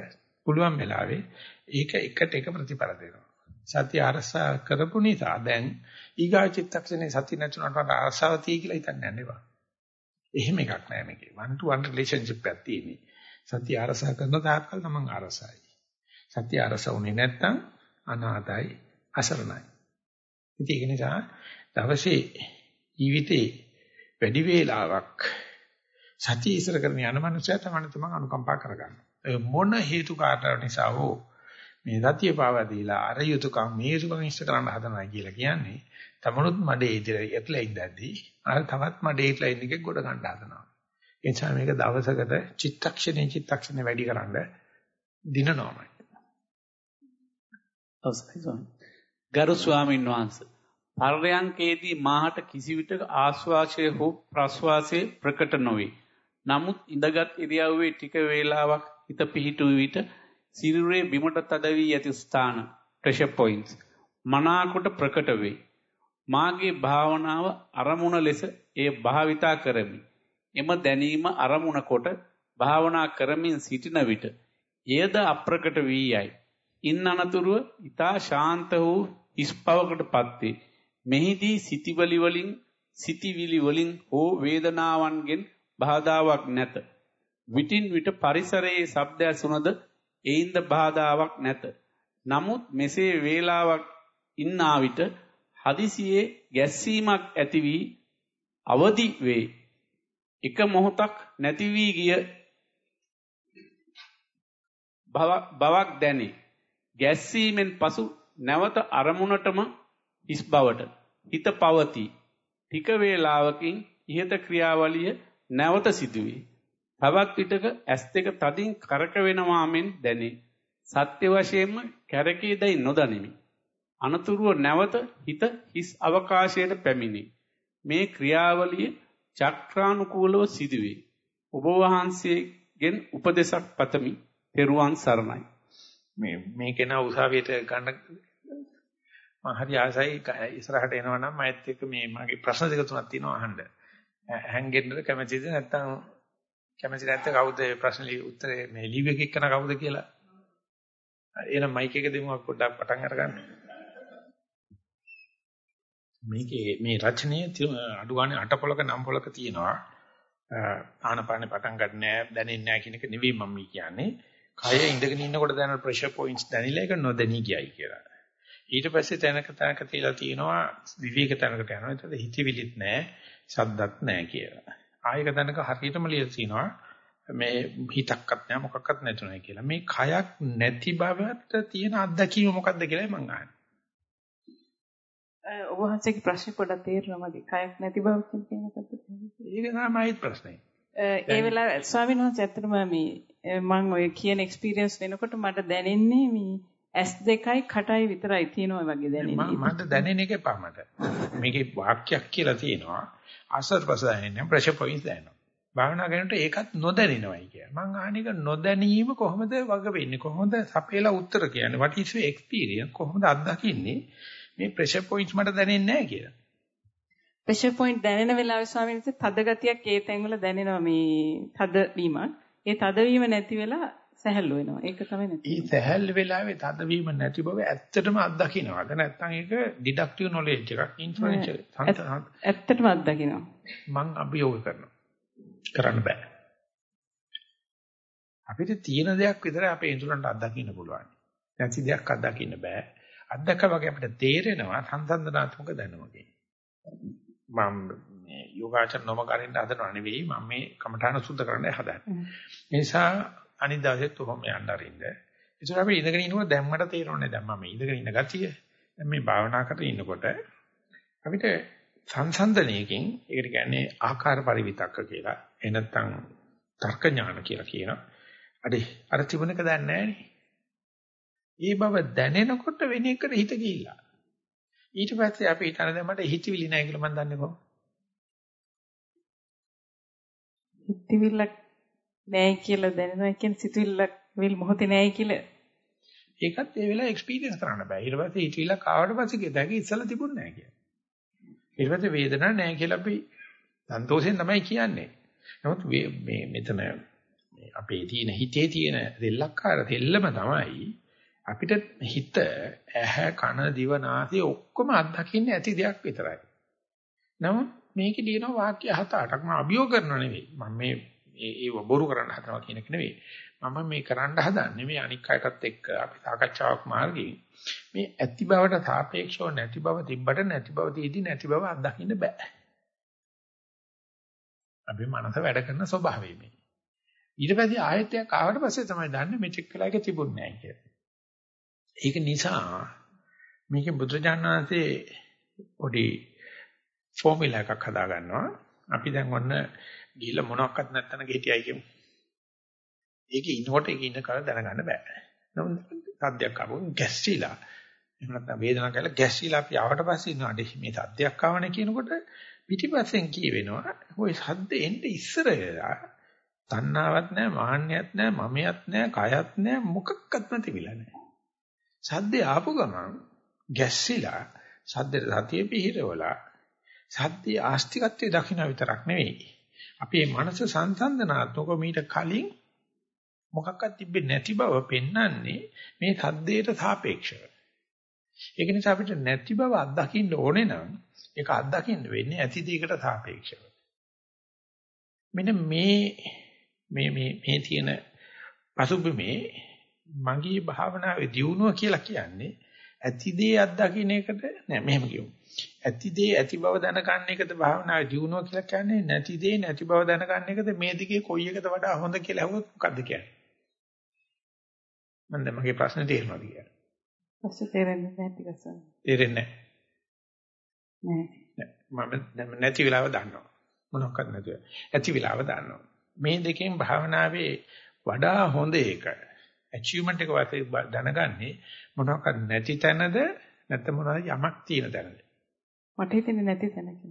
A: පුළුවන් වෙලාවේ ඒක එකට එක ප්‍රතිපල දෙනවා. සතිය අරසා කරපු නිසා දැන් ඊගා චිත්තක්ෂණේ සති නැතුනට අරසාව තිය කියලා හිතන්න යන්න එපා. එහෙම එකක් නෑ මේකේ. one to one relationship එකක් තියෙන්නේ. සත්‍ය අරසා කරන තාක්කල් තමන් අරසයි. සත්‍ය අරස උනේ නැත්නම් අනාතයි අසරණයි. ඉතින් ඒක නිසා දවසේ ජීවිතේ වැඩි වේලාවක් සතිය ඉස්සර කරන යන මනුස්සයා තමයි තමන් අනුකම්පා කරගන්නේ. මොන හේතු කාරණා නිසා හෝ මේ සතිය පාවා දීලා අර යුතුයකම් මේ යුතුයකම් ඉෂ්ට කරන්න හදනවා කියලා කියන්නේ තමනුත් මඩේ ඉදිරිය ඇතුළේ ඉඳද්දී අර තවත් මඩේ ඉట్లా ඉන්න එකක් ගොඩ ගන්න හදනවා. ඒ නිසා මේක දවසකට චිත්තක්ෂණේ චිත්තක්ෂණේ වැඩි කරන්ඩ දිනනවාමයි.
B: අවසන් ගරු ස්වාමීන් වහන්සේ පර්යංකේදී මාහට කිසිවිටක ආශ්වාසය හෝ ප්‍රශ්වාසය ප්‍රකට නොවේ. නමුත් ඉඳගත් ඉරියව්වේ ටික වේලාවක් හිත පිහිටු විට සිරුරේ බිමට තද වී ඇති ස්ථාන ප්‍රෙෂර් පොයින්ට්ස් මනාකොට ප්‍රකට වේ. මාගේ භාවනාව අරමුණ ලෙස එය භාවිතා කරමි. එම දැනීම අරමුණ කොට භාවනා කරමින් සිටින විට එයද අප්‍රකට වී යයි. ඉන් අනතුරුව ඊතා ශාන්ත වූ ඉස්පවකටපත් වේ. මෙහිදී සිතිවිලි වලින් සිතිවිලි වලින් හෝ වේදනාවන්ගෙන් බාධාවක් නැත. විටින් විට පරිසරයේ ශබ්ද ඇසුනද එයින්ද බාධාවක් නැත. නමුත් මෙසේ වේලාවක් ඉන්නා විට හදිසියේ ගැස්සීමක් ඇති වී අවදි වේ. එක මොහොතක් නැති වී ගිය බවක් දැනේ. ගැස්සීමෙන් පසු නැවත අරමුණටම හිස් බවට හිත පවතී. ටික වේලාවකින් ඉහත ක්‍රියාවලිය නැවත සිදුවේ. තවත් විටක ඇස් දෙක තදින් කරකවෙනවා මෙන් දැනේ. සත්‍ය වශයෙන්ම කැරකීදයි නොදනිමි. අනතුරුව නැවත හිත හිස් අවකාශයට පැමිණේ. මේ ක්‍රියාවලිය චක්‍රානුකූලව සිදුවේ. ඔබ වහන්සේගෙන් උපදේශක් පතමි. පෙරුවන් සරණයි.
A: මේ මේකේ නා උසාවියට ගන්න මම හරි ආසයි ඉස්සරහට එනවා නම් මයිත් එක්ක මේ මගේ ප්‍රශ්න දෙක තුනක් තියෙනවා අහන්න. හැංගෙන්නද කැමතිද නැත්නම් කැමති නැත්නම් කවුද ප්‍රශ්න උත්තරේ මේ ලීව් එකේ කරන කවුද කියලා. එහෙනම් මයික් එක දෙමු පොඩ්ඩක් පටන් අරගන්න. මේකේ මේ රචනයේ අඩු ගානේ අට පොලක නම් පොලක තියෙනවා ආනපානේ පටන් ගන්න නෑ දැනෙන්නේ නෑ කියන එක නෙවෙයි මම කියන්නේ කය ඉඳගෙන ඉන්නකොට දැනෙන ප්‍රෙෂර් පොයින්ට්ස් දැනිලා ඒක නොදැනී ගියයි කියලා ඊට පස්සේ තැනක තැනක තියලා තියෙනවා විවේක තැනකට යනවා එතකොට හිතවිලිත් නෑ සද්දත් නෑ කියලා ආයක තැනක හරියටම ලියලා තියෙනවා මේ හිතක්වත් නෑ මොකක්වත් නැතුණයි කියලා මේ කයක් නැති බවට තියෙන අත්දැකීම මොකක්ද කියලා මම අහන්නේ
E: ඔබ වහන්සේගේ ප්‍රශ්නේ පොඩ්ඩක් තේරෙනවා මගේ. කයක් නැති බව කියන එකත්.
A: ඒක තමයි ප්‍රශ්නේ.
E: ඒ වෙලාවේ ස්වාමීන් වහන්සේ ඇත්තටම මේ මම ඔය කියන එක්ස්පීරියන්ස් වෙනකොට මට දැනෙන්නේ මේ S2යි කටයි විතරයි තියෙනවා වගේ දැනෙන්නේ.
A: මට දැනෙන එක එපා මට. මේකේ වාක්‍යයක් කියලා තියෙනවා. ආස්වාද දැනෙන්නේ ප්‍රෙෂර් පොයින්ට්ස් දැනෙනවා. භාවනා කරනකොට ඒකත් නොදැනෙනවයි කියන්නේ. මං එක නොදැනීම කොහොමද වග වෙන්නේ? කොහොමද සපේලා උත්තර කියන්නේ? what is your experience? කොහොමද අත්දකින්නේ? මේ ප්‍රෙෂර් පොයින්ට්ස් මට දැනෙන්නේ නැහැ කියලා.
E: ප්‍රෙෂර් පොයින්ට් දැනෙන වෙලාවේ ස්වාමීන් වහන්සේ තද ගතියක් ඒ තැන්වල දැනෙනවා මේ තද වීමක්. ඒ තද වීම නැති වෙලා සැහැල්ලු වෙනවා. ඒක තමයි නැති.
A: මේ සැහැල්ලු වෙලාවේ තද වීම නැති බව ඇත්තටම අත්දකින්නවද? නැත්නම් ඒක ඩිඩක්ටිව් නොලෙජ් එකක් ඉන්ෆරෙන්ෂල්
E: ඇත්තටම අත්දකින්නවා.
A: මං අභියෝග කරනවා. කරන්න බෑ. අපිට තියෙන දෙයක් විතරයි අපේ ඉන්ද්‍රයන්ට අත්දකින්න පුළුවන්. නැති දෙයක් අත්දකින්න බෑ. අත්දක වගේ අපිට තේරෙනවා සංසන්දනාත්මක දැනුමකින්. මම මේ යෝගාචර නොම කරින්න හදනව නෙවෙයි මම මේ කමඨාන සුද්ධ කරන්න හදන්නේ. ඒ නිසා අනිත් දවසෙත් ඔහොම යන්න අරින්න. ඒසර අපි ඉඳගෙන ඉන්නකොට දැම්මට තේරෙන්නේ දැන් මම ඉඳගෙන ඉන්න ගතිය. දැන් මේ භාවනා කරගෙන ඉන්නකොට අපිට සංසන්දනයකින් ඒකට කියන්නේ ආකාර පරිවිතක්ක කියලා. එහෙ නැත්නම් තර්ක ඥාන කියලා කියනවා. අඩේ අර තිබුණක දැන් නැහැනේ. ඒ බව දැනෙනකොට වෙන එකට හිත ගිහිල්ලා. ඊට පස්සේ අපි හිතන දැන් මට හිතවිලි නැහැ කියලා මම දන්නේ කොහොමද?
E: හිතවිල්ලක් නැහැ කියලා දැනෙනවා කියන්නේ සිතුවිල්ලක් විල් මොහොතේ නැහැ කියලා.
A: ඒකත් ඒ වෙලාවේ එක්ස්පීරියන්ස් කරන්න බෑ. ඊට පස්සේ හිතවිල්ලක් ආවට පස්සේ කියද හැකි ඉස්සලා තිබුණ නැහැ කියලා. ඊට පස්සේ වේදනාවක් නැහැ කියලා අපි සන්තෝෂෙන් තමයි කියන්නේ. නමුත් මේ මෙතන අපේ තියෙන හිතේ තියෙන දෙල්ලක්කාර දෙල්ලම තමයි අපිට හිත ඇහැ කන දිව නාසය ඔක්කොම අත්දකින්න ඇති දෙයක් විතරයි. නමුත් මේකේ ලියන වාක්‍ය හත අටක් මම අභියෝග කරනව නෙවෙයි. මම මේ ඒව බොරු කරන්න හදනවා කියන එක නෙවෙයි. මම මේ කරන්න හදන්නේ මේ අනික් අයටත් එක්ක අපි සාකච්ඡාවක් මාර්ගයෙන් මේ ඇති බවට සාපේක්ෂව නැති බව තිබ්බට නැති බව තියදී නැති බව අත්දකින්න බෑ. අපේ මනස වැඩ කරන ස්වභාවය මේ. ඊට පස්සේ ආයතයක් ආවට පස්සේ තමයි දන්නේ මෙචෙක් වෙලා එක තිබුණේ නැහැ කියලා. ඒක නිසා මේක බුදුජානනාංශේ පොඩි ෆෝමියුලා එකක් හදා ගන්නවා. අපි දැන් ඔන්න ගිහිල්ලා මොනවත් නැත්තන ගෙහිටියයි කියමු. ඒකේ ඉන්නකොට ඒක ඉන්න කාල දැනගන්න බෑ. නමුත් සද්දයක් ආවොත් ගැස්සිලා. එහෙම නැත්නම් වේදනාවක් කියලා ගැස්සිලා අපි ආවට පස්සේ ඉන්නවා. අඩේ මේ සද්දයක් ආවනේ කියනකොට පිටිපස්සෙන් කියවෙනවා. ওই සද්ද එන්නේ ඉස්සර වෙලා තණ්හාවක් නැහැ, මාන්නයක් නැහැ, මමයක් නැහැ, කයක් නැහැ, මොකක්වත්ම තිබිලා නැහැ. සද්දේ ආපු ගමන් ගැස්සිලා සද්දේ සතිය පිහිරවලා සද්දේ ආස්තිකත්වයේ දකින්න විතරක් නෙවෙයි. අපේ මනස සංසන්දනාත්මක මීට කලින් මොකක්වත් තිබෙන්නේ නැති බව පෙන්වන්නේ මේ සද්දේට සාපේක්ෂව. ඒක නිසා අපිට නැති බව අත්දකින්න ඕනේ නම් ඒක අත්දකින්න වෙන්නේ ඇති දෙයකට සාපේක්ෂව. මෙන්න මේ මේ මේ මේ තියෙන පසුබිමේ මගේ භාවනාවේ දියුණුව කියලා කියන්නේ ඇති දේ අත්දකින්න එකට නෑ මෙහෙම කියමු. ඇති දේ ඇති බව දැනගන්න එකද භාවනාවේ දියුණුව කියලා කියන්නේ නැති දේ නැති බව දැනගන්න එකද මේ දිගේ කොයි එකද වඩා හොඳ කියලා අහුවොත් මොකද්ද කියන්නේ? මම දැන් මගේ ප්‍රශ්නේ තේරෙනවද කියලා?
E: ප්‍රශ්නේ තේරෙන්නේ ටිකක් සර්.
A: තේරෙන්නේ
E: නැහැ.
A: මම නැති වෙලාව දන්නවා. මොනක්වත් නැතුව. ඇති වෙලාව දන්නවා. මේ දෙකෙන් භාවනාවේ වඩා හොඳ එක achievement එක වශයෙන් දැනගන්නේ මොනවාක්වත් නැති තැනද නැත්නම් මොනවාද යමක් තියෙන තැනද
E: මට හිතෙන්නේ නැති තැනක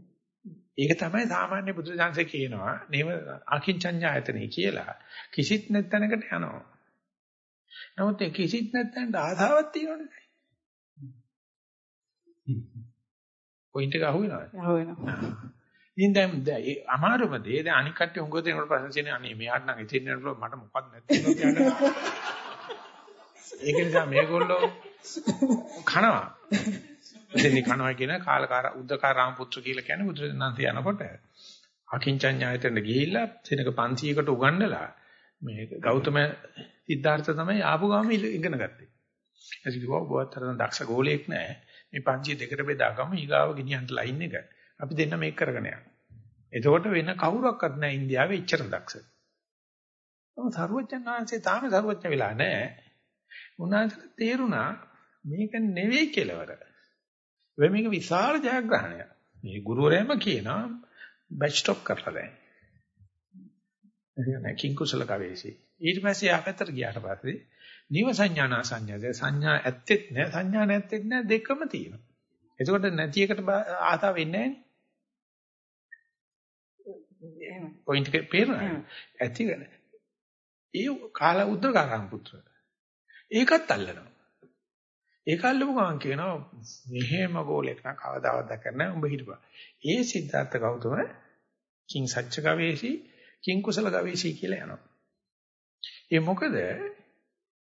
A: ඒක තමයි සාමාන්‍ය බුදුසංශය කියනවා නේම අකින්චඤ්ඤායතනෙ කියලා. කිසිත් නැත්නකට යනවා. නමුත් ඒ කිසිත් නැත්නට ආසාවක් තියෙනවනේ පොයින්ට් එක අහුවෙනවද?
E: අහුවෙනවා.
A: ඉතින් දැන් අමාරුම දේ දැන් අනික් කට්ටිය උංගව දෙනකොට ප්‍රශ්න තියෙන්නේ අනේ මෙයාට නම් ඉතින් නේද මට මොකක්ද නැති කියලා ඒක නිසා මේගොල්ලෝ කනවා. ඉතින් කනවා කියන කාලකාර උද්දකාරාම පුත්‍ර කියලා කියන්නේ බුදුරජාණන්සේ යනකොට අකින්චඤ්ඤායතෙන්ට ගිහිල්ලා සෙනක 500කට උගන්වලා මේ ගෞතම සිද්ධාර්ථ තමයි ආපු ගාම ඉගෙන ගත්තේ. එතකොට කිව්වා ඔබවත් අතන දක්ෂ ගෝලයක් නැහැ. මේ 500 දෙකට බෙදාගම ඊගාව ගෙනියන්න ලයින් එක. අපි දෙන්න මේක කරගෙන යනවා. එතකොට වෙන කවුරක්වත් නැහැ ඉන්දියාවේ එච්චර දක්ෂ. තම සර්වඥාන් වහන්සේ තාම සර්වඥ වෙලා නැහැ. උන්වහන්සේට තේරුණා මේක නෙවෙයි කෙලවර. වෙ මේක විශාල ජයග්‍රහණයක්. මේ ගුරුවරයාම කියනවා බැච් ස්ටොප් කරලා දැන්. එහේ කිං කුසල කවේසි. ඊට පස්සේ ආපතර ගියාට පස්සේ නිව සංඥානා සංඥාද සංඥා ඇත්තෙත් නෑ සංඥා නැත්තෙත් නෑ දෙකම තියෙනවා. එතකොට නැති එකට ආතාව වෙන්නේ නෑනේ. පොයින්ට් එක පේනවා. ඇතිගෙන. ඒ කාල උද්දකාරාම පුත්‍ර. ඒකත් අල්ලනවා. ඒක අල්ලපු ගමන් කියනවා මෙහෙම ගෝලයක් නම් කවදාවත් දැකන්නේ නැහැ උඹ හිටපන්. ඒ සිද්ධාර්ථ ගෞතම කිං සච්ච ගවේෂී කිං කුසල ගවේෂී කියලා යනවා. ඒ මොකද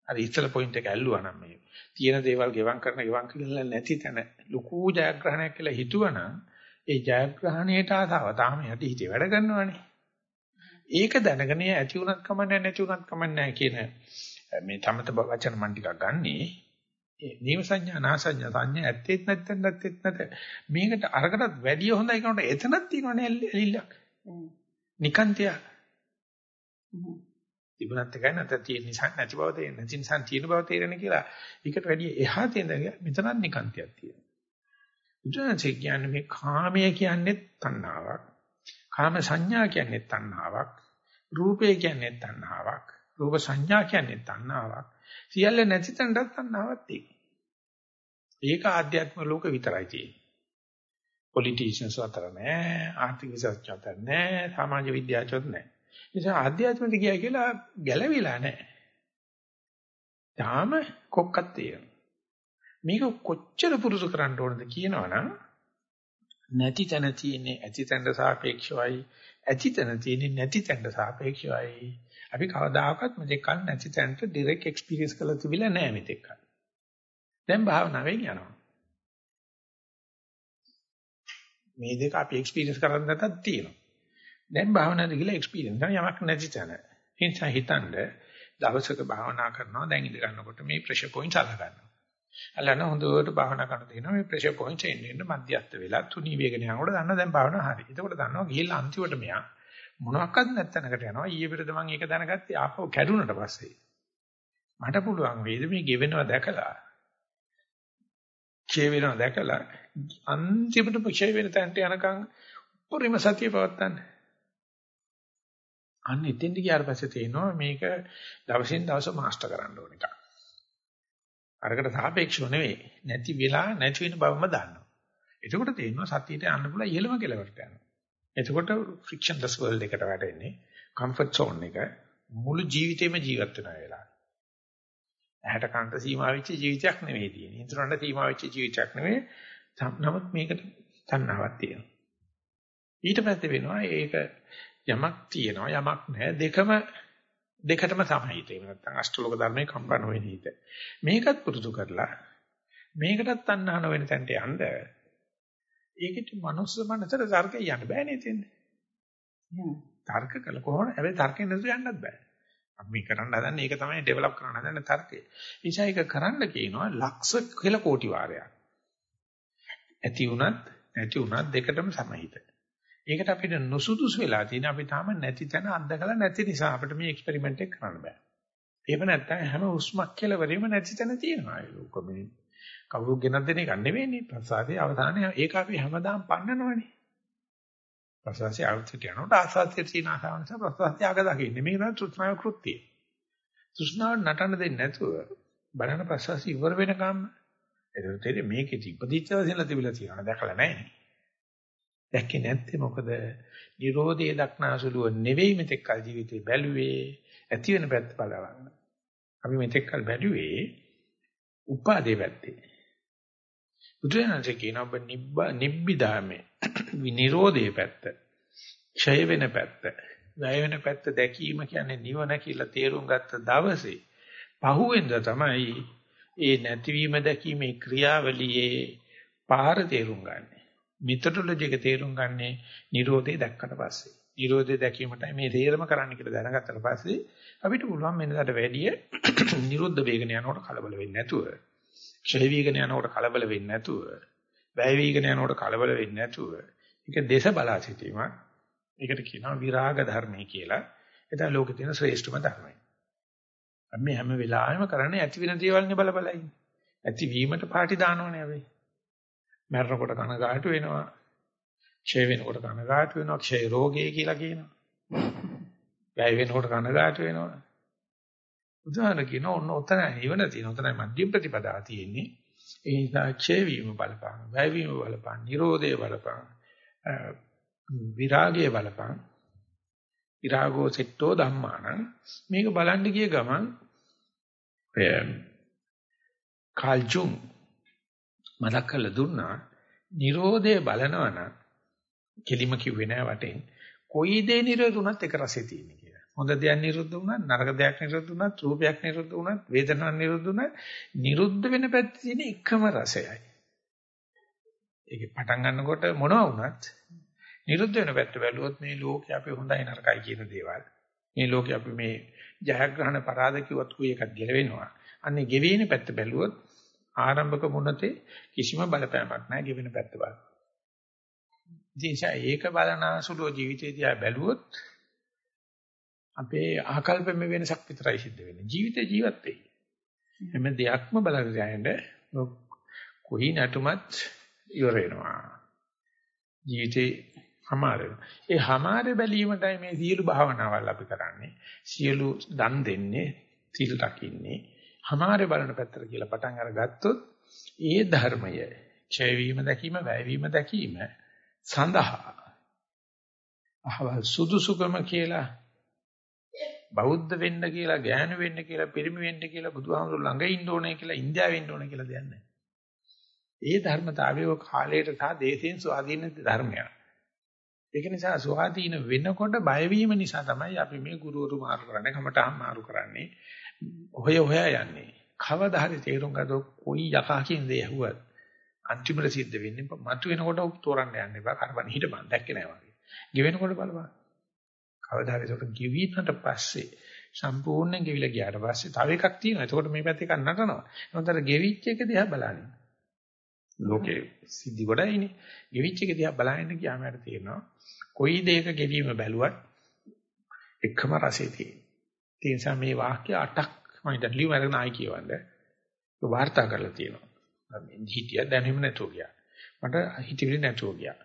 A: අර ඉස්සල පොයින්ට් එක ඇල්ලුවා නම් මේ තියෙන දේවල් ගෙවම් කරන ගෙවම් කියලා නැති තැන ලুকু ජයග්‍රහණයක් කියලා හිතුවනම් ඒ ජයග්‍රහණයට ආසාව තාම යටි හිතේ වැඩ කරනවානේ. ඒක දැනගෙන ඇති උනත් කමන්නේ නැති උනත් කමන්නේ කියන මේ තමත වචන මන් ටිකක් ගන්නේ ඒ නීව සංඥා නාසඤ්ඤා සංඥා ඇත්තෙත් නැත්නම් නැත්තෙත් නැත මේකට අරකටත් වැඩිය හොඳයි කියනකොට එතනක් තියෙනවනේ ඇලිල්ලක් නිකාන්තිය තිබුණත් එකයි නැත්නම් තියෙන නිසා නැති බව තේරෙන නැති නිසා තියෙන බව තේරෙන කියලා ඒකට වැඩිය එහා තියෙන මෙතනත් නිකාන්තියක් තියෙනවා බුදුන්සේ කියන්නේ මේ කාමය කියන්නේ තණ්හාවක්. කාම සංඥා කියන්නේ තණ්හාවක්. රූපය කියන්නේ තණ්හාවක්. රූප සංඥා කියන්නේ තණ්හාවක්. සියල්ල නැති තැනට තණ්හාවක් තියෙනවා. ඒක ආධ්‍යාත්ම ලෝක විතරයි තියෙන්නේ. පොලිටිෂියන්ස් අතර නෑ, ආර්ථික විශේෂඥ අතර නෑ, සමාජ විද්‍යාඥයොත් නෑ. නිසා ආධ්‍යාත්මයට ගියා කියලා ගැළවිලා නෑ. තාම කොක්කක් තියෙනවා. මේක කොච්චර පුරුදු කරන්න ඕනද කියනවනම් නැති තැන තියෙන්නේ ඇති තැනට සාපේක්ෂවයි ඇති තැන තියෙන්නේ නැති තැනට සාපේක්ෂවයි අපි කවදාකවත් මෙතෙක් කල නැති තැනට ඩිරෙක්ට් එක්ස්පීරියන්ස් කරලා තිබිලා නැහැ මෙතෙක් කල. දැන් භාවනාවෙන් යනවා. මේ දෙක අපි එක්ස්පීරියන්ස් කරන්න නැතත් තියෙනවා. දැන් භාවනාවේ ගිහලා එක්ස්පීරියන්ස් කරන යමක් නැති තැන. ඒ නිසා හිතනද දවසක භාවනා කරනවා දැන් ඉඳ ගන්නකොට මේ ප්‍රෙෂර් පොයින්ට්ස් අල්ල ගන්නවා. අල්ලන හොඳට භාවනා කරන දෙනවා මේ ප්‍රෙෂර් පොයින්ට් එන්න එන්න මධ්‍යස්ත වෙලා තුනී වේගන යනකොට දන්න දැන් භාවනා හරි. එතකොට දන්නවා ගිහිල්ලා අන්තිමට මෙයා මොනවාක්වත් නැත්තනකට යනවා. ඊයේ පෙරද මම ඒක දැනගත්තේ ආපහු කැඩුනට පස්සේ. මට පුළුවන් වේද මේ ගෙවෙනවා දැකලා ඡේ වෙනවා දැකලා අන්තිමට ඡේ වෙන තැනට යනකම් උපරිම සතිය පවත්තන්න. අන්න එතෙන්ට ගියාට පස්සේ තේනවා මේක දවසින් දවස මාස්ටර් කරන්න ඕන එකක්. අරකට සාපේක්ෂව නෙවෙයි. නැති වෙලා නැති වෙන බවම දන්නවා. එතකොට තේරෙනවා සතියට යන්න පුළුවන් ඉහළම කෙලවරට යනවා. එතකොට frictionless world එකට වැටෙන්නේ. comfort zone එක මුළු ජීවිතේම ජීවත් වෙන වෙලාව. ඇහැට කන්ට සීමා වෙච්ච ජීවිතයක් නෙවෙයි තියෙන්නේ. ඉන්ද්‍රයන්ට සීමා වෙච්ච ජීවිතයක් නෙවෙයි. නමුත් මේකට තණ්හාවක් තියෙනවා. ඊට පස්සේ වෙනවා ඒක යමක් තියෙනවා යමක් නැහැ දෙකම දෙකටම සමහිත. එහෙම නැත්නම් අෂ්ටලෝක ධර්මයේ කම්පන වෙන හිත. මේකත් පුරුදු කරලා මේකටත් තණ්හා නොවන තැනට යන්න ඒකට මනුස්ස මනසට තර්කය යන්න බෑනේ තියන්නේ. තර්ක කළ කොහොමද? හැබැයි තර්කෙන් නේද යන්නත් බෑ. අපි කරන්න හදන්නේ ඒක තමයි ඩෙවලොප් කරන්න හදන්නේ තර්කය. නිසා ඒක කරන්න කියනවා ලක්ෂ කියලා කෝටි වාරයක්. ඇති වුණත් නැති වුණත් දෙකටම සමහිත. ඒකට අපිට නුසුදුසු වෙලා තියෙන අපි තාම නැති තැන අත්දකලා නැති නිසා අපිට මේ එක්ස්පෙරිමන්ට් එක කරන්න බෑ. එහෙම නැත්නම් හැම උස්මක් කියලා වරීම නැති තැන තියෙනවා. ඒක මේ කවුරුත් ගෙනත් දෙන එක නෙවෙයිනේ. ප්‍රසාදයේ අවධානය ඒක අපි හැමදාම පන්නනවනේ. ප්‍රසාදයේ අවුත් යනකොට ආසාදයේ තියෙන ආසාව නිසා ප්‍රසාදයේ ආග දකින්නේ. මේක තමයි තෘෂ්ණාව කෘත්‍යය. තෘෂ්ණාව නටන්න දෙන්නේ නැතුව බලන ප්‍රසාදයේ ඉවර වෙනකම් එතකොට තේරෙන්නේ මේකේ ඉපදිච්ච දවසෙන් තිබිලා තියෙනවා. දැකලා නැහැ නේ. දැක්කේ නැත්තේ මොකද? Nirodhe දක්නාසුලුව නෙවෙයි මෙතෙක් කල ජීවිතේ බැලුවේ ඇති වෙන පැත්ත බලවන්න. අපි මෙතෙක් කල බැලුවේ උපාදේ පැත්තේ. බුදුරජාණන්සේ කියන ඔබ නිබ්බිදාමේ විනිරෝධයේ පැත්ත. ක්ෂය වෙන පැත්ත. වැය වෙන පැත්ත දැකීම කියන්නේ නිවන කියලා තේරුම් ගත්ත දවසේ පහුවෙන්ද තමයි ඒ නැතිවීම දැකීමේ ක්‍රියාවලියේ පාර තේරුම් ගන්න. මෙතඩොලොජි එක තේරුම් ගන්නේ Nirodhe දැක්කට පස්සේ. Nirodhe දැකීමටයි මේ තේරම කරන්න කියලා දැනගත්තට පස්සේ අපිට පුළුවන් මෙන්නකට වැඩිය නිරුද්ධ වේගන යනකොට කලබල වෙන්නේ නැතුව, ක්ෂය වේගන යනකොට කලබල වෙන්නේ නැතුව, වැය වේගන යනකොට කලබල වෙන්නේ නැතුව, ඒක දේශ බලා සිටීමක්. ඒකට කියනවා විරාග ධර්මයි කියලා. ඒක ලෝකේ තියෙන ශ්‍රේෂ්ඨම ධර්මයි. අපි හැම වෙලාවෙම කරන්නේ ඇති වෙන දේවල්නේ බල බල ඉන්නේ. ඇති වීමට පාටි දානවනේ අපි. මරනකොට කනගාටු වෙනවා. ක්ෂය වෙනකොට කනගාටු වෙනවා. ක්ෂය රෝගය කියලා කියනවා. වැය වෙනකොට කනගාටු වෙනවා. උදාහරණ කියන ඔන්න ඔතන නිවන තියෙන ඔතනයි මධ්‍යම ප්‍රතිපදාව තියෙන්නේ. ඒ නිසා ක්ෂය වීම බලපං, වැය වීම බලපං, නිරෝධය බලපං, විරාගය බලපං. විරාගෝ සෙට්ටෝ ධම්මාන මේක බලන්න ගිය ගමන් ඔය කාල්ජුම් මතක් කරලා දුන්නා Nirodhe බලනවනම් කෙලිම කිව්වේ නෑ වටෙන් කොයි දේ නිරෝධ වුණත් එක රසෙ තියෙන කියලා. හොඳ දෙයක් නිරුද්ධ වුණත් නරක දෙයක් නිරුද්ධ වුණත් රූපයක් නිරුද්ධ වුණත් වේදනාවක් නිරුද්ධ වුණත් නිරුද්ධ වෙන පැත්තේ තියෙන එකම රසයයි. ඒකේ පටන් ගන්නකොට මොනවා වුණත් නිරුද්ධ වෙන පැත්ත බැලුවොත් මේ ලෝකේ අපි හොඳයි නරකයි කියන දේවල්. මේ ලෝකේ අපි මේ ජයග්‍රහණ පරාද කිව්වත් කුයි එකක් ගෙලවෙනවා. අන්නේ ගෙවෙන පැත්ත බැලුවොත් ආරම්භක මුනතේ කිසිම බලපෑමක් නැහැ ගෙවෙන පැත්ත බලන්න. ඉතින් ඒක බලනාසුලෝ ජීවිතේ දිහා බැලුවොත් අපේ ආකල්පෙම වෙනසක් විතරයි සිද්ධ වෙන්නේ. ජීවිතේ ජීවත් වෙයි. හැම දෙයක්ම බලගෙන යන්න කොහි නැටුමත් ඉවර වෙනවා. ජීවිතේ හමාර වෙනවා. ඒ හමාර බැලීමටයි මේ සියලු භාවනාවල් අපි කරන්නේ. සියලු දන් දෙන්නේ, සීල් රකින්නේ. හමාර බලන පැත්තට කියලා පටන් අරගත්තොත් ඒ ධර්මය ඡය වීම දැකීම, වැය වීම දැකීම සඳහා අහවල් සුදුසුකම කියලා බෞද්ධ වෙන්න කියලා, ඥාන වෙන්න කියලා, පිරිමි වෙන්න කියලා බුදුහාමුදුරු ළඟ ඉන්න ඕනේ කියලා, ඉන්දියාවේ ඉන්න ඕනේ කියලා දෙයක් නැහැ. ඒ ධර්මතාවය කාලයට සහ දේශයෙන් ස්වාධීන ධර්මයක්. ඒක නිසා ස්වාධීන වෙනකොට බය වීම නිසා තමයි අපි මේ ගුරුවරු මාරු කරන්නේ, කමටහන් මාරු කරන්නේ. හොය හොයා යන්නේ. කවදා හරි තේරුම් ගත්තොත් කොයි යකා කියන දේ ඇහුවත් අන්තිමට සිද්ධ වෙන්නේ මතු වෙනකොට තෝරන්න යන්න එපා. කරබන් හිටපන් දැක්කේ නැහැ වගේ. ගෙවෙනකොට බලපන්. කවදා හරි ඒක ගෙවිනට පස්සේ සම්පූර්ණයෙන් ගෙවිලා ගියාට පස්සේ තව එකක් තියෙනවා. එතකොට මේ පැත්තේ එකක් නටනවා. නමුත් අර ගෙවිච්ච එක දිහා බලන්න. ලෝකේ සිද්ධි ගොඩයිනේ. ගෙවිච්ච එක දිහා බලන්න ගියාම හරි තේරෙනවා. කොයි දෙයක ගෙවීම බැලුවත් එකම රසය තියෙනවා. ඒ නිසා මේ වාක්‍ය 8ක් මම ඉතින් ලියුම අරගෙන ආයි කියවන්නේ. ඒක වාර්තා කරලා තියෙනවා. මම හිතිය දැනෙම නැතුව ගියා. මට හිතවිලි නැතුව ගියා.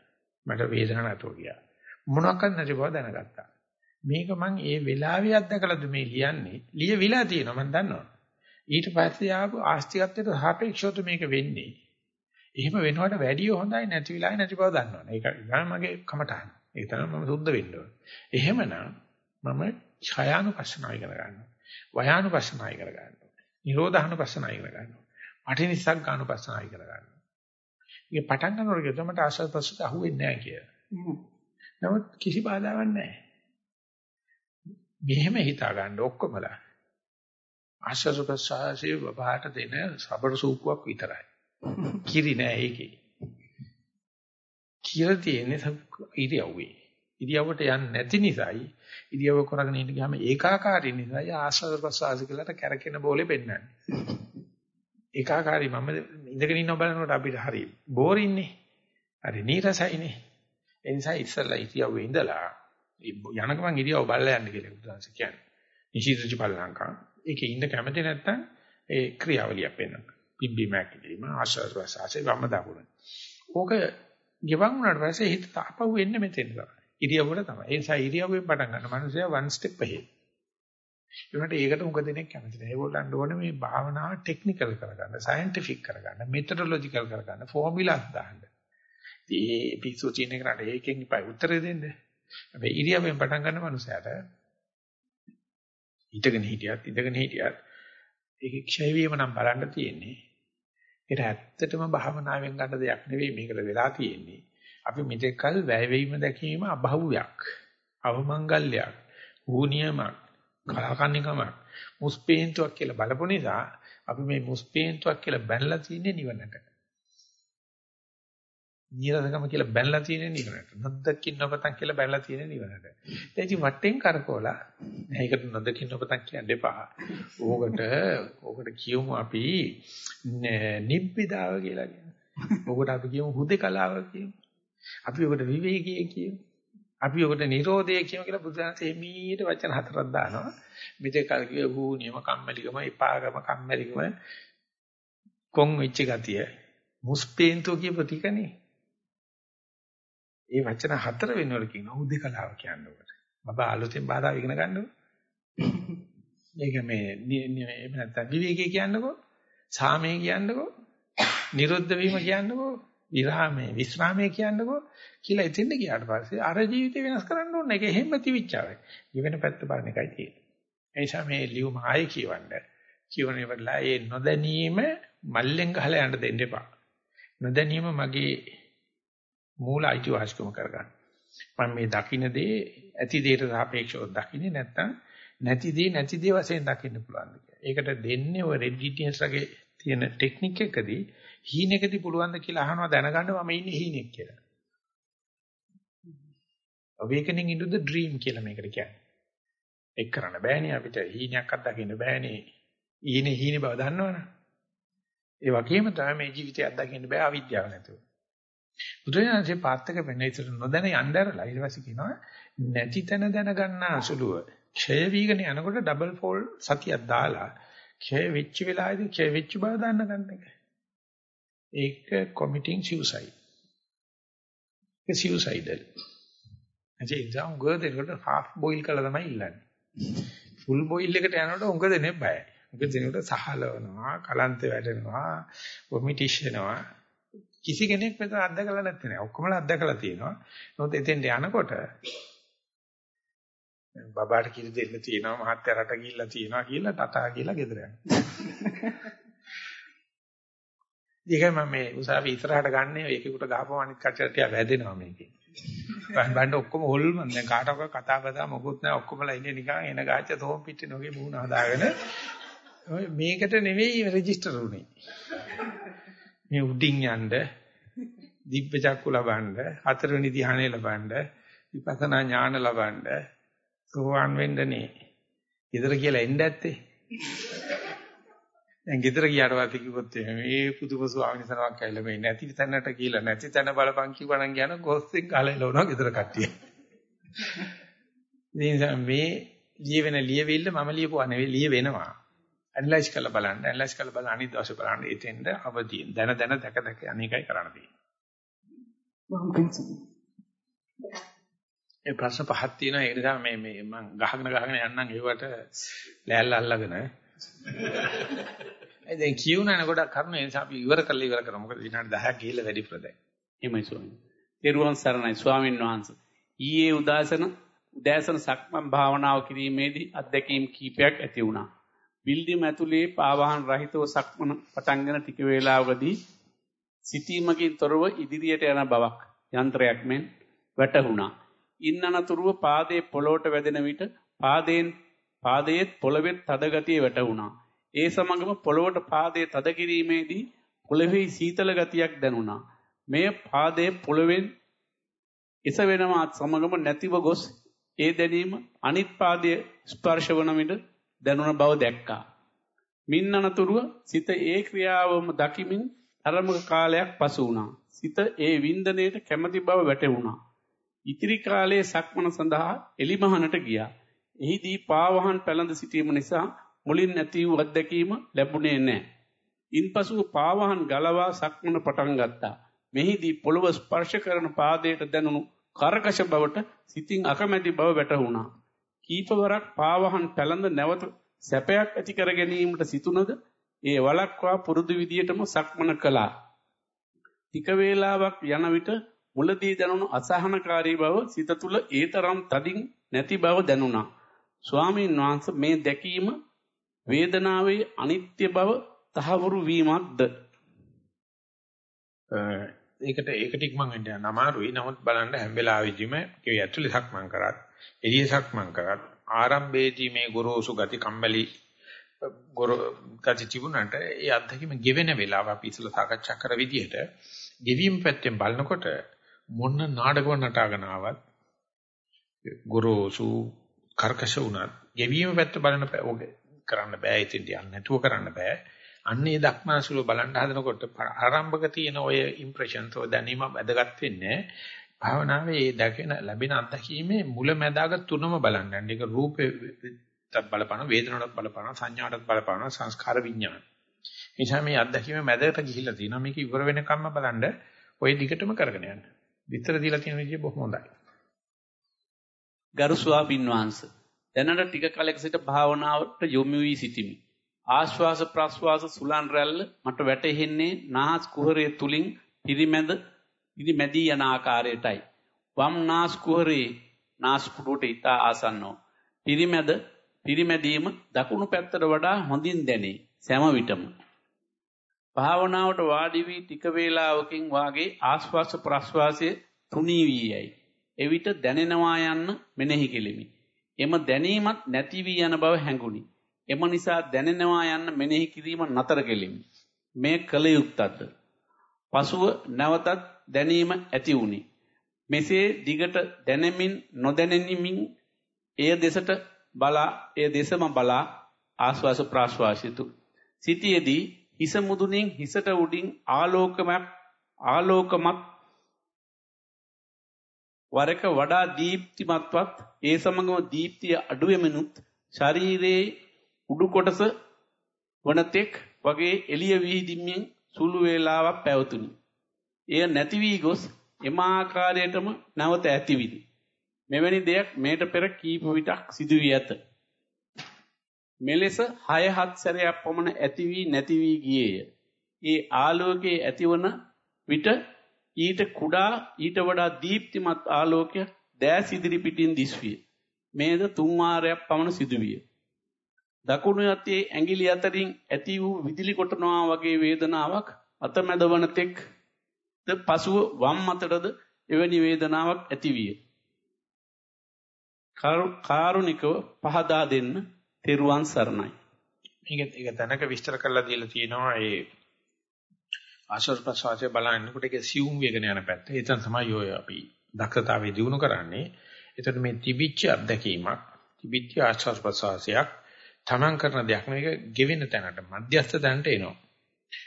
A: මට වේදනාවක් නැතුව ගියා. මොනවාක්වත් නැති බව දැනගත්තා. මේක මම ඒ වෙලාවේ අත්දකලාද මේ ලියන්නේ. ලියවිලා තියෙනවා මම දන්නවා. ඊට පස්සේ ආපු ආස්තිකත්වයට සාපේක්ෂව මේක වෙන්නේ. එහෙම වෙනවට වැඩිය හොඳයි නැති වෙලාවේ නැති බව දන්නවනේ. ඒක තමයි මගේ කමටහන. ඒක තමයි මම සුද්ධ වෙන්න ඕනේ. එහෙමනම් මම ඡායානුපස්සනාව ඉගෙන ගන්නවා. වයානුපස්සනාව ඉගෙන ගන්නවා. නිරෝධානුපස්සනාව ඉගෙන ගන්නවා. අටිනිසක් ගානුපස්සනාව ඉගෙන ගන්නවා. ඒක පටන් ගන්නකොට තමයි ආශ්‍රද ප්‍රසුත අහුවෙන්නේ නැහැ කිය. නමුත් කිසි බාධාවක් නැහැ. මෙහෙම හිතා ගන්න ඔක්කොමලා. ආශ්‍රද ප්‍රසාසයේ බබාට දෙන සබර සූපුවක් විතරයි. කිරි නෑ ඒකේ. කියලා තියෙන්නේ ඉරියව්වේ. ඉරියව්වට යන්නේ නැති නිසායි ඉරියව්ව කරගෙන ඉන්න ගියාම ඒකාකාරී නිසායි ආශ්‍රද ප්‍රසවාස කියලාට කැරකෙන බෝලේ පෙන්වන්නේ. ඒකාකාරී මම ඉඳගෙන ඉන්නව බලනකොට අපිට හරි බෝරින්නේ. හරි නීරසයිනේ. ඒ නිසා ඉස්සල්ලා ඉරියව්වේ ඉඳලා යන ගමන් ඉරියව් බලලා යන්න කියලා බුදුන්ස කියන්නේ. නිශීතජ බලලංකා. ඒකේ ඉන්න කැමති නැත්නම් ඒ ක්‍රියාවලියක් වෙනවා. පිම්බීමක් කිරීම ආශ්වාස ප්‍රශ්වාසයේ වම දකුණ. ඕක ගෙවන් වුණාට පස්සේ හිත තාපහුව එන්නේ මෙතෙන් තමයි. ඉරියව්වට තමයි. ඒ නිසා ඉරියව්වෙන් පටන් ගන්න මනුස්සයා one step ahead. ඒකට ඒකට උඟ දෙනෙක් කැමති නැහැ. ඒගොල්ලන්ට ඕනේ මේ භාවනාව ටෙක්නිකල් කරගන්න, සයන්ටිෆික් කරගන්න, මෙතඩොලොජිකල් කරගන්න, ෆෝමියුලාස් දාන්න. ඒ පිස්සු චීන කරාට ඒකෙන් ඉපයි උත්තර දෙන්න. හැබැයි ඉරියව්වෙන් පටන් ගන්න මනුස්සයාට ඉඳගෙන හිටියත් ඉඳගෙන හිටියත් ඒකේ ක්ෂය වීම නම් බලන්න තියෙන්නේ. ඒක ඇත්තටම භාවනාවෙන් ගන්න දෙයක් නෙවෙයි මේකට වෙලා තියෙන්නේ. අපි මෙතෙක්කල් වැය වීම දැකීම අභව්‍යයක්, අවමංගල්‍යයක්, ඌනියමක්, කලකන්නිකමක්, මුස්පේන්තුවක් කියලා බලපු නිසා අපි මේ මුස්පේන්තුවක් කියලා බැනලා තියෙන්නේ නිවනට. නිරසකම කියලා බැනලා තියෙන නිවනට. නොදකින් නොපතන් කියලා බැනලා තියෙන නිවනට. ඒ ඉතින් වටෙන් කරකෝලා මේකට නොදකින් නොපතන් කියන්න එපා. ඕකට ඕකට කියමු අපි නිබ්බිදාව කියලා කියනවා. ඕකට අපි කියමු හුදේකලාව කියමු. අපි ඔකට විවේකයේ කියමු. අපි ඔකට නිරෝධය කියමු කියලා බුදුහන්සේ මීට වචන හතරක් දානවා. මෙතේ කල් කිව්ව වූ නියම කම්මැලිකම, එපාගම කම්මැලිකම, කොන් වෙච්ච ගතිය, මුස්පේන්තෝ කියපු ටිකනේ. ඒ වචන හතර වෙනවල කියනවා උදේකලාව කියන්නේ. බබා අලුතෙන් බාධා ඉගෙන ගන්නකො. මේක මේ එහෙම නැත්නම් විවේකී කියන්නකො. සාමයේ කියන්නකො. නිරුද්ධ වීම කියන්නකො. විරාමයේ විස්රාමයේ කියන්නකෝ කියලා එතෙන්ද ගියාට පස්සේ අර ජීවිතේ වෙනස් කරන්න ඕනේ. ඒක එහෙම තිවිච්චාවයි. ඊවෙන පැත්ත බලන එකයි තියෙන්නේ. ඒ නිසා මේ ලියුම ආයේ කියවන්න. කියවන ඉවරලා ඒ නොදැනීම මල්ලෙන් ගහලා යන්න දෙන්න එපා. නොදැනීම මගේ මූල අයිතිවාසිකම කරගන්න. මම මේ දකින්න දේ ඇති දෙයට සාපේක්ෂව දකින්නේ නැත්නම් නැති දේ නැති දේ වශයෙන් දකින්න පුළුවන් කියලා. ඒකට දෙන්නේ ඔය රෙඩිටියන්ස් වගේ තියෙන ටෙක්නික් එකදී හීනෙකදී පුළුවන් ද කියලා අහනවා දැනගන්න මම ඉන්නේ හීනෙක් කියලා. awakening into the dream කියලා මේකට කියන්නේ. එක් කරන්න බෑනේ අපිට හීනයක් අත්දකින්න බෑනේ. ඊනේ හීනේ බව දන්නවනේ. ඒ වගේම තමයි මේ ජීවිතය අත්දකින්න බෑ අවිද්‍යාව නැතුව. බුදුරජාණන්සේ පාත්තක වෙන්න ඉතර නොදැන යnderලා ඊට පස්සේ කියනවා නැති තැන දැනගන්න අසුලුව. ක්ෂය වීගෙන යනකොට ඩබල් ෆෝල් සතියක් දාලා ක්ෂය වෙච්ච වෙලාවේදී ක්ෂය වෙච්ච බව දන්න ගන්න එක. ඒක committing suicide. ඒක suicidal. ඒ එක්සාම් ගොඩ දෙනකොට half boil කළා තමයි ඉල්ලන්නේ. full boil එකට යනකොට උඟ දෙන්නේ බයයි. උඟ දෙනකොට සහලවනවා, කලන්ත වැටෙනවා, vomitish වෙනවා. කිසි කෙනෙක් මෙතන අත්දකලා නැත්තේ නෑ. ඔක්කොමලා අත්දකලා තියෙනවා. නමුත් එතෙන්ට යනකොට බබාට කිරි දෙන්න තියෙනවා, මහත්තයා රට ගිහිල්ලා තියෙනවා කියලා ටටා කියලා ගෙදර යනවා. ඒකයි මම මේ උසාවි ඉස්සරහට ගන්න ඒකෙකුට ගහපුවම අනිත් කච්චරට වැදෙනවා මේකේ. බණ්ඩ ඔක්කොම හොල්මන් දැන් කාටවත් කතා බතා මොකුත් නැහැ ඔක්කොමලා ඉන්නේ නිකන් එන ගාච්ච තෝම් පිටින වගේ මූණ හදාගෙන මේකට නෙවෙයි රෙජිස්ටර් උනේ. මේ උඩින් යන්න දිබ්බ චක්කු ලබන්න හතරවෙනි ධ්‍යානෙ ලබන්න විපස්සනා ඥාන ලබන්න සෝවාන් වෙන්නනේ. ඊතර කියලා එන්න ඇත්තේ. දැන් ගෙදර ගියාට පස්සේ කිව්වොත් මේ පුදුම ස්වාමීන් වහන්සේනමක් ඇවිල්ලා මේ නැති තැනට කියලා නැති තැන බලපන් කිව්වනම් කියන ගොස්සෙන් ගහලා එලවනවා ගෙදර කට්ටිය. ඉතින් මේ ලියවෙන ලියවිල්ල මම ලියපුවා නෙවෙයි ලියවෙනවා. ඇනලයිස් කරලා බලන්න ඇනලයිස් කරලා බලන්න අනිත් දවසේ බලන්න එතෙන්ද අවදීන් දැන දැන දැක දැක අනේකයි කරන්න තියෙන්නේ. ඒ ප්‍රශ්න පහක් තියෙනවා ඒ නිසා මේ මේ මම ගහගෙන ගහගෙන යන්නම් ඒවට ලෑල්ල අල්ලගෙන ඒ දැන් කියුණානේ ගොඩක් කරුණු ඒ නිසා අපි ඉවර කරලා ඉවර කරමු. මොකද විනාඩි 10ක් ගිහිල්ලා වැඩි ප්‍රදයි.
B: එහෙමයි ස්වාමීන්. දේරුවන් සරණයි ස්වාමින් වහන්සේ. ඊයේ උදාසන උදෑසන සක්මන් භාවනාව කිරීමේදී අත්දැකීම් කීපයක් ඇති වුණා. බිල්ඩියම් ඇතුලේ පාවාහන රහිතව සක්මන පටන්ගෙන ටික වේලාවකදී සිටීමකින් තොරව ඉදිරියට යන බවක් යන්ත්‍රයක් මෙන් වැටහුණා. ඉන්නනතුරුව පාදයේ පොළොවට වැදෙන විට පාදයෙන් පාදයේ පොළවේ තද ගතිය වැටුණා. ඒ සමගම පොළොවට පාදයේ තද කිරීමේදී පොළවේ සීතල ගතියක් දැනුණා. මෙය පාදයේ පොළවෙන් එස වෙනවත් සමගම නැතිව ගොස් ඒ දැනීම අනිත් පාදයේ ස්පර්ශ වන විට දැනුණ බව දැක්කා. මින්නනතුරුව සිත ඒ ක්‍රියාවම දකිමින් තරමක කාලයක් පසු වුණා. සිත ඒ වින්දනයේට කැමැති බව වැටහුණා. ඉතිරි කාලයේ සක්මන සඳහා එලිමහනට ගියා. එහිදී පාවහන් පැලඳ සිටීම නිසා මුලින් නැති වූ අත්දැකීම ලැබුණේ නැහැ. ඉන්පසු පාවහන් ගලවා සක්මන පටන් ගත්තා. මෙහිදී පොළව ස්පර්ශ කරන පාදයට දැනුණු කරකශ බවට සිතින් අකමැති බව වැටහුණා. කීපවරක් පාවහන් පැලඳ නැවත සැපයක් ඇති කර ගැනීමට සිතුනද ඒ වලක්වා පුරුදු විදියටම සක්මන කළා. ටික වේලාවක් යන විට මුලදී දැනුණු අසහනකාරී බව සිත තුළ ඒතරම් තදින් නැති බව දැනුණා. ස්වාමීන් වහන්සේ මේ දැකීම වේදනාවේ අනිත්‍ය බව තහවුරු වීමක්ද
A: ඒකට ඒකට ඉක්මන් වෙන්න යන අමාරුයි නමුත් බලන්න හැම වෙලාවෙදිම ඒ ඇතුලේ සක්මන් කරත් එළියේ සක්මන් කරත් ආරම්භයේදී මේ ගොරෝසු ගති කම්මැලි ගොර ගති තිබුණාට ඒ අත්දැකීම ගෙවෙන වෙලාව අපි ඉස්සලා සාකච්ඡා කර විදිහට ගෙවීම පැත්තෙන් බලනකොට මොන නාටකව නටාගෙන ආවත් ගොරෝසු කර්කශ වුණත් ගෙවීම පැත්ත බලන ඕක කරන්න බෑ. ඉතින් යන්න නැතුව කරන්න බෑ. අන්නේ දක්මාසුල බලන්න හදනකොට ආරම්භක තියෙන ඔය ඉම්ප්‍රෙෂන්ස් ඔය දැනීම වැදගත් වෙන්නේ භාවනාවේ ඒ දැකෙන ලැබෙන අත්දැකීමේ මුල මැදාග තුනම බලන්න. ඒක රූපේ බලපාන වේදනාවට බලපාන සංඥාවට බලපාන සංස්කාර විඥාන. නිසා මේ අත්දැකීමේ මැදට ගිහිල්ලා තියෙනවා. මේක ඉවර වෙනකම්ම බලන්න ওই දිගටම කරගෙන යන්න. විතර දීලා තියෙන විදිය බොහොම හොඳයි.
B: ගරු ස්වාමීන් වහන්සේ දැනට ටික කලක සිට භාවනාවට යොමු වී සිටිමි. ආශ්වාස ප්‍රශ්වාස සුලන් රැල්ල මට වැටහෙන්නේ නාස් කුහරය තුලින් පිරිමැද පිරිමැදී යන ආකාරයටයි. වම් නාස් කුහරේ නාස් පුඩුවට ඊට ආසන්නව. පිරිමැද පිරිමැදීම දකුණු පැත්තට වඩා හොඳින් දැනේ. සෑම විටම. භාවනාවට වාඩි වී ටික වේලාවකින් වාගේ ආස්වාස ප්‍රස්වාසයේ තුනී වී යයි. එවිට දැනෙනවා යන්න මෙනෙහි කෙලිමි. එම දැනීමත් නැති වී යන බව හැඟුනි. එම නිසා දැනෙනවා යන්න මෙනෙහි කිරීම නතර කෙලිමි. මේ කල යුක්තද්ද. පසුව නැවතත් දැනීම ඇති වුනි. මෙසේ දිගට දැනෙමින් නොදැනෙමින් එය දෙසට බලා එය දෙසම බලා ආස්වාස ප්‍රාශ්වාසිතු. සිටියේදී හිස මුදුනින් හිසට උඩින් ආලෝකමක් ආලෝකමත් වරක වඩා දීප්තිමත්වත් ඒ සමගම දීප්තිය අඩු වෙමිනුත් ශරීරයේ උඩු කොටස වනතෙක් වගේ එළිය විහිදින්මින් සුළු වේලාවක් පැවතුණි. එය නැති වී ගොස් එම ආකාරයටම නැවත ඇතිවිනි. මෙවැනි දෙයක් මේට පෙර කීප විටක් සිදු වී ඇත. මෙලෙස 6-7 සැරයක් පමණ ඇති වී නැති වී ගියේය. ඒ ආලෝකයේ ඇතිවන විට ඊට කුඩා ඊට වඩා දීප්තිමත් ආලෝකයක් දෑස් ඉදිරි පිටින් දිස්විය. මේද තුන් වාරයක් පමණ සිදුවිය. දකුණු යතේ ඇඟිලි අතරින් ඇති වූ විදුලි කොටනවා වගේ වේදනාවක් අතමැදවන තෙක් ද පසුව වම් අතටද එවැනි වේදනාවක් ඇතිවිය. කාරුණිකව පහදා දෙන්න තෙරුවන් සරණයි.
A: මේක ඒක දැනක විස්තර කරලා දීලා තියෙනවා ඒ ආශ්වාස ප්‍රශ්වාසය බලනකොට ඒක සියුම් වේගන යන පැත්ත. ඒතන තමයි ඔය අපි දක්ෂතාවය දිනු කරන්නේ. ඒතර මේ තිබිච්ච අත්දැකීමක්, තිබිච්ච ආශ්වාස ප්‍රශ්වාසයක් තමන් කරන දෙයක් නෙවෙයි ගෙවෙන තැනට මධ්‍යස්ථ තැනට එනවා.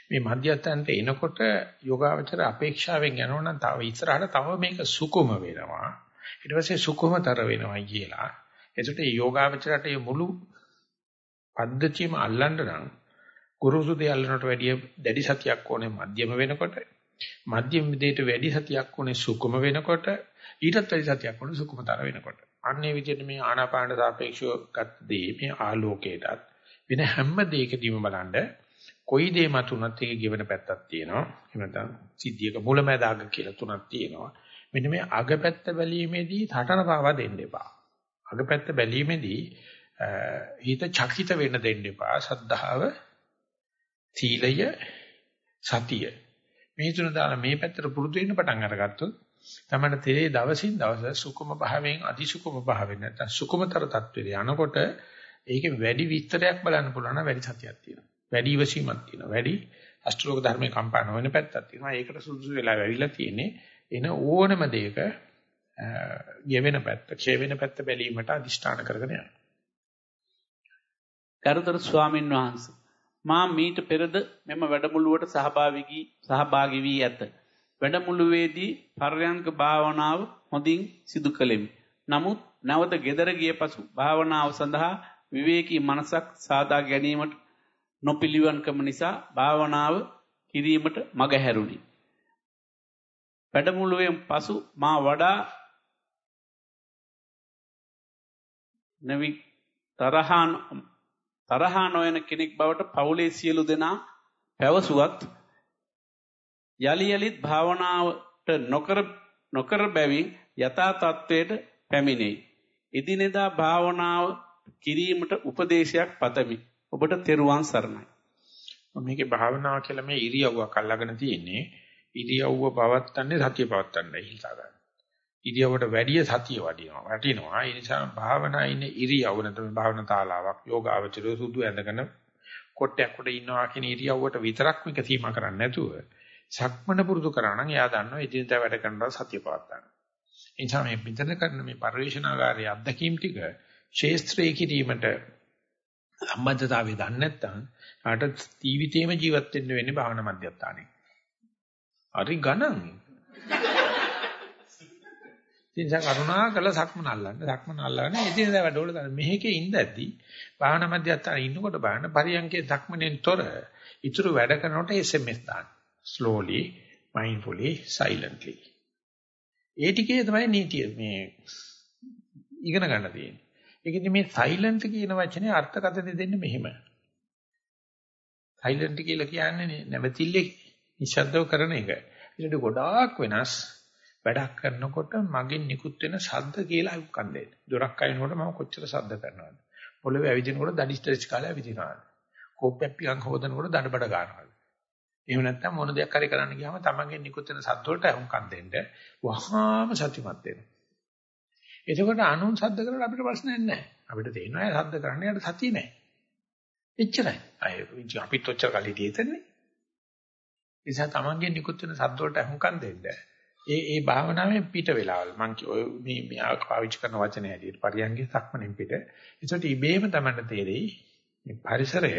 A: මේ මධ්‍යස්ථානට එනකොට යෝගාවචර අපේක්ෂාවෙන් යනවනම් තව ඉස්සරහට තව මේක සුකුම වෙනවා. ඊට පස්සේ සුකුමතර වෙනවා කියලා. එතකොට මේ යෝගාවචරයට මේ මුළු පද්ධතියම අල්ලන්න නම් ගුරුසු දෙය අල්ලනට වැඩිය දැඩි සතියක් ඕනේ මධ්‍යම වෙනකොට. මධ්‍යම දෙයට වැඩි සතියක් ඕනේ සුකුම වෙනකොට. ඊටත් වැඩි සතියක් ඕනේ සුකුමතර වෙනකොට. අන්නේ විදිහට මේ ආනාපාන සාපේක්ෂව ගත් දේ මේ ආලෝකයටත් වෙන හැම දෙයකදීම බලන්න කොයි දේ මතුනත් ඒකේ ගෙවන පැත්තක් තියෙනවා. එහෙම නැත්නම් සිද්ධියක මුලැමැදාග කියලා තුනක් තියෙනවා. මෙන්න මේ අගපැත්ත බැලීමේදී තටන පාවා දෙන්න එපා. අගපැත්ත බැලීමේදී හිත චකිත වෙන්න දෙන්න එපා. සද්ධාව, සීලය, සතිය. මේ තුන දාලා මේ පැත්තට පුරුදු වෙන්න පටන් අරගත්තොත් තමයි තේ දවසින් දවස සුකුම භාවයෙන් අධිසුකුම භාවයෙන් නැත්නම් සුකුමතර තත්ත්වෙට යනකොට ඒකේ වැඩි විස්තරයක් බලන්න පුළුවන් නම් වැඩි සතියක් තියෙනවා. වැඩි ඉවසීමක් තියෙනවා. වැඩි අෂ්ටලෝක ධර්මයේ කම්පා නොවන පැත්තක් තියෙනවා. ඒකට සුදුසු වෙලා වෙවිලා තියෙන්නේ එන ඕනම දෙයක ගෙවෙන පැත්ත, ඡේ වෙන පැත්ත බැලීමට අදිෂ්ඨාන කරගෙන යනවා.
B: ගරුතර ස්වාමින් වහන්සේ මා මීට පෙරද මෙම වැඩමුළුවට සහභාගී සහභාගී වී ඇත. වැඩමුළුවේදී පර්යංක භාවනාව හොඳින් සිදු කළෙමි. නමුත් නැවත ගෙදර ගිය පසු භාවනාව සඳහා විවේකී මනසක් සාදා ගැනීමට නොපිළිවන්කම නිසා භාවනාව කිරීමට මගහැරුණි. වැඩමුළුවෙන් පසු මා වඩා නවි තරහා තරහා නොයන කෙනෙක් බවට පවුලේ සියලු දෙනා පැවසුවත් යලි යලිත් භාවනාවට නොකර නොකර බැවින් යථා තත්වයට පැමිණෙයි. එදිනෙදා භාවනාව කිරීමට උපදේශයක් පතමි. ඔබට තෙරුවන් සරණයි.
A: මේකේ භාවනාව කියලා මේ ඉරියව්වක් අල්ලගෙන තියෙන්නේ. ඉරියව්ව පවත්තන්නේ සතිය පවත්තන්නයි හිතා ගන්න. ඉරියව්වට වැඩිය සතිය වඩිනවා. වටිනවා. ඒ නිසා භාවනා ඉන්නේ ඉරියව්ව නැත්නම් භාවනා තාලාවක් යෝගාවචරය සුදු ඇඳගෙන කොට්ටයක් උඩ ඉන්නවා කියන ඉරියව්වට විතරක් මේක සීමා කරන්නේ නැතුව සක්මන පුරුදු කරා නම් එයා දන්නවා එදිනදා වැඩ කරනවා සතිය පවත්තන්න. ඒ නිසා මේ පිටත කරන මේ පරිවේශනාගාරයේ අත්දැකීම් ටික ශේස්ත්‍රයේ කිරීමට සම්බන්ධතාවය දන්නේ නැත්නම් ආට ජීවිතේම ජීවත් වෙන්න වෙන්නේ භාවනා මධ්‍යස්ථානේ. හරි ගණන්. ඉතින් කරුණා කළ සක්මන අල්ලන්න. සක්මන අල්ලගෙන ඉතින් වැඩවල දාන්න. මෙහෙකේ ඉඳද්දි භාවනා මධ්‍යස්ථානේ ඉන්නකොට බලන්න පරියන්කේ සක්මනෙන් තොර ඉතුරු වැඩ කරනකොට SMS දාන්න. slowly, mindfully, silently. ඒ ටිකේ තමයි නීතිය මේ ඉගෙන ගන්න තියෙන්නේ. ඒකෙදි මේ සයිලන්ට් කියන වචනේ අර්ථකථන දෙන්නේ මෙහෙම. සයිලන්ට් කියලා කියන්නේ නැවතිල්ලේ නිශ්ශබ්දව කරන එක. ඊට ගොඩාක් වෙනස් වැඩක් කරනකොට මගෙන් නිකුත් වෙන ශබ්ද කියලා අහුම්කම් දෙන්න. දොරක් අයිනකොට මම කොච්චර ශබ්ද කරනවද? පොළවේ ඇවිදිනකොට දඩි ස්ට්‍රෙච් කාලේ ඇවිදිනවද? කෝප්පයක් පියන් හොදනකොට දඩබඩ ගන්නවද? එහෙම නැත්නම් මොන දෙයක් හරි කරන්න ගියාම තමන්ගෙන් නිකුත් වෙන ශබ්ද වලට අහුම්කම් දෙන්න වහාම සත්‍යමත් වෙනවා. එතකොට අනුන් ශබ්ද කරලා අපිට ප්‍රශ්නයක් නැහැ. අපිට තේරෙනවා ශබ්ද කරන්නේ යට සතිය නැහැ. එච්චරයි. අය අපිත් ඔච්චර කලින් හිතන්නේ. නිසා තමන්ගෙන් නිකුත් වෙන ශබ්ද වලට අහුම්කම් දෙන්න. ඒ ඒ භාවනාවේ පිට වෙලාවල් මම ඔය මේ මේ පාවිච්චි කරන වචනේ හැටියට පරියන්ගේ සක්මණෙන් පිට. ඒකට ඉබේම තමන්ට තේරෙයි මේ පරිසරය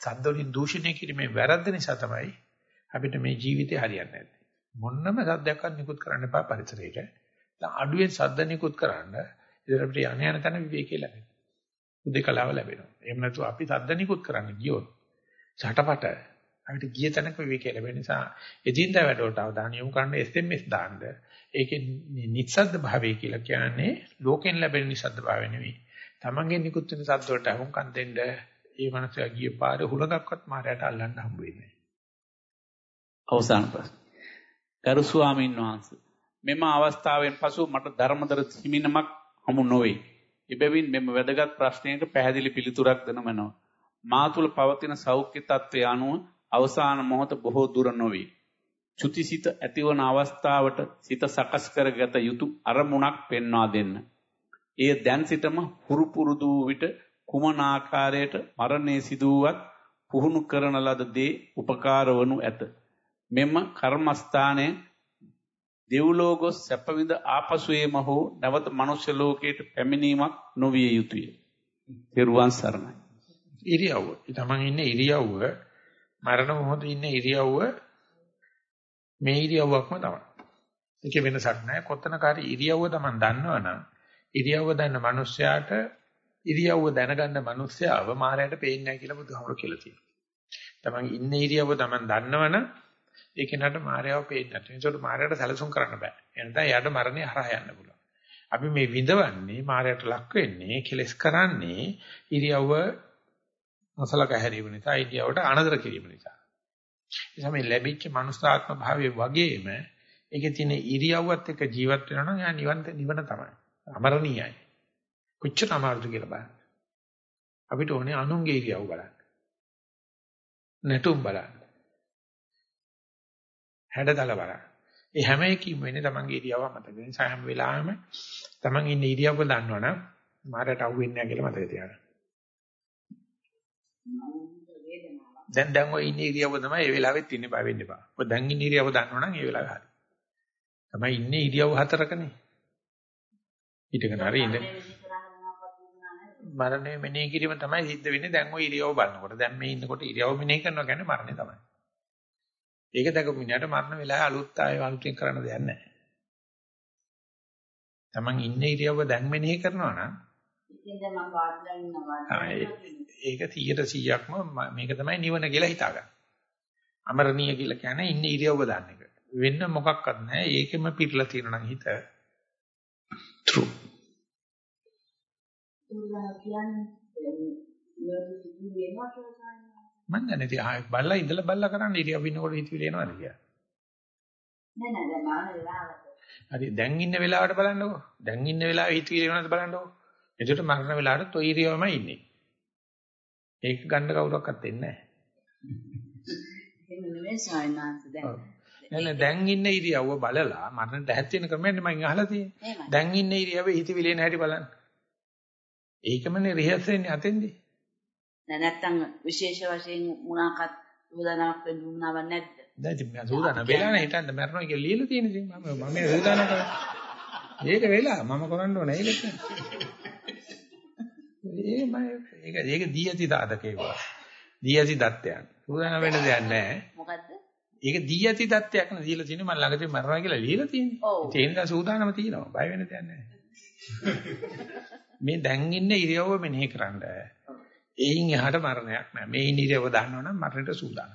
A: සද්දවලින් දූෂණය කිරීමේ වැරද්ද නිසා තමයි අපිට මේ ජීවිතේ හරියන්නේ නැත්තේ. මොන්නම සද්දයක්වත් නිකුත් කරන්න එපා පරිසරයට. දැන් අඩුවෙන් සද්ද නිකුත් කරන්න ඉතින් අපිට යණ යන තැන විවේකී ලැබෙනවා. උදේකලාව ලැබෙනවා. එහෙම නැතු අපි සද්ද නිකුත් කරන්න ගියොත් ඡටපට අපිට ගිය තැනක විවේකී ලැබෙන නිසා එදින්දා වැඩවලට අවධානය යොමු කරන්න SMS දාන්න. ඒකේ නිස්සද්ද භාවය කියලා කියන්නේ ලෝකෙන් ලැබෙන නිස්සද්ද භාවය නෙවෙයි. Tamangen නිකුත් වෙන සද්ද වලට අහුම්කම් දෙන්න ඒ මනසයා ගිය පාරේ හුලඟක්වත් මාරයට අල්ලන්න හම්බ වෙන්නේ නැහැ.
B: අවසාන ප්‍රශ්න. ගරු ස්වාමීන් වහන්සේ මෙම අවස්ථාවෙන් පසු මට ධර්මදර හිමිනමක් හමු නොවේ. එබැවින් මෙම වැදගත් ප්‍රශ්නයකට පැහැදිලි පිළිතුරක් දෙනමනවා. මා තුල පවතින සෞඛ්‍ය තත්ත්වය අනුව අවසාන මොහොත බොහෝ දුර නොවේ. චුතිසිත ඇතිවන අවස්ථාවට සිත සකස් කරගත යුතු අරමුණක් පෙන්වා දෙන්න. එය දැන් සිටම හුරු පුරුදු විට කුමන ආකාරයට මරණය සිදුවත් පුහුණු කරන ලද දේ උපකාර වනු ඇත. මෙම කර්මස්ථානයේ දෙව්ලෝ ගොස් සැප විඳ ආපසුයේම හෝ නැවත මනුෂ්‍ය ලෝකයට පැමිණීමක් නොවිය යුතුය. පෙරුවන් සරණයි.
A: ඉරියව්ව. තමන් ඉන්නේ ඉරියව්ව මරණ මොහොතේ ඉන්නේ ඉරියව්ව මේ ඉරියව්වක්ම තමයි. ඒක වෙනසක් නැහැ. කොතනකාරී ඉරියව්ව තමන් දන්නවනම් ඉරියව්ව දන්න මනුස්සයාට ඉරියව්ව දැනගන්න මනුස්සයාව මායයට පේන්නේ නැහැ කියලා බුදුහාමුදුරුවෝ කියලා තියෙනවා. තමන් ඉන්නේ ඉරියව්ව තමන් දන්නවනම් ඒ කෙනාට මායාව පේන්නේ නැහැ. ඒකට මායාවට සැලසුම් කරන්න බෑ. එනනම් එයාට මරණය හරහා යන්න පුළුවන්. අපි මේ විඳවන්නේ මායාවට ලක් වෙන්නේ කෙලස් කරන්නේ ඉරියව්ව නොසලක හැරීම නිසා ඉරියව්වට අනදර කිරීම නිසා. ඒ තමයි ලැබිච්ච මනුස්තාත්ම භාවයේ වගේම ඒකේ තියෙන ඉරියව්වත් එක්ක ජීවත් වෙනවා නම් එයා නිවන් නිවන තමයි. අමරණීයයි. කොච්චර අමාරුද කියලා බලන්න. අපිට ඕනේ අනුන්ගේ ඉරියව් බලන්න. නැටුම් බලන්න. හැඩතල බලන්න. ඒ හැම එකකින්ම වෙන්නේ තමන්ගේ ඉරියව්ව මතක. ඒ නිසා හැම වෙලාවෙම තමන් ඉන්න ඉරියව්ව දන්නවනම් මාරට අහු වෙන්නේ නැහැ කියලා මතක තියාගන්න. දැන් දැන් ඔය ඉන්නේ ඉරියව්ව තමයි ඒ වෙලාවෙත් ඉන්නේ බය වෙන්න එපා. ඔය දැන් ඉන්නේ ඉරියව්ව දන්නවනම් ඒ වෙලාවේ හරි. තමයි ඉන්නේ ඉරියව්ව හතරකනේ. ඊටකන හරි ඉඳ මරණය මෙනෙහි කිරීම තමයි සිද්ධ වෙන්නේ දැන් ඔය ඉරියව්ව බලනකොට. දැන් මේ ඉන්නකොට ඉරියව්ව මෙනෙහි කරනවා කියන්නේ මරණය තමයි. ඒක දැකපු මිනිහට මරණ වෙලාවේ අලුත් ආයෙ අලුතෙන් කරන්න දෙයක් නැහැ. Taman ඉන්නේ ඉරියව්ව දැන් මෙනෙහි කරනවා නම් ඒක 100%ක්ම මේක තමයි නිවන කියලා හිතාගන්න. අමරණීය කියලා කියන්නේ ඉන්නේ ඉරියව්ව දාන්න එක. වෙන්න මොකක්වත් නැහැ. ඒකෙම පිරලා තියෙනවා නම් හිත. true. මම දන්නේ ඉතින් ආයෙ බල්ලා ඉඳලා බල්ලා කරන්න ඉරියව් ඉන්නකොට හිතවිලි එනවද කියලා.
F: නෑ නෑ දැන් මාන වෙලාවට.
A: හරි දැන් ඉන්න වෙලාවට බලන්නකෝ. දැන් ඉන්න වෙලාවේ හිතවිලි එනවද බලන්නකෝ. එතකොට මරණ වෙලාවට toy ඉරියව්මයි ඉන්නේ. ඒක ගන්න කවුරක්වත් දෙන්නේ. නෑ නෑ දැන් ඉන්න ඉරියව්ව බලලා මරණ දැහත් වෙන ක්‍රමයක් මම අහලා තියෙන්නේ. දැන් ඉන්න ඉරියව්වේ හිතවිලි එන හැටි බලන්න. ඒකමනේ රිහර්ස් වෙන්නේ අතෙන්දී.
F: නෑ නැත්තම් විශේෂ වශයෙන් මොනවාක්වත් සූදානමක් වෙන්න උනනවක් නැද්ද?
A: දැන් ඉතින් මම සූදානම් වෙලා නැහැ හිටන්න මරනවා කියලා ලියලා තියෙන ඉතින් මම මම සූදානම් කරා. ඒක වෙලා මම කරන්න ඕනේ ඒක. ඒ මම ඒක ඒක දී ඇති දාදකේ වල. දී ඇති දත්තයන්. සූදානම් වෙන්න දෙයක් නැහැ.
F: මොකද්ද?
A: ඒක දී ඇති දත්තයක් නේ දීලා තියෙන්නේ මම ළඟදී මරනවා කියලා ලියලා තියෙන්නේ. ඒ නිසා සූදානම තියෙනවා. බය වෙන්න දෙයක් නැහැ. මේ දැන් ඉන්න ඉරියව්ව මෙනෙහි කරන්නේ. එයින් එහාට මරණයක් නැහැ. මේ ඉරියව දන්නවනම් මරණයට සූදානම්.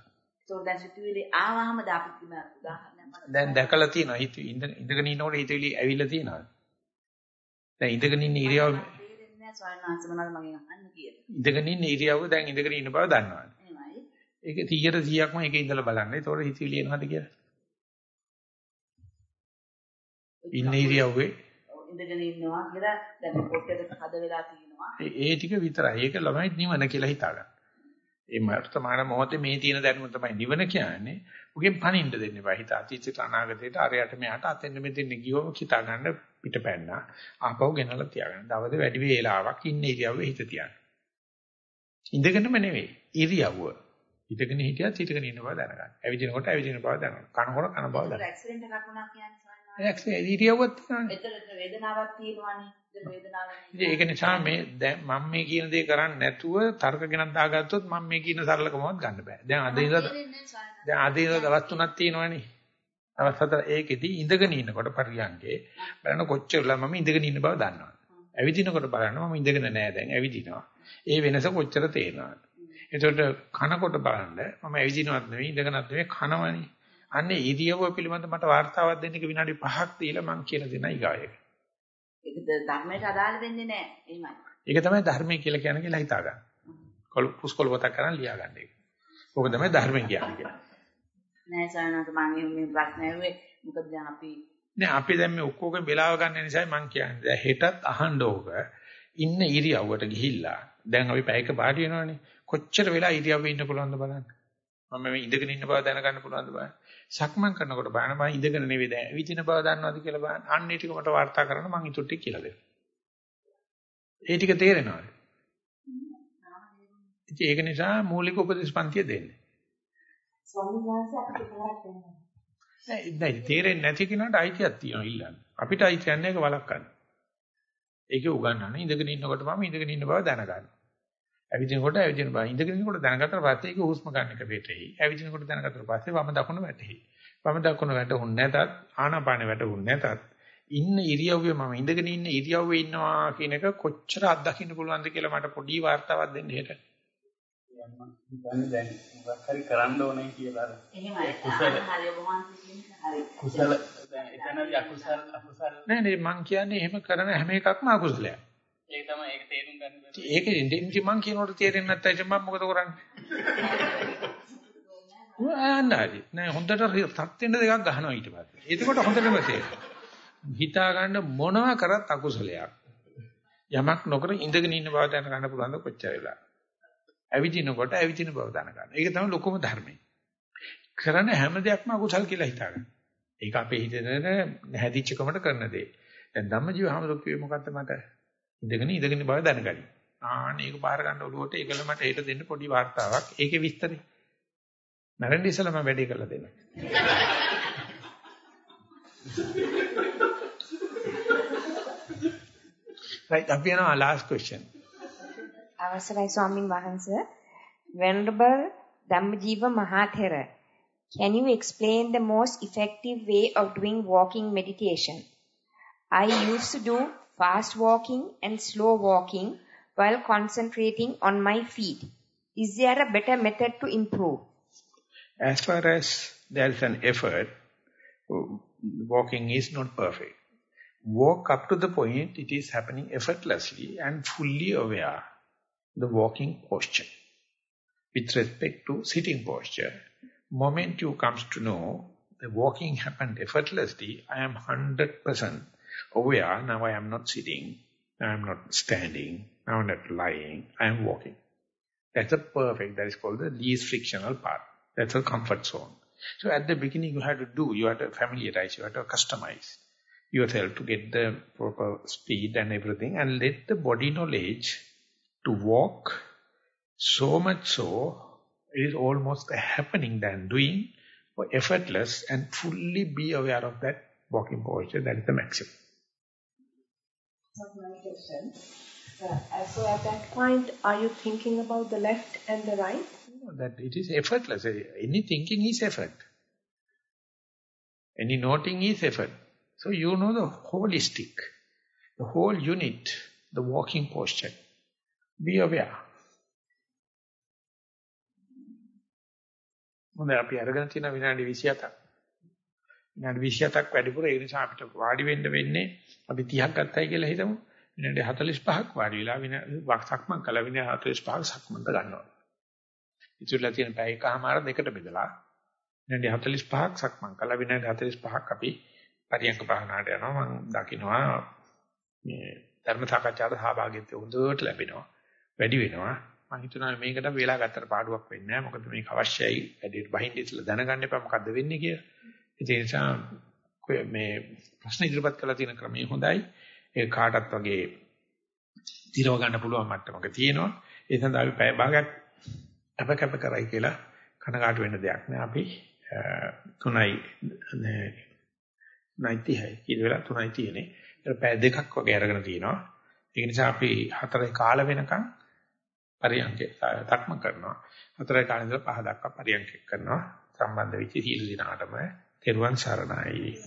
F: ඒක දැන් සිතුවිලි ආවහම දාපු උදාහරණයක්
A: දැන් දැකලා තියෙනවා. හිත ඉඳගෙන ඉන්නකොට හිතවිලි ඇවිල්ලා තියෙනවා. දැන් ඉඳගෙන ඉන්න ඉරියව. ඉඳගෙන ඉන්න ඉරියව දැන් ඉඳගෙන ඉන්න බව දන්නවා. ඒක 100ට 100ක්ම ඒකේ ඉඳලා බලන්න. ඒතකොට හිතවිලි එනවද කියලා. ඉන්න ඉරියව්වේ
F: ඉඳගෙන ඉන්නවා කියලා දැන් පොට්ටේට හද වෙලා තියෙනවා.
A: ඒ ටික විතරයි. ඒක ළමයි නිවන කියලා හිතාගන්න. ඒ වර්තමාන මොහොතේ මේ තියෙන දැනුම තමයි නිවන කියන්නේ. උගෙන් පණින්න දෙන්න එපා. හිත අතීතයට අනාගතයට අරයට මෙහාට අතෙන් මෙතෙන් ගියොම හිතා ගන්න පිටපැන්නා. ආපහු ගෙනලා තියාගන්න. දවසේ වැඩි වේලාවක් ඉන්න ඉරියව්වේ හිත තියන්න. ඉඳගෙනම නෙවෙයි ඉරියව්ව. හිතගෙන හිටියත් හිතගෙන ඉන්න බව දැනගන්න. ඇවිදිනකොට ඇවිදින බව දැනගන්න. කනකොට කන බව දැනගන්න.
F: ඇක්සිඩන්ට් එකක් වුණා කියන්නේ
A: ඒක ඉරියව්වක් තියෙනවානේ.
F: එතන වේදනාවක් තියෙනවානේ.
A: ඒක නිසා මේ දැන් මම මේ කියන දේ කරන්නේ නැතුව තර්ක ගෙනත් දාගත්තොත් මම මේ කියන සරලකමවත් ගන්න බෑ. දැන් අද ඉඳලා දැන් අද ඉඳලා දවස් තුනක් තියෙනවනේ. දවස් හතර ඒකෙදි ඉඳගෙන ඉන්නකොට පරියන්කේ බලන කොච්චරලා මම ඉඳගෙන ඉන්න බව දන්නවා. ඇවිදිනකොට බලනවා මම ඉඳගෙන නෑ දැන් ඇවිදිනවා. ඒ වෙනස කොච්චර තේනවද? එතකොට කනකොට බලන්න මම ඇවිදිනවත් නෙවෙයි ඉඳගෙනත් නෙවෙයි කනවනේ. අන්නේ ඉරියව්ව පිළිබඳ මට වார்த்தාවක් දෙන්න එක විනාඩි 5ක් දීලා මං කියලා දෙනයි ගායක.
F: ඒක ධර්මයට අදාළ වෙන්නේ නැහැ. එහෙමයි.
A: ඒක තමයි ධර්මය කියලා කියන කියලා හිතා ගන්න. කොල් පුස්කොල් පොතක් කරන් ලියා ගන්න ඒක. ඕක තමයි ධර්මය කියන්නේ.
F: නෑ සයනකට මම මේ ප්‍රශ්න ඇහුවේ මොකද දැන් අපි
A: නෑ අපි දැන් මේ ඔක්කොගෙන් බෙලාව ගන්න නිසා මම කියන්නේ. දැන් හෙටත් අහන්න ඕක ඉන්න ඉරියව්වට ගිහිල්ලා දැන් අපි පැයක පාඩි වෙනවනේ. කොච්චර වෙලා ඉරියව්වේ ඉන්න පුළුවන්ද බලන්න. මම මේ ඉඳගෙන ඉන්න බව දැනගන්න පුළුවන්ද බලන්න. සක්මන් කරනකොට බලන්න මම ඉඳගෙන නෙවෙයි දැන් විදින බව දන්නවද කියලා බලන්න. අන්න ඒ ටික මට වාර්තා කරන්න මම ඊටු ටික කියලා දෙනවා. ඒ ටික තේරෙනවද? ඒක නිසා මූලික උපදේශ පන්තිය දෙන්නේ.
F: ස්වාමීන්
A: තේරෙන්නේ නැති කෙනාට අයිතියක් තියෙනවා ඉල්ලන්න. අපිට අයිතියක් නැහැ ඒක වළක්වන්න. ඒකේ උගන්වන්නේ ඉඳගෙන ඉන්නකොට මම ඉඳගෙන ඉන්න බව දැනගන්න. ඇවිදිනකොට ඇවිදින බා ඉඳගෙනකොට දැනගත්තට පස්සේ ඒක හුස්ම ගන්න එක පිටේයි. ඇවිදිනකොට දැනගත්තට පස්සේ වම දකුණ වැටෙයි. වම දකුණ වැටුන්නේ නැතත් ආනාපානෙ වැටුන්නේ නැතත් ඉන්න ඉරියව්වේ මම ඉඳගෙන ඉන්න ඉරියව්වේ ඉන්නවා කියන එක කොච්චර අත්දකින්න පුළුවන්ද කියලා මට පොඩි වார்த்தාවක් දෙන්න හෙට.
B: දැන් මොකක් හරි කරන්න ඕනේ කියලා.
F: එහෙමයි. හරි හරි
B: කුසල දැන් එතනදී අකුසල අකුසල
A: නෑ නේ මං කියන්නේ එහෙම කරන හැම එකක්ම අකුසලයක්.
B: ඒක තමයි ඒක තේරුම් ගන්න බැහැ.
A: ඒක ඉන්දින්දි මං කියනකොට තේරෙන්නේ නැත්නම් මම මොකද කරන්නේ? නෑ නෑ හොඳට සත් වෙන දෙකක් ගහනවා ඊට පස්සේ. එතකොට හොඳටම තේරෙනවා. හිතා ගන්න මොනවා කරත් අකුසලයක්. යමක් නොකර ඉඳගෙන ඉන්න බව දැන ගන්න පුළුවන් ද කොච්චර වෙලා. ඇවිදිනකොට ඇවිදින බව දැන ගන්න. ඒක තමයි ලොකුම ධර්මය. කරන හැම දෙයක්ම අකුසල් කියලා හිතා ගන්න. ඒක අපේ හිතේ හැදිච්චකමට කරන දේ. දැන් ධම්මජීව හැමදොක් කිව්වේ මොකද්ද මට? ඉඳගෙන ඉඳගෙන බව දැනගනි. ආන්න ඒක බාර ගන්න ඔළුවට ඒකල මට හෙට දෙන්න පොඩි වார்த்தාවක්. ඒකේ විස්තරේ. නැරෙන්න ඉස්සෙල්ලා මම වැඩේ කරලා දෙන්න. right අපි යනවා last question.
G: අවසරයි ස්වාමින් වහන්සේ. Venerable Dhammajiva Mahathera Can you explain the most effective way of doing walking meditation? I used to do fast walking and slow walking while concentrating on my feet is there a better method to improve
A: As far as there's an effort, walking is not perfect. Walk up to the point it is happening effortlessly and fully aware the walking posture. With respect to sitting posture, moment you comes to know the walking happened effortlessly, I am 100% Oh, aware, now I am not sitting, I am not standing, I am not lying, I am walking. That's a perfect, that is called the least frictional part. That's a comfort zone. So at the beginning you have to do, you have to familiarize, you have to customize yourself to get the proper speed and everything and let the body knowledge to walk so much so, it is almost happening than doing or effortless and fully be aware of that walking posture, that is the maximum
H: That's my question. Uh, so at that point, are you thinking about the left and the right?
A: that it is effortless. Any thinking is effort. Any noting is effort. So you know the holistic, the whole unit, the walking posture. Be aware. හොඳයි අපි අරගෙන තියෙන විනාඩි 27ක්. විනාඩි 27ක් වැඩිපුර ඒ නිසා අපිට වාඩි වෙන්න වෙන්නේ අපි 30ක් ගත්තයි කියලා හිතමු. විනාඩි 45ක් වාඩි වෙලා විනාඩි සක්මන් කළා. විනාඩි 45ක් සක්මන්ට ගන්නවා. ඉතුරුලා තියෙන පැය එකමාර දෙකට බෙදලා විනාඩි 45ක් සක්මන් කළා. විනාඩි 45ක් අපි පරියන්ක භාවනාවට යනවා. මම දකින්නවා මේ ධර්ම සාකච්ඡාවට සහභාගීත්වය හොඳට ලැබෙනවා. වැඩි වෙනවා. මම හිතනවා මේකට වෙලා ගත්තට පාඩුවක් වෙන්නේ නැහැ. මොකද මේක අවශ්‍යයි. වැඩිට බහින්න ඉස්සලා දැනගන්න එපා. මොකද්ද වෙන්නේ කියලා. ඒ නිසා මේ ප්‍රශ්න ඉදිරිපත් කළා තියෙන ක්‍රමය හොඳයි. ඒ කාටත් වගේ දිරව ගන්න පුළුවන් මට්ටමක තියෙනවා. ඒ සඳහා අපි පැය භාගයක් අප කැප කරයි කියලා කනගාටු වෙන්න දෙයක් නෑ. අපි 3යි 96 කීල වෙලා 3යි තියෙන්නේ. ඒක පැය දෙකක් වගේ අරගෙන තිනවා ඒක නිසා අපි හතරේ කාල වෙනකන් පරියන්කේ තක්ම කරනවා. හතරේ කාලේ ඉඳලා පහ දක්වා පරියන්කේ කරනවා. සම්බන්ධ වෙච්ච සීල දිනාටම තෙරුවන් සරණයි.